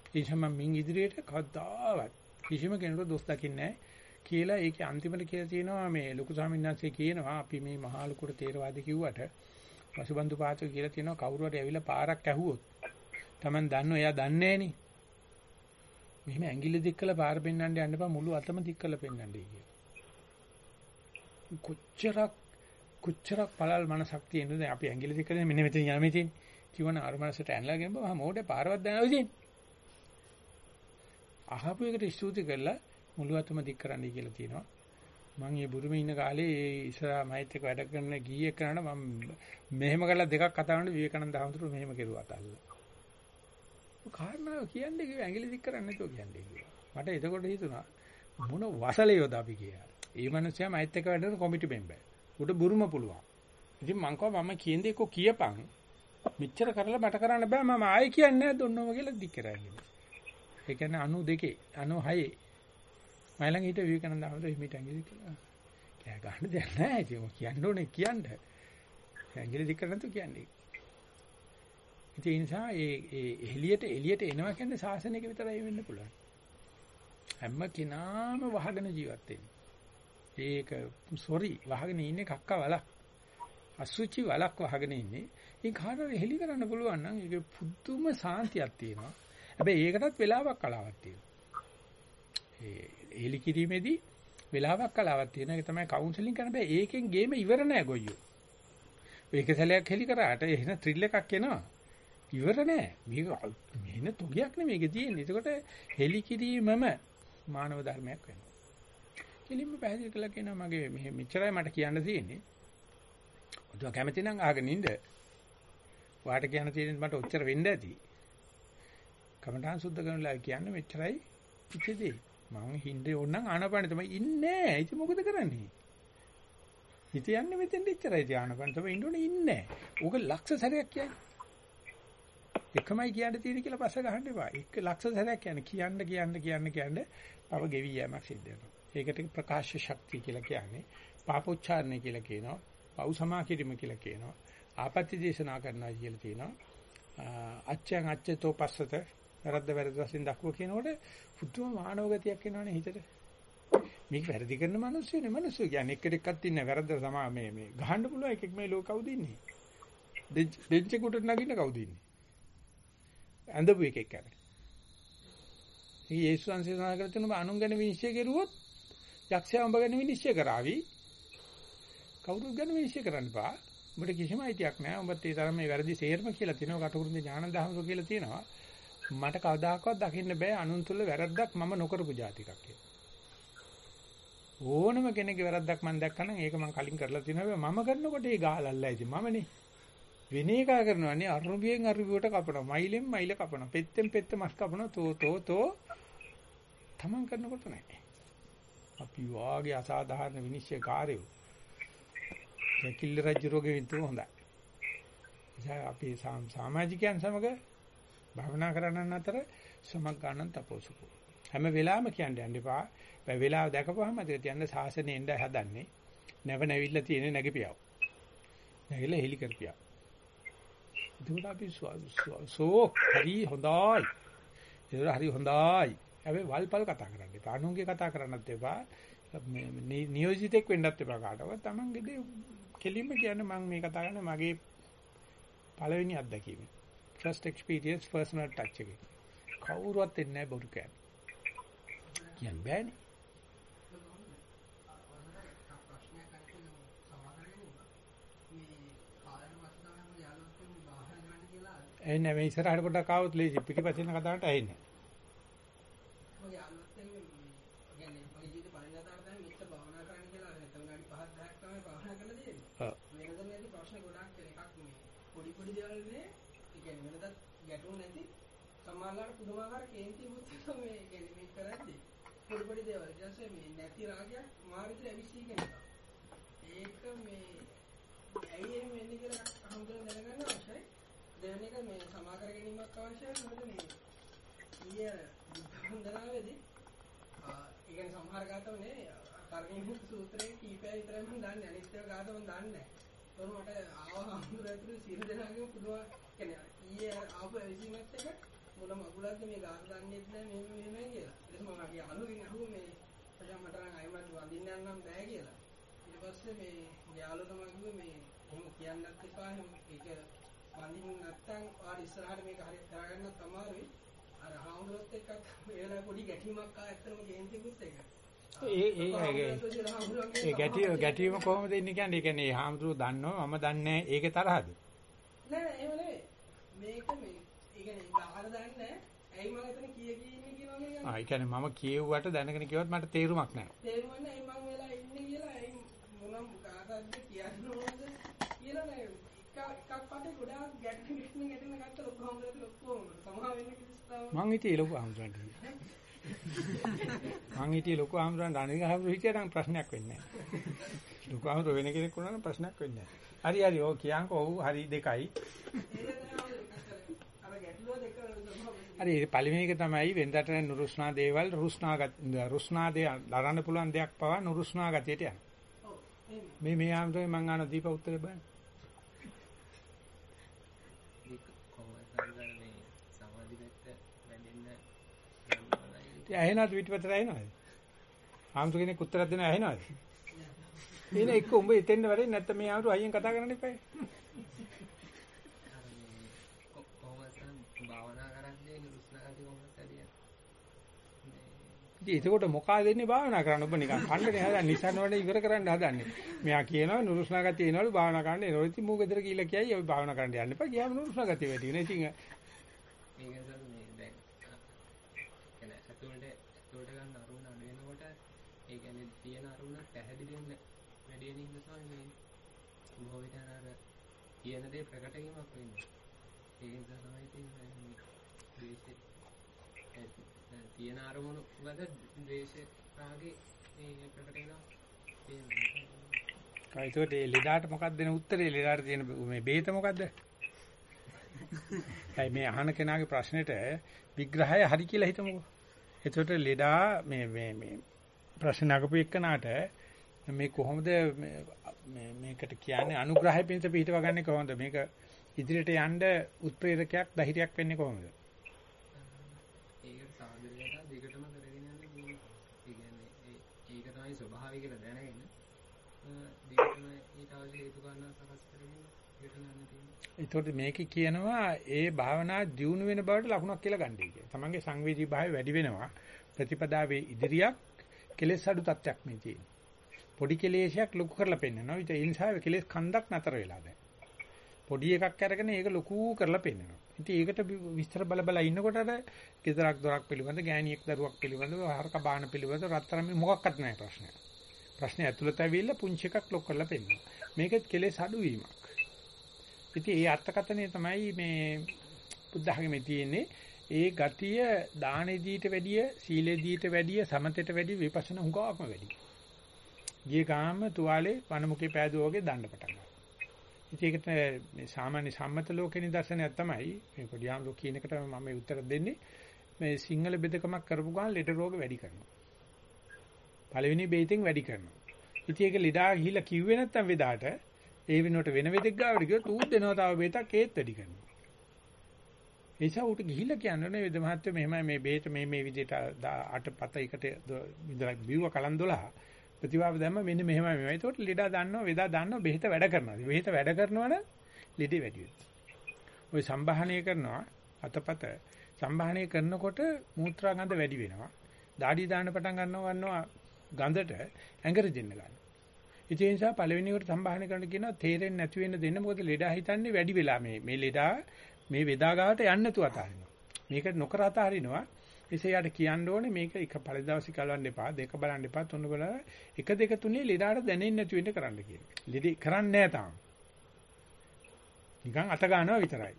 ඒ නිසා මම මින් ඉදිරියට කවදාවත් කිසිම කෙනෙකුට දොස් දකින්නේ නැහැ. කියලා ඒකේ අන්තිමට කියලා තියෙනවා මේ ලොකු ස්වාමීන් වහන්සේ කියනවා අපි මේ මහා ලොකුට තේරවාදී කිව්වට පසුබන්දු පාතක කියලා තියෙනවා කවුරු හරි ඇවිල්ලා පාරක් ඇහුවොත් Taman දන්නෝ එයා දන්නේ නෑනේ. මෙහෙම ඇඟිලි දික් කළා පාර පෙන්වන්න යන්න එපා මුළු අතම දික් කළා පෙන්වන්නයි කියලා. කොච්චරක් කොච්චරක් පළල් මනසක් තියෙනවද අපි ඇඟිලි දික් කරලා මෙන්න මෙතන යන මෙතන කිව්වන අර මනසට ඇනලාගෙන බා මොඩේ පාරවත් දැනලා ඉතින්. අහපු එකට ස්තුති කරලා මුළු අතම දික් කරන්නයි කියලා තියෙනවා. මම මේ බුරුමේ ඉන්න කාලේ ඒ ඉස්සරහා මයිත් එක්ක වැඩ කරන ගීයක් කරනකොට මම මෙහෙම කරලා දෙකක් කතා කරනකොට විවේකානන්ද හඳුරු මෙහෙම කෙරුවා අතල්ල. කාරණාව කියන්නේ කිව්ව ඇඟිලි දික් කරන්නේ නැතුව කියන්නේ කිව්වා. මට එතකොට හිතුණා මොන වසලයෝද අපි කියලා. ඒ මනුස්සයා මයිත් එක්ක වැඩ කරන කොමිටි මෙම්බර්. උට බුරුම පුළුවන්. ඉතින් මං කව මම කියන දේ කො කියපන්. මෙච්චර කරලා මට කරන්න බෑ මම ආයෙ කියන්නේ නැහැ දොන්නම කියලා දික් කරන්නේ. ඒ කියන්නේ 92 96 මම ළඟ හිට විවේකානන්ද ආමද හිමිට ඇඟිලි කියලා. කෑ ගන්න දෙයක් නැහැ. ඉතින් කියන්න ඕනේ කියන්න. ඇඟිලි දික් කරන්න තු කියන්නේ. ඉතින් ඒ නිසා ඒ ඒ එළියට එළියට එනවා කියන්නේ සාසනයක විතරයි වෙන්න පුළුවන්. හැම කෙනාම වහගෙන ජීවත් වෙන්නේ. ඒක සොරි වහගෙන ඉන්නේ කක්ක වලක්. අසුචි වලක් වහගෙන ඉන්නේ. ඒ කාටද හෙලි කරන්න පුළුවන් නම් ඒක පුදුම සාන්තියක් තියෙනවා. හැබැයි ඒකටත් වෙලාවක් කලාවක් තියෙනවා. ඒ හෙලි කිරීමේදී වෙලාවක් කලාවක් තියෙන එක තමයි කවුන්සලින් කරන බෑ. ඒකෙන් ගේම ඉවර නෑ ගොයියෝ. ඒක සැලයක් හෙලි කරාට එහෙන ත්‍රිල් එකක් එනවා. ඉවර නෑ. මේක මෙන්න තොගයක් නෙමෙයි මේකේ තියෙන්නේ. ඒකට හෙලි කිරීමම මානව ධර්මයක් වෙනවා. කෙලින්ම පැහැදිලි කළා කියනවා මගේ මෙහෙ මෙච්චරයි මට කියන්න තියෙන්නේ. ඔතන කැමති නම් අහගෙන ඉන්න. වාට කියන්න තියෙන්නේ මට ඔච්චර වෙන්න ඇති. කමඨාන් සුද්ධ කරනලා කියන්නේ මෙච්චරයි ඉච්චදී. මම හින්දේ ඕනනම් ආනපාන තමයි ඉන්නේ. ඉතින් මොකද කරන්නේ? හිත යන්නේ මෙතෙන් ඉච්චරයි ධානාපන තමයි ඉන්න ඕනේ ඉන්නේ. ඕක ලක්ෂ සැරයක් කියන්නේ. එකමයි කියන්න තියෙන්නේ කියලා පස්ස ගහන්න එපා. එක ලක්ෂ සැරයක් කියන්නේ කියන්න කියන්න කියන්න කියන්න පව ගෙවි යෑමක් සිද්ධ වෙනවා. ඒකට ප්‍රකාශ ශක්තිය කියලා කියන්නේ. පාපොච්චාරණය කියලා කියනවා. පව් සමා කිරීම කියලා කියනවා. ආපත්‍ය දේශනා කරනවා කියලා තියෙනවා. අච්චයන් අච්චතෝ පස්සත වැරද්ද වැරද්ද වශයෙන් දක්ව කියනකොට පුදුම මානව ගතියක් එනවනේ හිතට. මේක වැරදි කරන මිනිස්සුනේ මිනිස්සු කියන්නේ එක්ක දෙකක් ඉන්න වැරද්ද සමා මේ මේ ගහන්න පුළුවන් එකෙක් මේ ලෝක කවුද ඉන්නේ? බෙන්ච් එකට නගින්න කවුද ඉන්නේ? ඇඳපු එකෙක් කියන්නේ. මේ යේසුස් වහන්සේ සඳහන් කර තුන අනුන් ගැන විනිශ්චය කෙරුවොත් යක්ෂයා උඹ ගැන විනිශ්චය කරાવી. කවුරුත් ගැන විනිශ්චය කරන්න බා. උඹට කිසිම අයිතියක් නැහැ. උඹත් ඒ තරම් මේ වැරදි සේර්ම කියලා තියෙනවා. කටුකුරුන්ද ඥානදාහමක කියලා තියෙනවා. මට කවදාකවත් දකින්න බෑ අනුන් තුල වැරද්දක් මම නොකරපු જાතිකක් කියලා. ඕනම කෙනෙක්ගේ වැරද්දක් මම දැක්කනම් ඒක මම කලින් කරලා තියෙනවා. මම කරනකොට ඒ ගාලල්ලා ඉතින් මමනේ. වෙන එක කරනවානේ අරුබියෙන් අරුබියට කපනවා. මයිලෙන් මයිල කපනවා. පෙත්තෙන් පෙත්ත මස් කපනවා. තෝ තෝ තෝ තමන් කරනකොට නැහැ. අපි වාගේ අසාධාරණ විනිශ්චය කාර්යෝ. කිල්ල රජුරෝගේ විතර හොඳයි. ඉතින් අපි සමාජිකයන් සමග භාවනා කරන්නන් අතර සමග්ගානන් තපෝසුකෝ. හැම වෙලාවෙම කියන්නේ යන්න එපා. මේ වෙලාව දැකපුවහම අද තියන්න සාසනේ එන්න හදන්නේ. නැව නැවිල්ලා තියෙන නැගිපියව. නැගිලා හෙලි කරපියව. ඒක අපි සෝ හරි හොඳයි. ඒක හරි හොඳයි. හැබැයි වල්පල් කතා කරන්න එපා. අනුන්ගේ කතා කරන්නත් එපා. මේ නියෝජිතෙක් වෙන්නත් එපා කාටවත්. Tamange දේ කෙලින්ම කියන්නේ මම මේ කතා කරන්නේ මගේ පළවෙනි අත්දැකීම. first experience personal touch එකේ. කවුරුවත් එන්නේ නැහැ බොරු කියන්නේ. කියන්න බෑනේ. එන්නේ මේ ඉස්සරහට පොඩ්ඩක් ආවොත් ලේසි පිටිපස්සෙන් කතාවට ඇහෙන්නේ. මගේ යාළුවත් එක්ක කියන්නේ මගේ ජීවිතේ පළවෙනි වතාවට තමයි මෙච්චර භාවනා කරන්න කියලා නැත්නම් ගාඩි පහක් දහයක් තමයි භාවනා කරලා තියෙන්නේ. ඔව්. වෙනද නැති ප්‍රශ්න ගොඩක් තියෙන එකක් මේ පොඩි පොඩි දේවල් නේ ඒ කියන්නේ වෙනදත් ගැටුම් නැති සමානලාට පුදුමාකාර කේන්ති මුත්තම මේ කියන්නේ මේ කරද්දි පොඩි පොඩි දේවල් ඊට පස්සේ මේ නැති රාගයක් මා විතර ඇවිස්සීගෙන එක. ඒක මේ ඇයි එහෙම වෙන්නේ කියලා අහමුදෙන් දැනගන්න අවශ්‍යයි. දෙවෙනි එක මේ සමා කර ගැනීමක් අවශ්‍යයි. මොකද මේ ඊයේ වන්දනාවේදී ආ ඒ කියන්නේ සමහර ගාතවනේ කර්ණීය සූත්‍රයේ කීපය විතරයි මම දන්නේ අනිත් ඒවා ගාත මම දන්නේ නැහැ. ඒතකොට මට ආව හඳුර ඇතුළේ සියලු දෙනාගේම පුදුම කියන්නේ ඊයේ ආපු ඇවිසීමත් එක මොන මගුලක්ද මේ ගාත දන්නේත් නැහැ මෙහෙම මෙහෙමයි කියලා. ඊට මම අගේ අනුගෙන් අහුව මේ අපිට මට නම් අයිමත් වඳින්න යන්නම් බෑ කියලා. ඊට පස්සේ මේ යාළුවෝ තමයි කිව්වේ මේ එහෙම කියන්නත් එපා ඒක වඳින්න නැත්තම් ආර ඉස්සරහට මේක හරියට කරගන්නත් අමාරුයි. අර හාමුදුරුවොත් එක්ක වෙලාවේ පොඩි ගැටීමක් ආ ඇත්තම කේන්තිකුත් එක. ඒ ඒ ඒ ඒ ගැටි ගැටීම කොහොමද ඉන්නේ කියන්නේ? ඒ කියන්නේ හාමුදුරුවෝ දන්නවා මම දන්නේ. ඒකේ තරහද? නෑ නෑ එහෙම නෙවෙයි. මේක මේ ඒ ආ ඒ කියන්නේ මම කියෙව්වට දැනගෙන කිව්වත් මට තේරුමක් නැහැ. තේරුම් ගන්න ඇයි මම වෙලා ඉන්නේ කියලා ඇයි මොනම් කාටද කියන්න ඕනද කියලා නෑ. එක එකක් පාටේ ගොඩාක් ගැටෙන ගැටෙන ගැටෙන ගත්ත ලොකු හම්බුනේ ඔක්කොම සමහර වෙන්නේ කිසිස්තාව මං හිටියේ ලොකු හාමුදුරන්ට. මං හිටියේ ලොකු හාමුදුරන්ට අනික හාමුදුරු හිටියට නම් ප්‍රශ්නයක් වෙන්නේ නැහැ. ලොකු හාමුදුරු වෙන කෙනෙක් වුණා නම් ප්‍රශ්නයක් වෙන්නේ නැහැ. හරි හරි ඔව් කියන්කෝ ඔව් හරි දෙකයි. අර ගැටලුව දෙක සමහර හරි පළවෙනි එක තමයි වෙනදට නුරුස්නා දේවල් රුස්නා රුස්නා දේ දරන්න පුළුවන් දෙයක් පවා නුරුස්නා ගතියට එහෙම මේ මේ ආම්තෝයි මං අහන දීප උත්තරේ බලන්න. ඇහෙනවද පිටපතට ඇහෙනවද? ආම්තු කෙනෙක් උත්තරයක් දෙනවා ඇහෙනවද? එන එක්ක උඹ එතෙන්ද වැඩේ නැත්නම් මේ ආම්තු අයියෙන් කතා කරන්න එපා. අර මේ කො- කොහොමද සම් භාවනා කරන්නේ නුරුස්නාගති කොහොමද ඇදියන්නේ මේ ඉතින් ඒකට මොකා දෙන්නේ භාවනා කරන්න ඔබ නිකන් කණ්ඩනේ හදන්නේ නිසන්න වැඩ ඉවර කරන්න හදන්නේ. මෙයා කියනවා නුරුස්නා ගතිය එනවලු භාවනා කරන්න එනවා. ඉතින් මූ ගෙදර කියලා කියයි ඔය භාවනා කරන්න යන්න එපා. ගියාම නුරුස්නා ගතිය වැඩි වෙනවා. ඉතින් මේක නිසා මේ දැන් කියන්නේ ඇතුළට ඇතුළට ගන්න අරුණ අඩු වෙනකොට ඒ කියන්නේ තියෙන අරුණ පැහැදිලි වෙන්න වැඩි වෙන නිසා මේ බොහෝ විට අර කියන දේ ප්‍රකට වීමක් වෙන්නේ. ඒ නිසා තමයි තියෙන්නේ මේ ද්වේෂය. ඒ තියෙන අරමුණු වල ද්වේෂය රාගේ මේ ප්‍රකට වෙනවා. තියෙනවා. ඒකට ලෙඩාට මොකක්ද දෙන උත්තරේ ලෙඩාට තියෙන මේ බේත මොකද්ද? ඇයි මේ අහන කෙනාගේ ප්‍රශ්නෙට විග්‍රහය හරි කියලා හිතමුකෝ. එතකොට ලෙඩා මේ මේ මේ ප්‍රශ්න අහපු එක්කනාට මේ කොහොමද මේ මේ- මේකට කියන්නේ අනුග්‍රහය පිණිස පිටව ගන්නේ කොහොමද? මේක ඉදිරියට යන්න උත්ප්‍රේරකයක් ධෛර්යයක් වෙන්නේ කොහොමද? ඒකට සාධනයට දෙකටම කරගෙන යන්න ඕනේ. ඒ කියන්නේ ඒ ඒක තමයි ස්වභාවය කියලා දැනගෙන අ, දෙකටම ඊට අවශ්‍ය හේතු කාරණා සකස් කරගෙන දෙකටම යන්න තියෙනවා. එතකොට මේකේ කියනවා ඒ භාවනා දියුණු වෙන බවට ලකුණක් කියලා ගන්නයි කියන්නේ. තමන්ගේ සංවේදී භාවය වැඩි වෙනවා. ප්‍රතිපදාවේ ඉදිරියක් කෙලෙස් අඩු තත්යක් මේ තියෙන්නේ. පොඩි කෙලෙසයක් ලොකු කරලා පෙන්නනවා. ඒ නිසා කෙලෙස් කන්දක් නතර වෙලා දැන්. පොඩි එකක් අරගෙන ඒක ලොකු කරලා පෙන්නනවා. ඉතින් ඒකට වි- විස්තර බල බල ඉන්නකොට අර ගෙදරක් දොරක් පිළිබඳ ගෑණියෙක් දරුවක් පිළිබඳ හරක බාන පිළිබඳ රත්තරන් මේ මොකක්වත් නැහැ ප්‍රශ්නයක්. ප්‍රශ්නේ ඇතුළත ඇවිල්ලා පුංචි එකක් ලොක් කරලා පෙන්නනවා. මේකෙත් කෙලෙස් අඩු වීමක්. ඉතින් ඒ අර්ථකථනය තමයි මේ බුද්ධ ධර්මයේ තියෙන්නේ. ඒ ගතිය දානෙදීට වැඩිය, සීලෙදීට වැඩිය, සමතෙට වැඩිය විපස්සනා හුඟාක්ම වැඩි. ගිය ගාම තුවාලේ වනමුකේ පෑදුවා වගේ දඬ පටන් ගන්නවා. ඉතින් ඒකට මේ සාමාන්‍ය සම්මත ලෝකේ නිදර්ශනයක් තමයි මේ පොඩියාම් ලෝක කියන එකට මම මේ උත්තර දෙන්නේ. මේ සිංහල බෙදකමක් කරපු ගමන් ලෙඩ රෝග වැඩි කරනවා. පළවෙනි බේතෙන් වැඩි කරනවා. ඉතින් ඒක ලෙඩා ගිහිල්ලා කිව්වේ නැත්තම් වෙදාට ඒ වෙනුවට වෙන වෙදෙක් ගාවට ගියොත් ඌත් දෙනවා තව බේතක් ඒත් වැඩි කරනවා. එනිසා ඌට ගිහිල්ලා කියන්නේ වෙද මහත්මයා මෙහෙමයි මේ බේත මේ මේ විදිහට අටපත එකට විඳලා බිව්ව කලන් 12 ප්‍රතිවාව දැම්ම මෙන්න මෙහෙමයි මේවා. ඒතකොට ලෙඩා දන්නවා වෙදා දන්නවා බෙහෙත වැඩ කරනවා. බෙහෙත වැඩ කරනවනම් ලෙඩේ වැඩි ඔය සම්භාහණය කරනවා අතපත සම්භාහණය කරනකොට මූත්‍රා ගඳ වැඩි වෙනවා. දාඩි දාන්න පටන් ගන්නවා ගන්නවා ගඳට ඇඟට දෙන්න ගන්නවා. ඉතින් ඒ නිසා පළවෙනි එකට සම්භාහණය කරන්න කියනවා තේරෙන්නේ නැති වෙන්න දෙන්න මොකද ලෙඩා හිතන්නේ වැඩි වෙලා මේ මේ ලෙඩා මේ වේදා ගාවට යන්නේ නැතුව අතාරිනවා. මේක නොකර අතාරිනවා. එසේ යාට කියන්න ඕනේ මේක එක පළදවසි කලවන්න එපා දෙක බලන්න එපා තුන බලන්න එක දෙක තුනේ ලෙඩාට දැනෙන්නේ නැති වෙන්න කරන්න කියලා. ලෙඩේ කරන්නේ නැහැ තාම. නිකන් අත ගන්නවා විතරයි.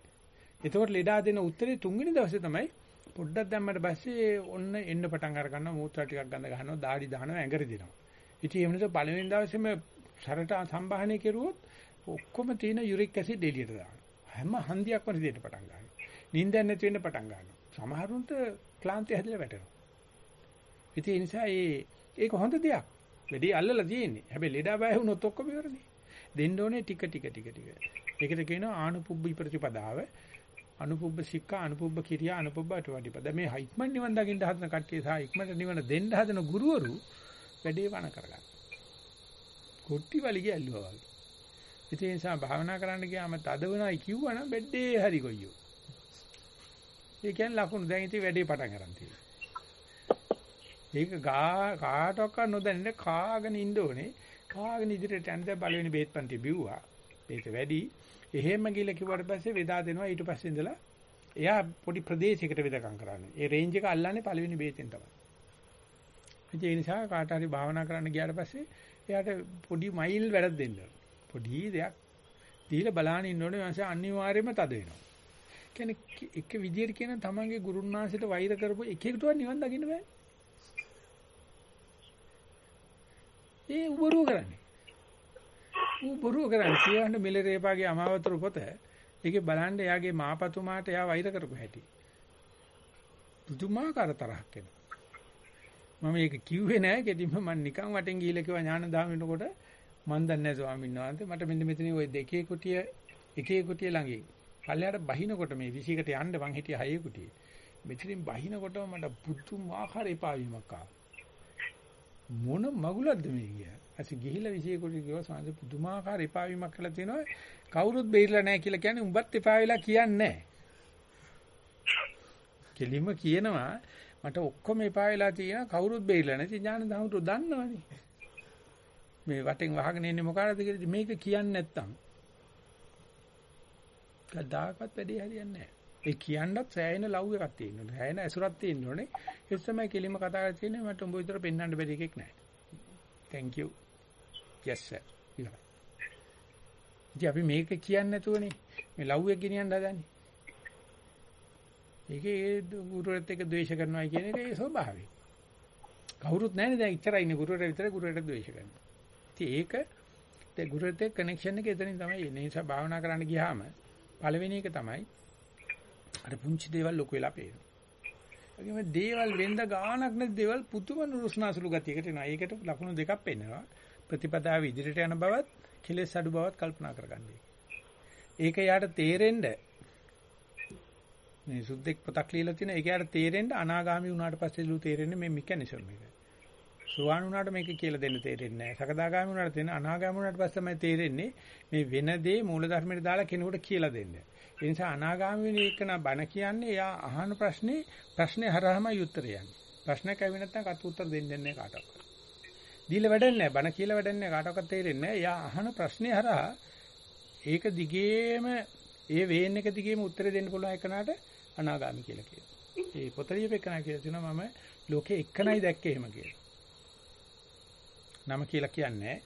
එතකොට ලෙඩා දෙන උත්තරේ තුන්වෙනි දවසේ තමයි පොඩ්ඩක් දැම්මට පස්සේ ඔන්න එන්න පටන් අර ගන්නවා මූත්‍රා ටිකක් ගඳ ගන්නවා දාඩි දානවා ඇඟට දෙනවා. ඉතින් ඒ වෙනස පළවෙනි දවසේම සරට සම්භාහණය කෙරුවොත් ඔක්කොම තියෙන යුරික් ඇසිඩ් එළියට දානවා. හැම හන්දියක්ම දෙන්න පටන් ගන්නවා. නිින්දක් නැති වෙන්න පටන් ගන්නවා. සමහරුන්ට ක්ලාන්තිය හැදලා වැටෙනවා. ඉතින් ඒ නිසා ඒ ඒක හොඳ දෙයක්. වැඩි අල්ලලා තියෙන්නේ. හැබැයි ලෙඩා බය වුණොත් ඔක්කොම ඉවරනේ. දෙන්න ඕනේ ටික ටික ටික ටික. ඒකට කියනවා ආනුපුබ්බ ප්‍රතිපදාව. අනුපුබ්බ සික්ඛා අනුපුබ්බ කිරියා අනුපුබ්බ අටවටිපද. මේ ඉක්මන් නිවන් දකින්න හදන කට්ටිය සහ ඉක්මනට නිවන දෙන්න හදන ගුරුවරු වැඩේ වණ කරගන්න. කොට්ටි වලිගය ඇල්ලුවා වගේ. ඉතින් ඒ නිසා භාවනා කරන්න ගියාම තද වෙනයි කිව්වනම් බෙඩේ හරි කොයියෝ. ඒ කියන්නේ ලකුණු දැන් ඉතින් වැඩේ පටන් ගන්න තියෙනවා. ඒක ගා කාටවත් නොදැනෙන්න කාගෙන ඉන්න ඕනේ. කාගෙන ඉදිරියට යන්න දැන් පළවෙනි බේත් පන්ති බිව්වා. බේත වැඩි. එහෙම ගිහලා කිව්වට පස්සේ වේදා දෙනවා ඊට පස්සේ ඉඳලා එයා පොඩි ප්‍රදේශයකට වෙදකම් කරන්නේ. ඒ රේන්ජ් එක අල්ලන්නේ පළවෙනි බේතෙන් තමයි. ඒ නිසා කාට හරි භාවනා කරන්න ගියාට පස්සේ එයාට පොඩි මයිල් වැඩක් දෙන්න පොඩි දෙයක් දීලා බලන්න ඉන්න ඕනේ වාසේ අනිවාර්යයෙන්ම තද වෙනවා. කියන්නේ එක විදියට කියන තමන්ගේ ගුරුන්වහන්සේට වෛර කරපු එකෙකුටවත් නිවන් දකින්න බෑ. ඒ උබරුව කරන්නේ. උබරුව කරන්නේ කියන්න මිලරේපාගේ අමාවතර පොත. ඒකේ බලන්න එයාගේ මාපතුමාට එයා වෛර කරපු හැටි. පුදුමාකාර තරහක් එනවා. මම ඒක කිව්වේ නෑ කෙටිම මම නිකන් වටෙන් ගිහිල්ලා කිව්වා ඥාන දාමිනකොට මන් දන්නේ නැහැ ස්වාමීන් වහන්සේ මට මෙන්න මෙතන ওই දෙකේ කුටිය එකේ කුටිය ළඟින් පල්ලයට බහිනකොට මේ 20කට යන්න මං හිටියේ හයේ කුටියේ මෙතනින් බහිනකොට මට පුදුමාකාර එපා වීමක් ආවා මොන මගුලක්ද මේ කිය. ඇසි ගිහිලා 20 කුටිය ගිහුවා සාංශ පුදුමාකාර එපා වීමක් කළා තියෙනවා කවුරුත් බේරිලා නැහැ කියලා කියන්නේ උඹත් එපා වෙලා කියන්නේ කෙලින්ම කියනවා මට ඔක්කොම එපා වෙලා තියෙනවා කවුරුත් බේරිලා නැති ඥාන දහමුතු දන්නවනේ මේ වටෙන් වහගෙන ඉන්නේ මොකಾರද කියලා මේක කියන්නේ නැත්තම් කවදාකවත් වැඩේ හරියන්නේ නැහැ. ඒ කියන්නත් සෑහෙන ලව් එකක් තියෙන්න ඕනේ. සෑහෙන ඇසුරක් තියෙන්න ඕනේ. ඒ තමයි කෙලිම කතා කරලා තියෙන්නේ මට උඹ විතර පෙන්වන්න බැරි එකෙක් නැහැ. thank you. Yes sir. ඉතින් අපි මේක කියන්නේ නැතුවනේ මේ ලව් එක ගෙනියන්න හදන්නේ. ඒකේ ගුරුවරත් එක්ක ද්වේෂ කරනවා කියන එක ඒ ස්වභාවය. කවුරුත් නැහැනේ දැන් ඉච්චරයි ඉන්නේ ගුරුවරයා විතර ගුරුවරට ද්වේෂ කරනවා. ඉතින් ඒක ඒ ගුරුවරත් එක්ක කනෙක්ෂන් එක එතනින් තමයි එන්නේ. ඒ නිසා භාවනා කරන්න ගියාම පළවෙනි එක තමයි අර පුංචි දේවල් ලොකු වෙලා පේනවා. ඒගොම දේවල් වෙන්ද ගානක් නැති දේවල් පුදුම නුරුස්නාසුළු ගතියකට එනවා. ඒකට ලකුණු දෙකක් පෙන්නනවා. ප්‍රතිපදාව ඉදිරියට යන බවත්, කෙලෙස් අඩු බවත් කල්පනා කරගන්නේ. ඒක යාට තේරෙන්න මේ සුද්දෙක් පොතක් ලියලා තියෙන ඒක යාට තේරෙන්න අනාගාමී වුණාට පස්සේ ලු තේරෙන්නේ මේ මෙකැනිසම් එක. සුවාන් වුණාට මේක කියලා දෙන්න තේරෙන්නේ නැහැ. සකදාගාමී වුණාට තේරෙන අනාගාමී වුණාට පස්සේ තමයි තේරෙන්නේ මේ වෙන දේ මූලධර්මයට දාලා කෙනෙකුට කියලා දෙන්න. ඒ නිසා අනාගාමී වෙන එක නා බණ කියන්නේ එයා අහන ප්‍රශ්නේ ප්‍රශ්නේ හරහාමයි උත්තර යන්නේ. ප්‍රශ්නයක් ඇවි නැත්නම් කට උත්තර දෙන්නේ නැහැ කාටවත්. දීලා වැඩන්නේ නැහැ. බණ කියලා වැඩන්නේ කාටවත් තේරෙන්නේ නැහැ. එයා අහන ප්‍රශ්නේ හරහා ඒක දිගේම ඒ වේන් එක දිගේම උත්තර දෙන්න පුළුවන් එකනට අනාගාමී කියලා කියනවා. ඒ පොත ලියපෙකනා කියලා තියෙනවා මම ලෝකේ එකනයි දැක්කේ එහෙම කියලා. නම කියලා කියන්නේ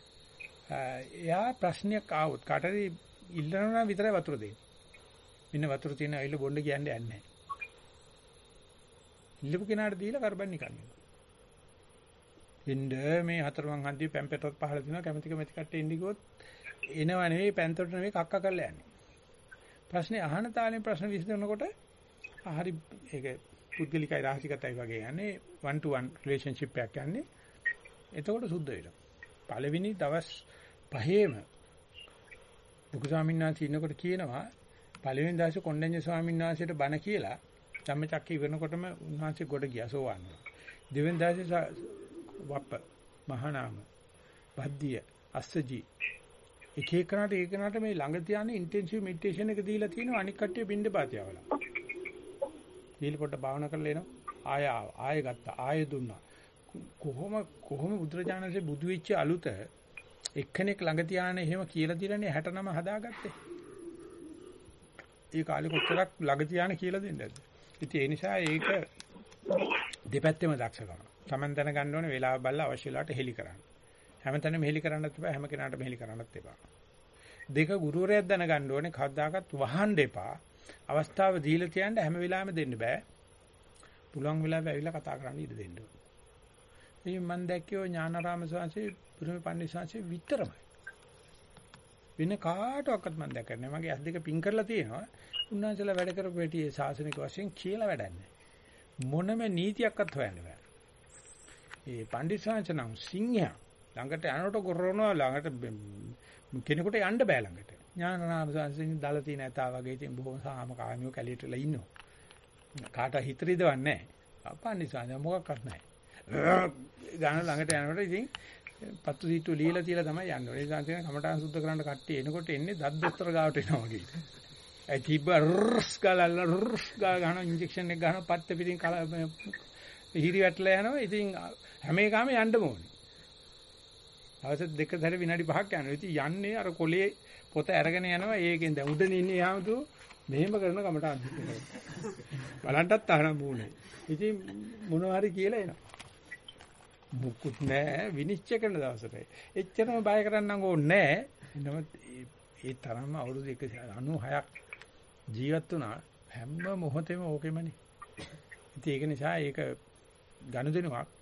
එයා ප්‍රශ්නයක් ආවොත් කාටරි ඉල්ලනවා විතරයි වතුර දෙන්නේ. මෙන්න වතුර තියෙන අයිල බොන්න කියන්නේ නැහැ. ඉල්ලපු කෙනාට දීලා කරබන් නිකන්. ඉන්න මේ හතරමං හන්දියේ පැම්පෙටත් පහල දිනවා කැමැති කැමැති කට්ටේ ඉඳි ගියොත් එනව නෙවෙයි පැන්තොට නෙවෙයි කක්ක කරලා යන්නේ. ප්‍රශ්නේ අහන තාලෙන් ප්‍රශ්න විසඳනකොට හරි ඒක පුද්ගලිකයි රහසිගතයි වගේ යන්නේ one to one relationship එකක් යන්නේ. එතකොට සුද්ධ වෙනවා. පළවෙනි දවස් පහේම ලොකු ස්වාමීන් වහන්සේ ඉන්නකොට කියනවා පළවෙනි දවසේ කොණ්ඩඤ්ඤ ස්වාමීන් වහන්සේට බණ කියලා ධම්මචක්ක ඉවරනකොටම උන්වහන්සේ ගොඩ ගියා සෝවාන් වුණා. දෙවෙනි දවසේ වප්ප මහානාම බද්දිය අස්සජී එක එකනට එකනට මේ ළඟ තියන්නේ ඉන්ටෙන්සිව් මෙඩිටේෂන් එක දීලා තියෙනවා අනික් කට්ටිය බින්ද පාතියවලා. දීලා පොඩ්ඩ භාවනා කරලා එනවා. ආය ආය ගත්තා. ආය දුන්නා. කොහොම කොහොම බුදුරජාණන්සේ බුදු වෙච්ච අලුත එක්කෙනෙක් ළඟ තියානේ එහෙම කියලා දිලානේ 69 හදාගත්තේ. ඒ කාලේ කොච්චරක් ළඟ තියානේ කියලා දෙන්නද? ඉතින් ඒ නිසා ඒක දෙපැත්තෙම දක්ෂකම. Taman දැනගන්න ඕනේ වෙලාව බලලා අවශ්‍ය වෙලාවට හෙලි කරන්න. හැමතැනම හෙලි කරන්නත් එපා හැම කෙනාටම හෙලි කරන්නත් එපා. දෙක ගුරුවරයෙක් දැනගන්න ඕනේ කවදාකවත් වහන්න එපා. අවස්ථාව දීලා තියන්න හැම වෙලාවෙම දෙන්න බෑ. පුළුවන් වෙලාවෙ ඇවිල්ලා කතා කරන්න ඉඩ දෙන්න ඕනේ. ඉතින් මම දැක්කේ ඔය ඥානාරාම ස්වාමීන් පුරුමේ පණ්ඩිත ස්වාමීන් විතරමයි. වෙන කාටවත් මම දැක්කේ නැහැ. මගේ ඇස් දෙක පින් කරලා තියෙනවා. උන්වහන්සේලා වැඩ කරපු හැටි ඒ ශාසනික වශයෙන් කියලා වැඩක් නැහැ. මොනම නීතියක්වත් හොයන්න බෑ. ඒ පණ්ඩිත ස්වාමීන් නම් සිංහයා ළඟට යනකොට ගොරවනවා ළඟට කෙනෙකුට යන්න බෑ ළඟට. ඥානාරාම ස්වාමීන් දාලා තියෙන ඇතා වගේ ඉතින් බොහොම සාම කාමියෝ කැලියටලා ඉන්නවා. කාට හිතරිදවන්නේ නැහැ. පණ්ඩිත ස්වාමීන් මොකක්වත් නැහැ. ගාන ළඟට යනකොට ඉතින් පත්තු සීට්ටු লীලා තියලා තමයි යන්නේ. ඒ නිසා තියෙන කමටහන් සුද්ධ කරන්න කට්ටිය එනකොට එන්නේ දත් දොස්තර ගාවට එනවා වගේ. ඒ තිබ්බ රුස් ගාලා රුස් ගා ගන්න ඉන්ජෙක්ෂන් එක ගන්න පත්ත පිටින් කල හිරි වැටලා යනවා. ඉතින් හැම එකම යන්න ඕනේ. අවසත් දෙක සැර විනාඩි 5ක් යනවා. ඉතින් යන්නේ අර කොලේ පොත අරගෙන යනවා. ඒකෙන් දැන් උඩින් ඉන්නේ යාමතු මෙහෙම කරන කමටහන් සුද්ධ කරනවා. බලන්නත් අහන මූණේ. ඉතින් මොනවා හරි කියලා එනවා. මුකුත් නැහැ විනිශ්චය කරන දවසට. එච්චරම බය කරන්නම් ඕනේ නැහැ. ඒ තරම්ම අවුරුදු 196ක් ජීවත් වුණා හැම මොහොතෙම ඕකෙමනේ. ඉතින් ඒක නිසා ඒක ගනුදෙනුවක්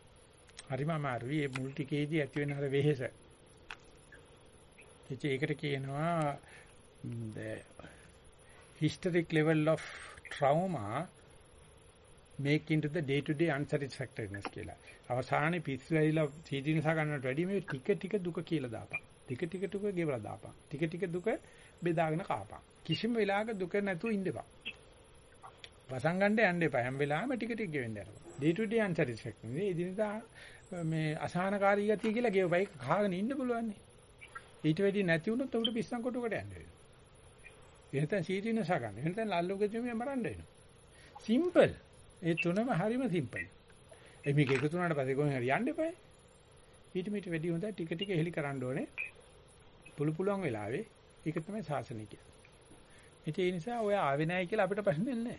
හරිම අමාරුයි. මේ මුල් ටිකේදී ඇති වෙන අර වෙහෙස. ඉතින් ඒකට කියනවා the historic level of trauma make into the day to day unsatisfactoriness කියලා. අවසානයේ පිස්සු ඇවිල්ලා සීදීනස ගන්නට වැඩිය මේ ටික ටික දුක කියලා දාපන්. ටික ටික දුක ගෙවලා දාපන්. ටික ටික දුක බෙදාගෙන කාපන්. කිසිම වෙලාවක දුක නැතුව ඉන්න එපා. වසංගණ්ඩ යන්න එපා. හැම වෙලාවෙම ටික ටික ගෙවෙන්න යනවා. day to day unsatisfaction. මේ ඉදිනදා මේ අසහනකාරී ගතිය කියලා ගෙවපයි කාගෙන ඉන්න පුළුවන් නේ. ඊට වැඩි නැති වුණොත් උඹට පිස්සන් කොටුකට යන්න වෙනවා. එහෙනම් සීදීනස ගන්න. එහෙනම් ලල්ලුගෙදී මරන්න වෙනවා. සිම්පල්. ඒ තුනම හරිම සිම්පල්. ඒ මේක එකතු වුණාට පස්සේ කොහෙන් හරි යන්න එපා. ඊට මිට වැඩි හොඳයි ටික ටික එහෙලි කරන්න ඕනේ. පුළු පුළුවන් වෙලාවේ ඒක තමයි සාසනික. ඒ නිසා ඔය ආවේ නැහැ කියලා අපිට ප්‍රශ්නයක් නැහැ.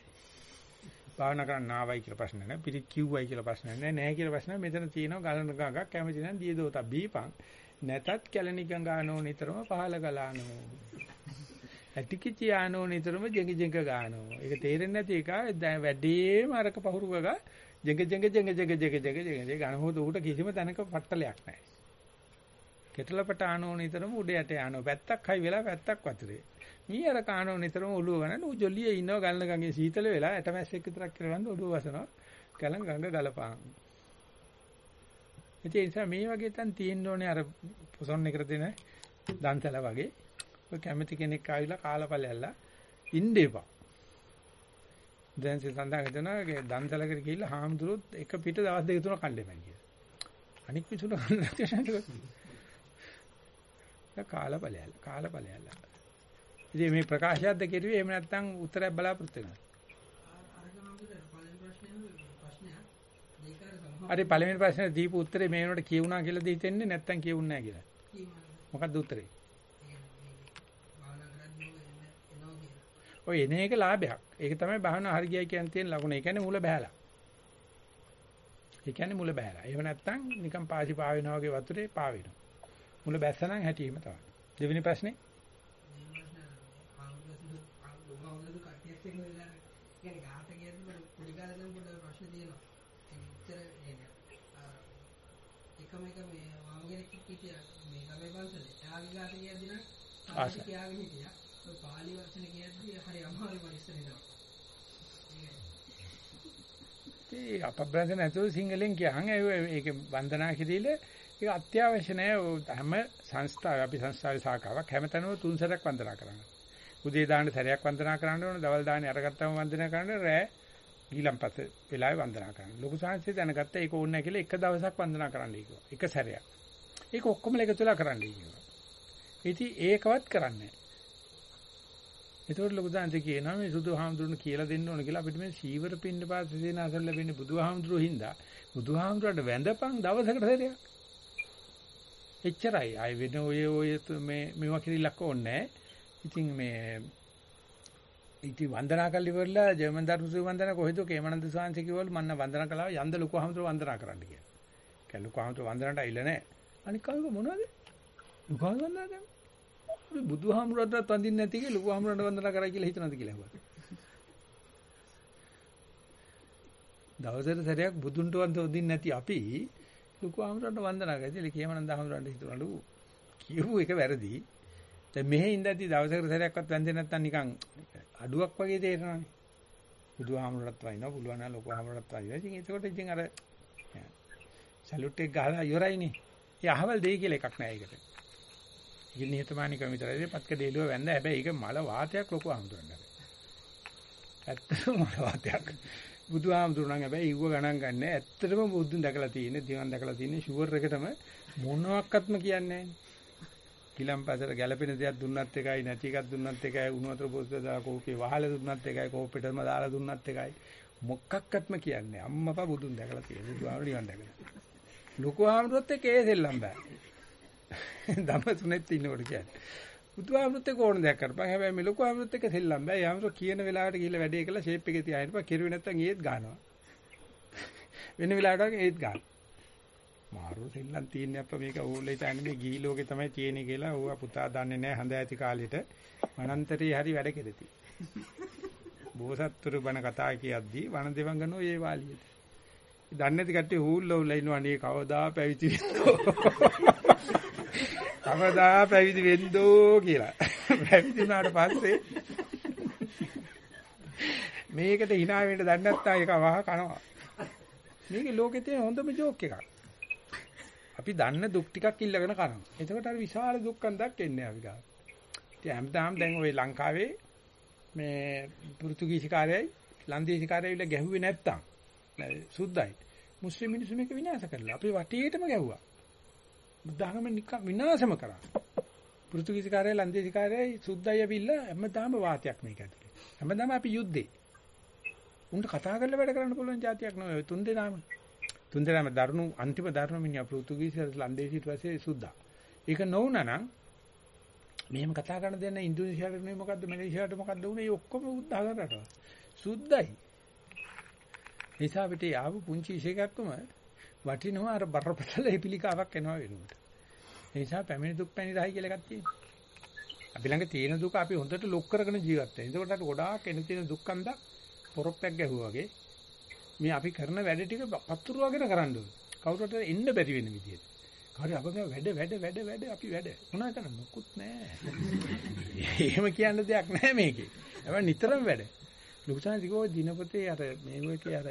භාවනා කරන්න ආවයි කියලා ප්‍රශ්න නැහැ. පිරිත් කිව්වයි කියලා ප්‍රශ්න නැහැ. නැහැ කියලා ප්‍රශ්න මෙතන තියෙනවා ගලන ගඟක් කැමති නම් දිය දෝත බීපන්. නැතත් කැලණි ගඟානෝ නිතරම පහල ගලානෝ. ඇටිකිචි ආනෝ නිතරම ජෙඟ ජෙඟ ගානෝ. ඒක තේරෙන්නේ නැති එක වැඩිම අරක පහුරු ගග ජෙඟ ජෙඟ ජෙඟ ජෙඟ ජෙඟ ජෙඟ ජෙඟ ගන හොද උට කිසිම තැනක පට්ටලයක් නැහැ. කෙටලපට ආනෝ නිතරම උඩ යට යනවා. පැත්තක් හයි වෙලා පැත්තක් වතුරේ. මී අර කානෝ නිතරම ඔළුව ගන්න ඌ ජොලියේ ඉන්නවා ගල්න ගඟේ සීතල වෙලා ඇටමැස්සෙක් විතරක් කියලා වන්ද ඔළුව වසනවා. ගලන් ගඟ ගලපාන. ඒ නිසා මේ වගේ තන් තියෙන්න ඕනේ අර පොසොන් එකට දෙන දන්සල වගේ. ඔය කැමති කෙනෙක් ආවිලා කාලපලයල්ලා ඉන්න එපා. දැන් සඳහන් කරනවා දන්සලකට ගිහිල්ලා හාමුදුරුවොත් එක පිට දවස් දෙක තුනක් කණ්ඩේමයි කියලා. අනික් පිටුන කන්න කාලපලයල්ලා කාලපලයල්ලා. ඉතින් මේ ප්‍රකාශයක්ද කෙරුවේ එහෙම නැත්නම් උත්තරයක් බලාපොරොත්තු වෙනවා. අර පළවෙනි ප්‍රශ්නේ දීපු උත්තරේ මේ වෙනකොට කියුණා කියලාද හිතෙන්නේ නැත්නම් කියුන්නේ නැහැ කියලා. මොකක්ද උත්තරේ? ඔය එන එක ලාභයක්. ඒක තමයි භාවනා හරි ගියයි කියන තියෙන ලකුණ. ඒ කියන්නේ මුල බහැලා. ඒ කියන්නේ මුල බහැලා. එහෙම නැත්නම් නිකන් පාසි පාවෙනා වගේ වතුරේ පාවෙනවා. මුල බැස්සනම් හැටිම තමයි. දෙවෙනි ප්‍රශ්නේ එකම එක මේ වාමගෙනෙක් හිටියා මේ ළමයි පන්සලේ. එයාගේ ගාත කියද්දි නම්. සාහිත්‍ය කියාගෙන හිටියා. ඔය පාලි වචන කියද්දි හරි ඉස්සර ඉඳලා. ඒ අපබ්‍රංශ නැතුව සිංහලෙන් කියහන් ඒක වන්දනා කිරීල ඒක අත්‍යවශ්‍ය නැහැ හැම සංස්ථාවක් අපි සංස්ථාවේ සාකාවක් හැමතැනම තුන් සැරයක් වන්දනා කරන්න. උදේ දාන්න සැරයක් වන්දනා කරන්න ඕන, දවල් දාන්නේ අරගත්තම වන්දනා කරන්න රෑ ඊළම්පත වෙලාවේ වන්දනා කරන්න. ලොකු සංස්කෘතිය දැනගත්ත ඒක ඕනේ නැහැ කියලා එක දවසක් වන්දනා කරන්න කිව්වා. එක සැරයක්. ඒක ඔක්කොම එකතු වෙලා කරන්න කිව්වා. ඉතින් ඒකවත් කරන්නේ නැහැ. ඒතකොට ලොකු සංස්කෘතිය කියනවා මේ සුදුහාමුදුරන කියලා දෙන්න ඕන කියලා අපිට මේ සීවර පින්න පාත සේනාසල් ලැබෙන්නේ බුදුහාමුදුරුවෝ හින්දා. බුදුහාමුදුරන්ට වැඳපන් දවසකට සැරයක්. එච්චරයි. ආයි වෙන ඔය ඔය මේ මේවා කිරිලක් ඕනේ ඉතින් මේ ඉතින් වන්දනා කරලා ඉවරලා ජර්මන් ධර්ම සූ වන්දනා කොහෙද කේමනන්ද සාංශ කිව්වලු මන්න වන්දනා කළා යන්ද ලොකුහාමුදුර වන්දනා කරන්න කියලා. කැ ලොකුහාමුදුර වන්දනට අයිල නැහැ. අනික කවුද මොනවද? ලොකුහාමුදුර වන්දනා කරන්නේ. අපි බුදුහාමුදුරට වඳින්නේ නැති කේ ලොකුහාමුදුරට වන්දනා කරයි කියලා හිතනද කියලා අහුවා. දවසට සැරයක් බුදුන්ට වඳින්නේ නැති අපි ලොකුහාමුදුරට වන්දනා කරලා ඉතින් කේමනන්ද හාමුදුරන්ට හිතවලු කියපු එක වැරදි. දැන් මෙහෙ ඉඳද්දි දවසකට සැරයක්වත් වැන්දේ නැත්තම් නිකන් අඩුවක් වගේ තේරෙනවානේ. බුදුහාමුදුරට වයින්නවා පුළුවන් නම් ලොකුහාමුදුරට වයින්නවා. ඉතින් ඒකට ඉතින් අර සැලුට් එක ගහලා ඉවරයිනේ. ඒ අහවල් දෙයි කියලා එකක් නෑ ඒකට. ඒක නිහතමානීකම විතරයි. ඒ පත්ක දෙලුව වැන්ද හැබැයි ඒක මල වාතයක් ලොකුහාමුදුරන්ට. ඇත්තටම මල වාතයක්. බුදුහාමුදුරු නම් හැබැයි ඉව්ව ගණන් ගන්න ඇත්තටම බුදුන් දැකලා තියෙන්නේ දිවන් දැකලා තියෙන්නේ ෂුවර් එකටම මොනවත්ක්වත්ම කියන්නේ නැහැ. කිලම්පසට ගැළපෙන දෙයක් දුන්නත් එකයි නැති එකක් දුන්නත් එකයි උණු වතුර පොස්තේ දාලා කෝපේ වහලා දුන්නත් එකයි කෝපෙටම දාලා දුන්නත් එකයි මොකක්වත්ම කියන්නේ අම්මපා බුදුන් දැකලා තියෙන්නේ බුදුහාමුදුරු නිවන් දැකලා. ලොකු හාමුදුරුවොත් එක්ක ඒ දෙල්ලම් බෑ. ධම්ම තුනෙත් ඉන්නකොට කියන්නේ. බුදුහාමුදුරුත් එක්ක ඕන දෙයක් කරපන්. හැබැයි මේ ලොකු හාමුදුරුත් එක්ක දෙල්ලම් බෑ. යාමුදුරු කියන වෙලාවට ගිහිල්ලා වැඩේ කළා ෂේප් එකේ තියාගෙන ඉපා කිරුවේ නැත්තම් ඒත් ගන්නවා. වෙන වෙලාවට ඒත් ගන්න. මාරු දෙල්ලම් තියන්නේ අප්පා මේක ඕල්ලේ තන්නේ මේ ගිහි ලෝකේ තමයි තියෙන්නේ කියලා ඌවා පුතා දන්නේ නැහැ හඳ ඇති කාලෙට වනන්තරේ හරි වැඩ කෙරෙති. බෝසත්තුරු බණ කතා කියද්දී වන දෙවංගනෝ ඒ වාලියට. දන්නේ නැති කට්ටිය හූල්ලෝලා ඉන්නවා නේ කවදා පැවිදි වෙන්නෝ. කවදා පැවිදි වෙන්නෝ කියලා. පැවිදි වුණාට පස්සේ මේකට hina වෙන්න දන්නේ නැත්නම් ඒක වහ කනවා. මේක ලෝකේ තියෙන හොඳම ජෝක් එකක්. අපි දන්න දුක් ටිකක් ඉල්ලගෙන කරනවා. එතකොට අර විශාල දුක්ඛන්දක් එන්නේ අපි ගාව. ඉතින් හැමදාම දැන් ওই ලංකාවේ මේ පෘතුගීසි කාර්යයි ලන්දේසි කාර්යයිල ගැහුවේ නැත්තම් සුද්ධයි. මුස්ලිම් මිනිස්සු මේක විනාශ කරලා අපේ වටේටම ගැහුවා. බුද්ධාගම නිකන් විනාශම කරා. පෘතුගීසි කාර්යයි ලන්දේසි කාර්යයි සුද්ධයි අවිල්ල හැමදාම වාතයක් මේක ඇතුලේ. හැමදාම අපි යුද්ධේ. උන්ට කතා කරලා වැඩ කරන්න පුළුවන් જાතියක් නෝ ඔය තුන් දෙනාම. තුන් දෙනාම දරුණු අන්තිම දරුණු මිනිහා පෘතුගීසි ලන්දේසි ඊට පස්සේ සුද්ධා. ඒක නොවුනා නම් මෙහෙම කතා කරන දෙන්න ඉන්දුනීසියාවට නෙවෙයි මොකද්ද මැලේසියාවට මොකද්ද උනේ ඒ ඔක්කොම උද්දාහන රටවල්. සුද්ධයි. නිසා අපිට ආපු පුංචි ඉෂේකක්කම වටිනවා අර බරපතල එපිලිකාවක් එනවා වෙනුවට. ඒ නිසා පැමිණි දුක් පැණි රහයි කියලා එකක් තියෙනවා. අපි ළඟ තියෙන දුක අපි හොඳට ලොක් කරගෙන ජීවත් වෙනවා. ඒකට ගොඩාක් එන තියෙන දුක්ඛන්ද පොරොප්පයක් ගැහුවා වගේ මේ අපි කරන වැඩ ටික පතුරු වගේ කරන්න ඕනේ. කවුරුට එන්න බැරි වෙන විදියට. හරි අපගේ වැඩ වැඩ වැඩ වැඩ අපි වැඩ මොනවා කරන්නේ මොකුත් නැහැ. එහෙම කියන්න දෙයක් නැහැ මේකේ. හැබැයි නිතරම වැඩ. ලුකුසාන්තිකෝ දිනපොතේ අර මේ වගේ අර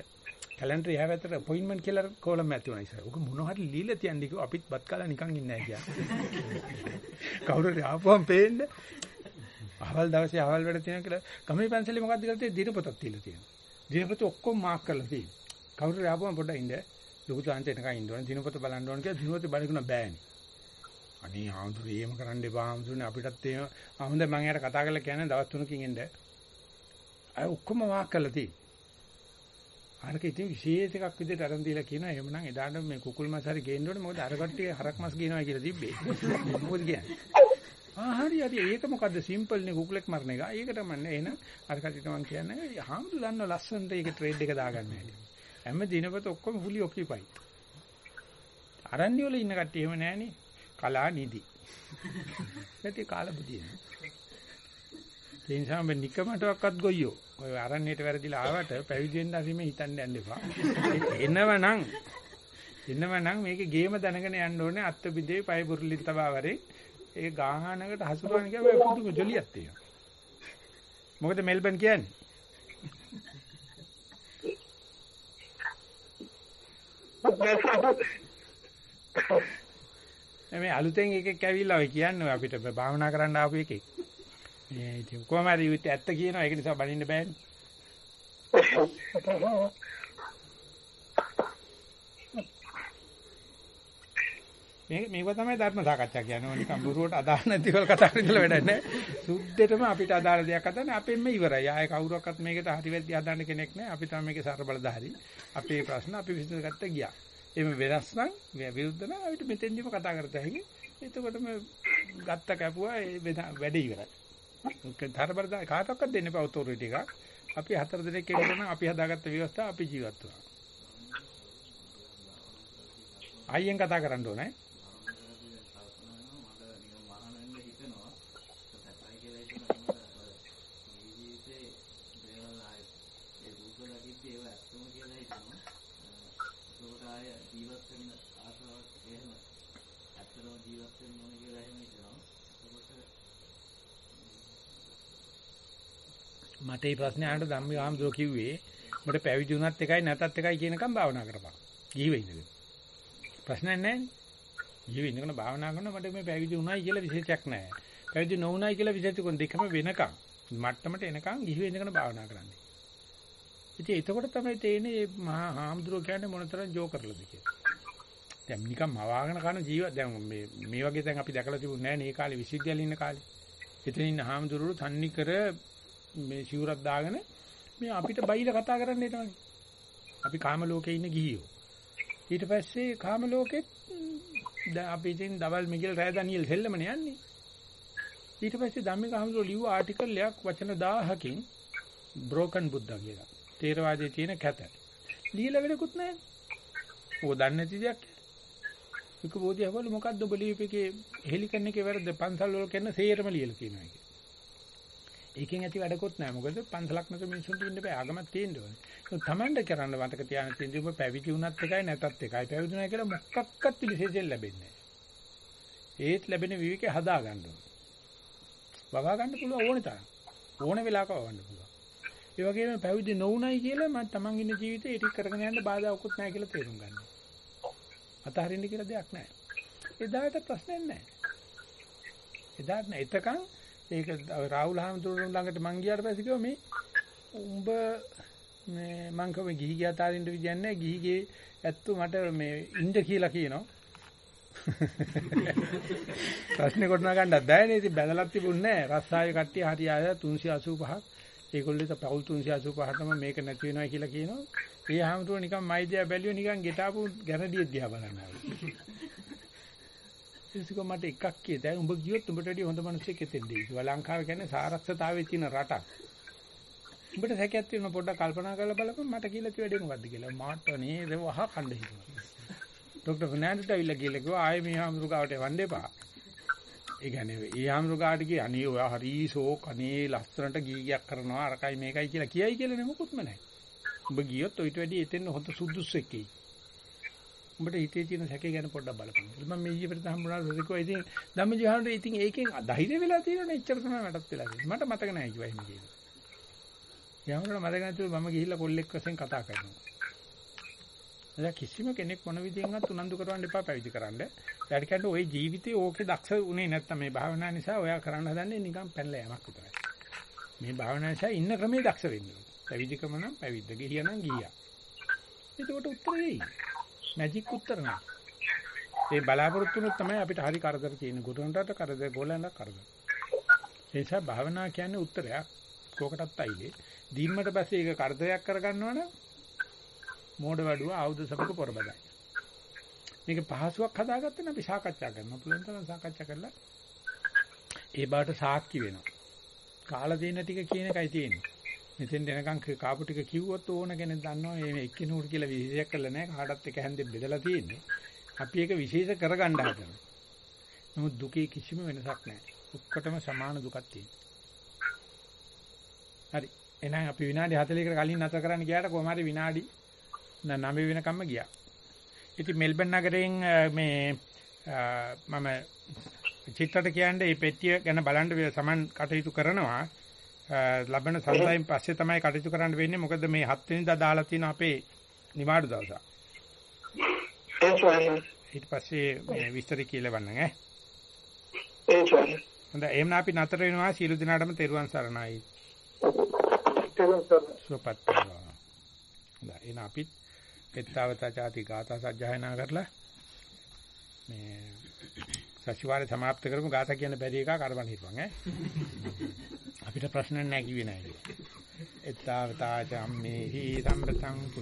කැලෙන්ඩර් එහා පැත්තට අපොයින්ට්මන්ට් කියලා කෝලම් එකක් තියෙනවා ඉතින්. ඔක මොන හරි ලීලා තියන්නේ කිව්වා අපිත් බත් කාලා නිකන් ඉන්නේ නැහැ කියලා. කවුරු හරි ආපුවම පේන්නේ. අවල් දවසේ අවල් වැඩ තියෙනවා කියලා ගමේ පන්සලේ මොකද්ද කියලා තියෙන්නේ දිනපොතක් තියලා තියෙනවා. දිනපොත ඔක්කොම මාක් කරලා තියෙනවා. කවුරු හරි ආපුවම පොඩ්ඩක් ඉන්න. ලොකු තාන්ත එනකන් ඉන්න ඕනේ. දිනපොත බලන්න ඕනේ කියලා දිනපොත බලකුණ බෑනේ. අනේ ආමුදුර එහෙම කරන්න එපා ආමුදුරනේ අපිටත් එහෙම ආමුද මම යාට කතා කරලා කියන්නේ දවස් තුනකින් එන්න. අය ඔක්කොම මාක් කරලා තියෙනවා. අරක ඉතින් විශේෂ එකක් විදිහට අරන් දීලා කියනවා එහෙමනම් එදාට මේ කුකුල් මස් හරි ගේන්න ඕනේ මොකද අර කට්ටිය හරක් මස් ගේනවා කියලා තිබ්බේ මොකද කියන්නේ ආ හරි හරි. ඒක මොකද්ද? සිම්පල් නේ කුකුලෙක් මරන එක. ඒකට මන්නේ එහෙනම් අර කට්ටියට මම කියන්නේ හාමුදුරු දන්න ලස්සනට ඒක ට්‍රේඩ් එක දාගන්න හැටි. හැම දිනපත ඔක්කොම fully occupied අරන්නේ වල ඉන්න කට්ටිය එහෙම නැහනේ. කලා නිදි. නැති කාල බුදියේ. ඒ නිසා මේ නිකමටවත් ගොයියෝ. ඔය අරණියට වැරදිලා ආවට පැවිදි වෙන්න හරි මේ හිතන්න යන්න එපා. එනවනම් එනවනම් මේකේ ගේම දැනගෙන යන්න ඕනේ අත්ත බිදේ පය බුරුලි තබා වරේ. ඒ ගාහනකට හසුරවන කියව පුදුම ජොලියක් තියෙනවා. මොකද මෙල්බන් කියන්නේ? මේ අලුතෙන් එකෙක් ඇවිල්ලා ඔය කියන්නේ අපිට භාවනා කරන්න ආපු එකෙක්. මේ ඉතින් කොහම හරි ඉවිත් ඇත්ත කියනවා ඒක නිසා බනින්න බෑනේ. මේ මේක තමයි ධර්ම සාකච්ඡා කියන්නේ. නිකන් බුරුවට අදාළ නැතිවල් කතා කරලා වැඩක් නැහැ. සුද්ධෙටම අපිට අදාළ දෙයක් හදන්න අපෙන්ම ඉවරයි. ආයේ කවුරක්වත් මේකට හරි වැද්දි හදන්න කෙනෙක් නැහැ. අපි තමයි මේකේ සර බලධාරී. අපේ ප්‍රශ්න අපි විසඳගත්ත ගියා. එහෙම වෙනස් නම් විරුද්ධ නම් අපිට මෙතෙන්දිම කතා කරත හැකි. එතකොටම ගත්ත කැපුවා වැඩ ඉවරයි. ධර්මබල කාටවත් දෙන්න එපා ඔතොරිටි එකක්. අපි හතර දෙනෙක් එකතු නම් අපි හදාගත්ත ව්‍යවස්ථාව අපි ජීවත් වෙනවා. අයියෙන් කතා කරන්න ඕනේ. මට මේ ප්‍රශ්නේ අහන්න ධම්මි ආම්දෝ කිව්වේ මට පැවිදි වුණත් එකයි නැතත් එකයි කියනකම් භාවනා කරපන්. ජීවෙ ඉඳගෙන. ප්‍රශ්නයක් නැහැ. ජීවෙ ඉඳගෙන භාවනා කරන මට මේ පැවිදි වුණයි කියලා විශේෂයක් නැහැ. පැවිදි නොවුණයි කියලා විශේෂ කොන් දෙකම වෙනකම් මට්ටමට එනකම් ජීවෙ ඉඳගෙන භාවනා කරන්න. ඉතින් එතකොට තමයි තේරෙන්නේ මේ මහා හාමුදුරුවෝ කියන්නේ මොනතරම් ජෝකර්ලද කියලා. දැන් නිකන් මවාගෙන කරන ජීවිත දැන් මේ මේ වගේ දැන් අපි දැකලා තිබුණේ නැහැ මේ කාලේ විශ්වවිද්‍යාලේ ඉන්න කාලේ. එතන ඉන්න හාමුදුරුවෝ තන්නි කර මේ සිවුරක් දාගෙන මේ අපිට බයිලා කතා කරන්න එනවනේ. අපි කාම ලෝකේ ඉන්න ගිහියෝ. ඊට පස්සේ කාම ලෝකෙත් දැන් අපි ඉතින් දවල් මිගිල් රෑ ඩැනියෙල් සෙල්ලමනේ යන්නේ. ඊට පස්සේ ධම්මික හමුදුර ලිව්ව ආටිකල් එකක් වචන 1000කින් broken buddha කියලා. තේරවාදයේ තියෙන කැත. ලියලා වෙලකුත් නැහැ. ඕක දන්නේ නැති දෙයක්. එක බෝධිය හවල මොකද්ද ඔබ ලියපෙකේ හෙලි කරන එකේ වැරද්ද පන්සල් වල කරන සේරම ලියලා තියෙනවා ඒක. ඒකෙන් ඇති වැඩකුත් නැහැ. මොකද පන්සලක් නැත මිනිසුන්ට ඉන්න බෑ. ආගමක් තියෙන්න ඕනේ. ඒක තමන්ට කරන්න වතක තියාගෙන තියෙන්නේ ඔබ පැවිදි වුණත් එකයි නැතත් එකයි. පැවිදි වුණා කියලා මොකක්වත් විශේෂයෙන් ලැබෙන්නේ නැහැ. ඒත් ලැබෙන විවිකේ හදා ගන්න ඕනේ. වවා ගන්න පුළුවන් ඕනේ තරම්. ඕන වෙලාවක වවන්න පුළුවන්. ඒ වගේම පැවිදි නොවුණයි කියලා මම තමන් ඉන්න ජීවිතේ ඒක කරගෙන යන්න බාධාකුත් නැහැ කියලා තේරුම් ගන්නවා. අතහරින්න කියලා දෙයක් නැහැ. එදාට ප්‍රශ්නයක් නැහැ. එදාට නෑ. එතකන් ඒක රාහුල හාමුදුරුවෝ ළඟට මං ගියාට පස්සේ කිව්වා මේ උඹ මේ මං කව ගිහි ගියා තාරින්න විදියක් නැහැ. ගිහිගේ ඇත්තු මට මේ ඉන්න කියලා කියනවා. ප්‍රශ්නේ කොටන ගන්නත් බෑනේ. ඉතින් බැලලක් තිබුණේ නැහැ. රස්සාවේ කට්ටිය හරි ආය 385ක්. ඒගොල්ලෝ ඉත පවුල් 385ටම මේක නැති වෙනවා කියලා කියනවා. ඒ හැමතුම නිකන් මයිදියා බැලුවේ නිකන් ගෙටාපු ගැරඩිය දිහා බලන්න ආවේ. ඉතින් මට එකක් කියතයි උඹ ගියොත් උඹට වැඩිය හොඳ මිනිස්සෙක් එතෙන්දී. ඒක ලංකාව කියන්නේ සාරක්ෂතාවයේ තියෙන රටක්. උඹට සැකයක් තියෙනවා පොඩ්ඩක් කල්පනා කරලා බලපන් මට කියලා තියෙ වැඩේ මොකද්ද කියලා. මාට නේද වහ කණ්ඩ හිතුවා. ડોક્ટર ෆර්නෑන්ඩෝට ඇවිල්ලා කියලා කිව්වා ආයේ මේ හාමුදුරුවෝ වන්න එපා. ඒ කියන්නේ ඒ හාමුදුරුවෝ ගියේ අනේ ඔයා හරි ෂෝක් අනේ ලස්සනට ගීගයක් කරනවා අරකයි මේකයි කියලා කියයි කියලා නෙමෙයි මොකුත්ම නැහැ. උඹ ගියොත් ඔයිට වැඩි එතෙන් හොත සුදුස්සෙක් එයි. උඹට හිතේ තියෙන සැකේ ගැන පොඩ්ඩක් බලපන්. මම මේ ඊයේ පෙරේද හම්බුණා රසිකෝ ඉතින් ධම්මජීවහන්ට ඉතින් ඒකෙන් ධෛර්ය වෙලා තියෙනවනේ එච්චර තමයි මටත් වෙලා තියෙන්නේ. මට මතක නැහැ කිව්වා එහෙම කියලා. යහමරණ මතක නැතුව මම ගිහිල්ලා කොල්ලෙක් වශයෙන් කතා කරනවා. එදා කිසිම කෙනෙක් මොන විදියෙන්වත් උනන්දු කරවන්න එපා පැවිදි කරන්න. ඊට කියන්නේ ওই ජීවිතේ ඕකේ දක්ෂ උනේ නැත්තම් මේ භාවනාව නිසා ඔයා කරන්න හදන්නේ නිකන් පැනලා යamak විතරයි. මේ භාවනාව නිසා ඉන්න ක්‍රමේ දක්ෂ වෙන්න ඕනේ. පැවිදිකම නම් පැවිද්ද ගිහියා නම් ගියා. ඒකට උත්තර දෙයි. මැජික් උත්තර නෑ. ඒ බලාපොරොත්තු වුණොත් තමයි අපිට හරි කරදර තියෙන්නේ. ගුරුන්ටට කරදර, ගෝලන්ට කරදර. ඒ නිසා භාවනා කියන්නේ උත්තරයක්. කෝකටත් අයිලේ. දීම්මට පස්සේ ඒක කරදරයක් කරගන්නවනම් මෝඩ වඩුව ආයුධ සමග පොරබදයි. මේක පහසුවක් හදාගත්තේ නම් අපි සාකච්ඡා කරනවා. පුළුවන් තරම් සාකච්ඡා කරලා ඒ බාට සාක්ෂි වෙනවා. කාලා දෙන ටික කියන එකයි තියෙන්නේ. මෙතෙන් දෙනකන් කාපු ටික කිව්වොත් ඕන කෙනෙක් දන්නවා මේ එක්කිනුට කියලා විශේෂයක් කරලා නැහැ. කාටත් එක හැන්දෙන් බෙදලා තියෙන්නේ. අපි ඒක විශේෂ කරගන්න හදනවා. නමුත් දුකේ කිසිම වෙනසක් නැහැ. ඔක්කොටම සමාන දුකක් තියෙනවා. හරි. එහෙනම් අපි විනාඩි 40කට කලින් නැතර කරන්න ගියාට කොහොම හරි විනාඩි 9 වෙනකම්ම ගියා. ඉතින් මෙල්බන් නගරයෙන් මේ මම චිත්තට කියන්නේ මේ පෙට්ටිය ගැන බලන්න සමන් කටයුතු කරනවා. ලැබෙන සල්සයින් පස්සේ තමයි කටයුතු කරන්න වෙන්නේ මොකද මේ 7 වෙනිදා දාලා තියෙන අපේ නිවාඩු දවස. ඊට පස්සේ මේ විස්තර කියලා වන්නම් ඈ. හොඳයි එහෙනම් අපි නතර වෙනවා සීළු දිනාටම තෙරුවන් සරණයි. සුපත්. හොඳයි එහෙනම් අපි පෙත්තාවතා ചാති ගාථා සජ්ජායනා කරලා මේ සතිವಾರේ સમાપ્ત කරමු ගාථා කියන බැරි එක කරවන් හිටවන් ඈ. අපිට ප්‍රශ්න නැහැ කිව්වේ නැහැ එත්තවතා චම්මේහි සම්පතං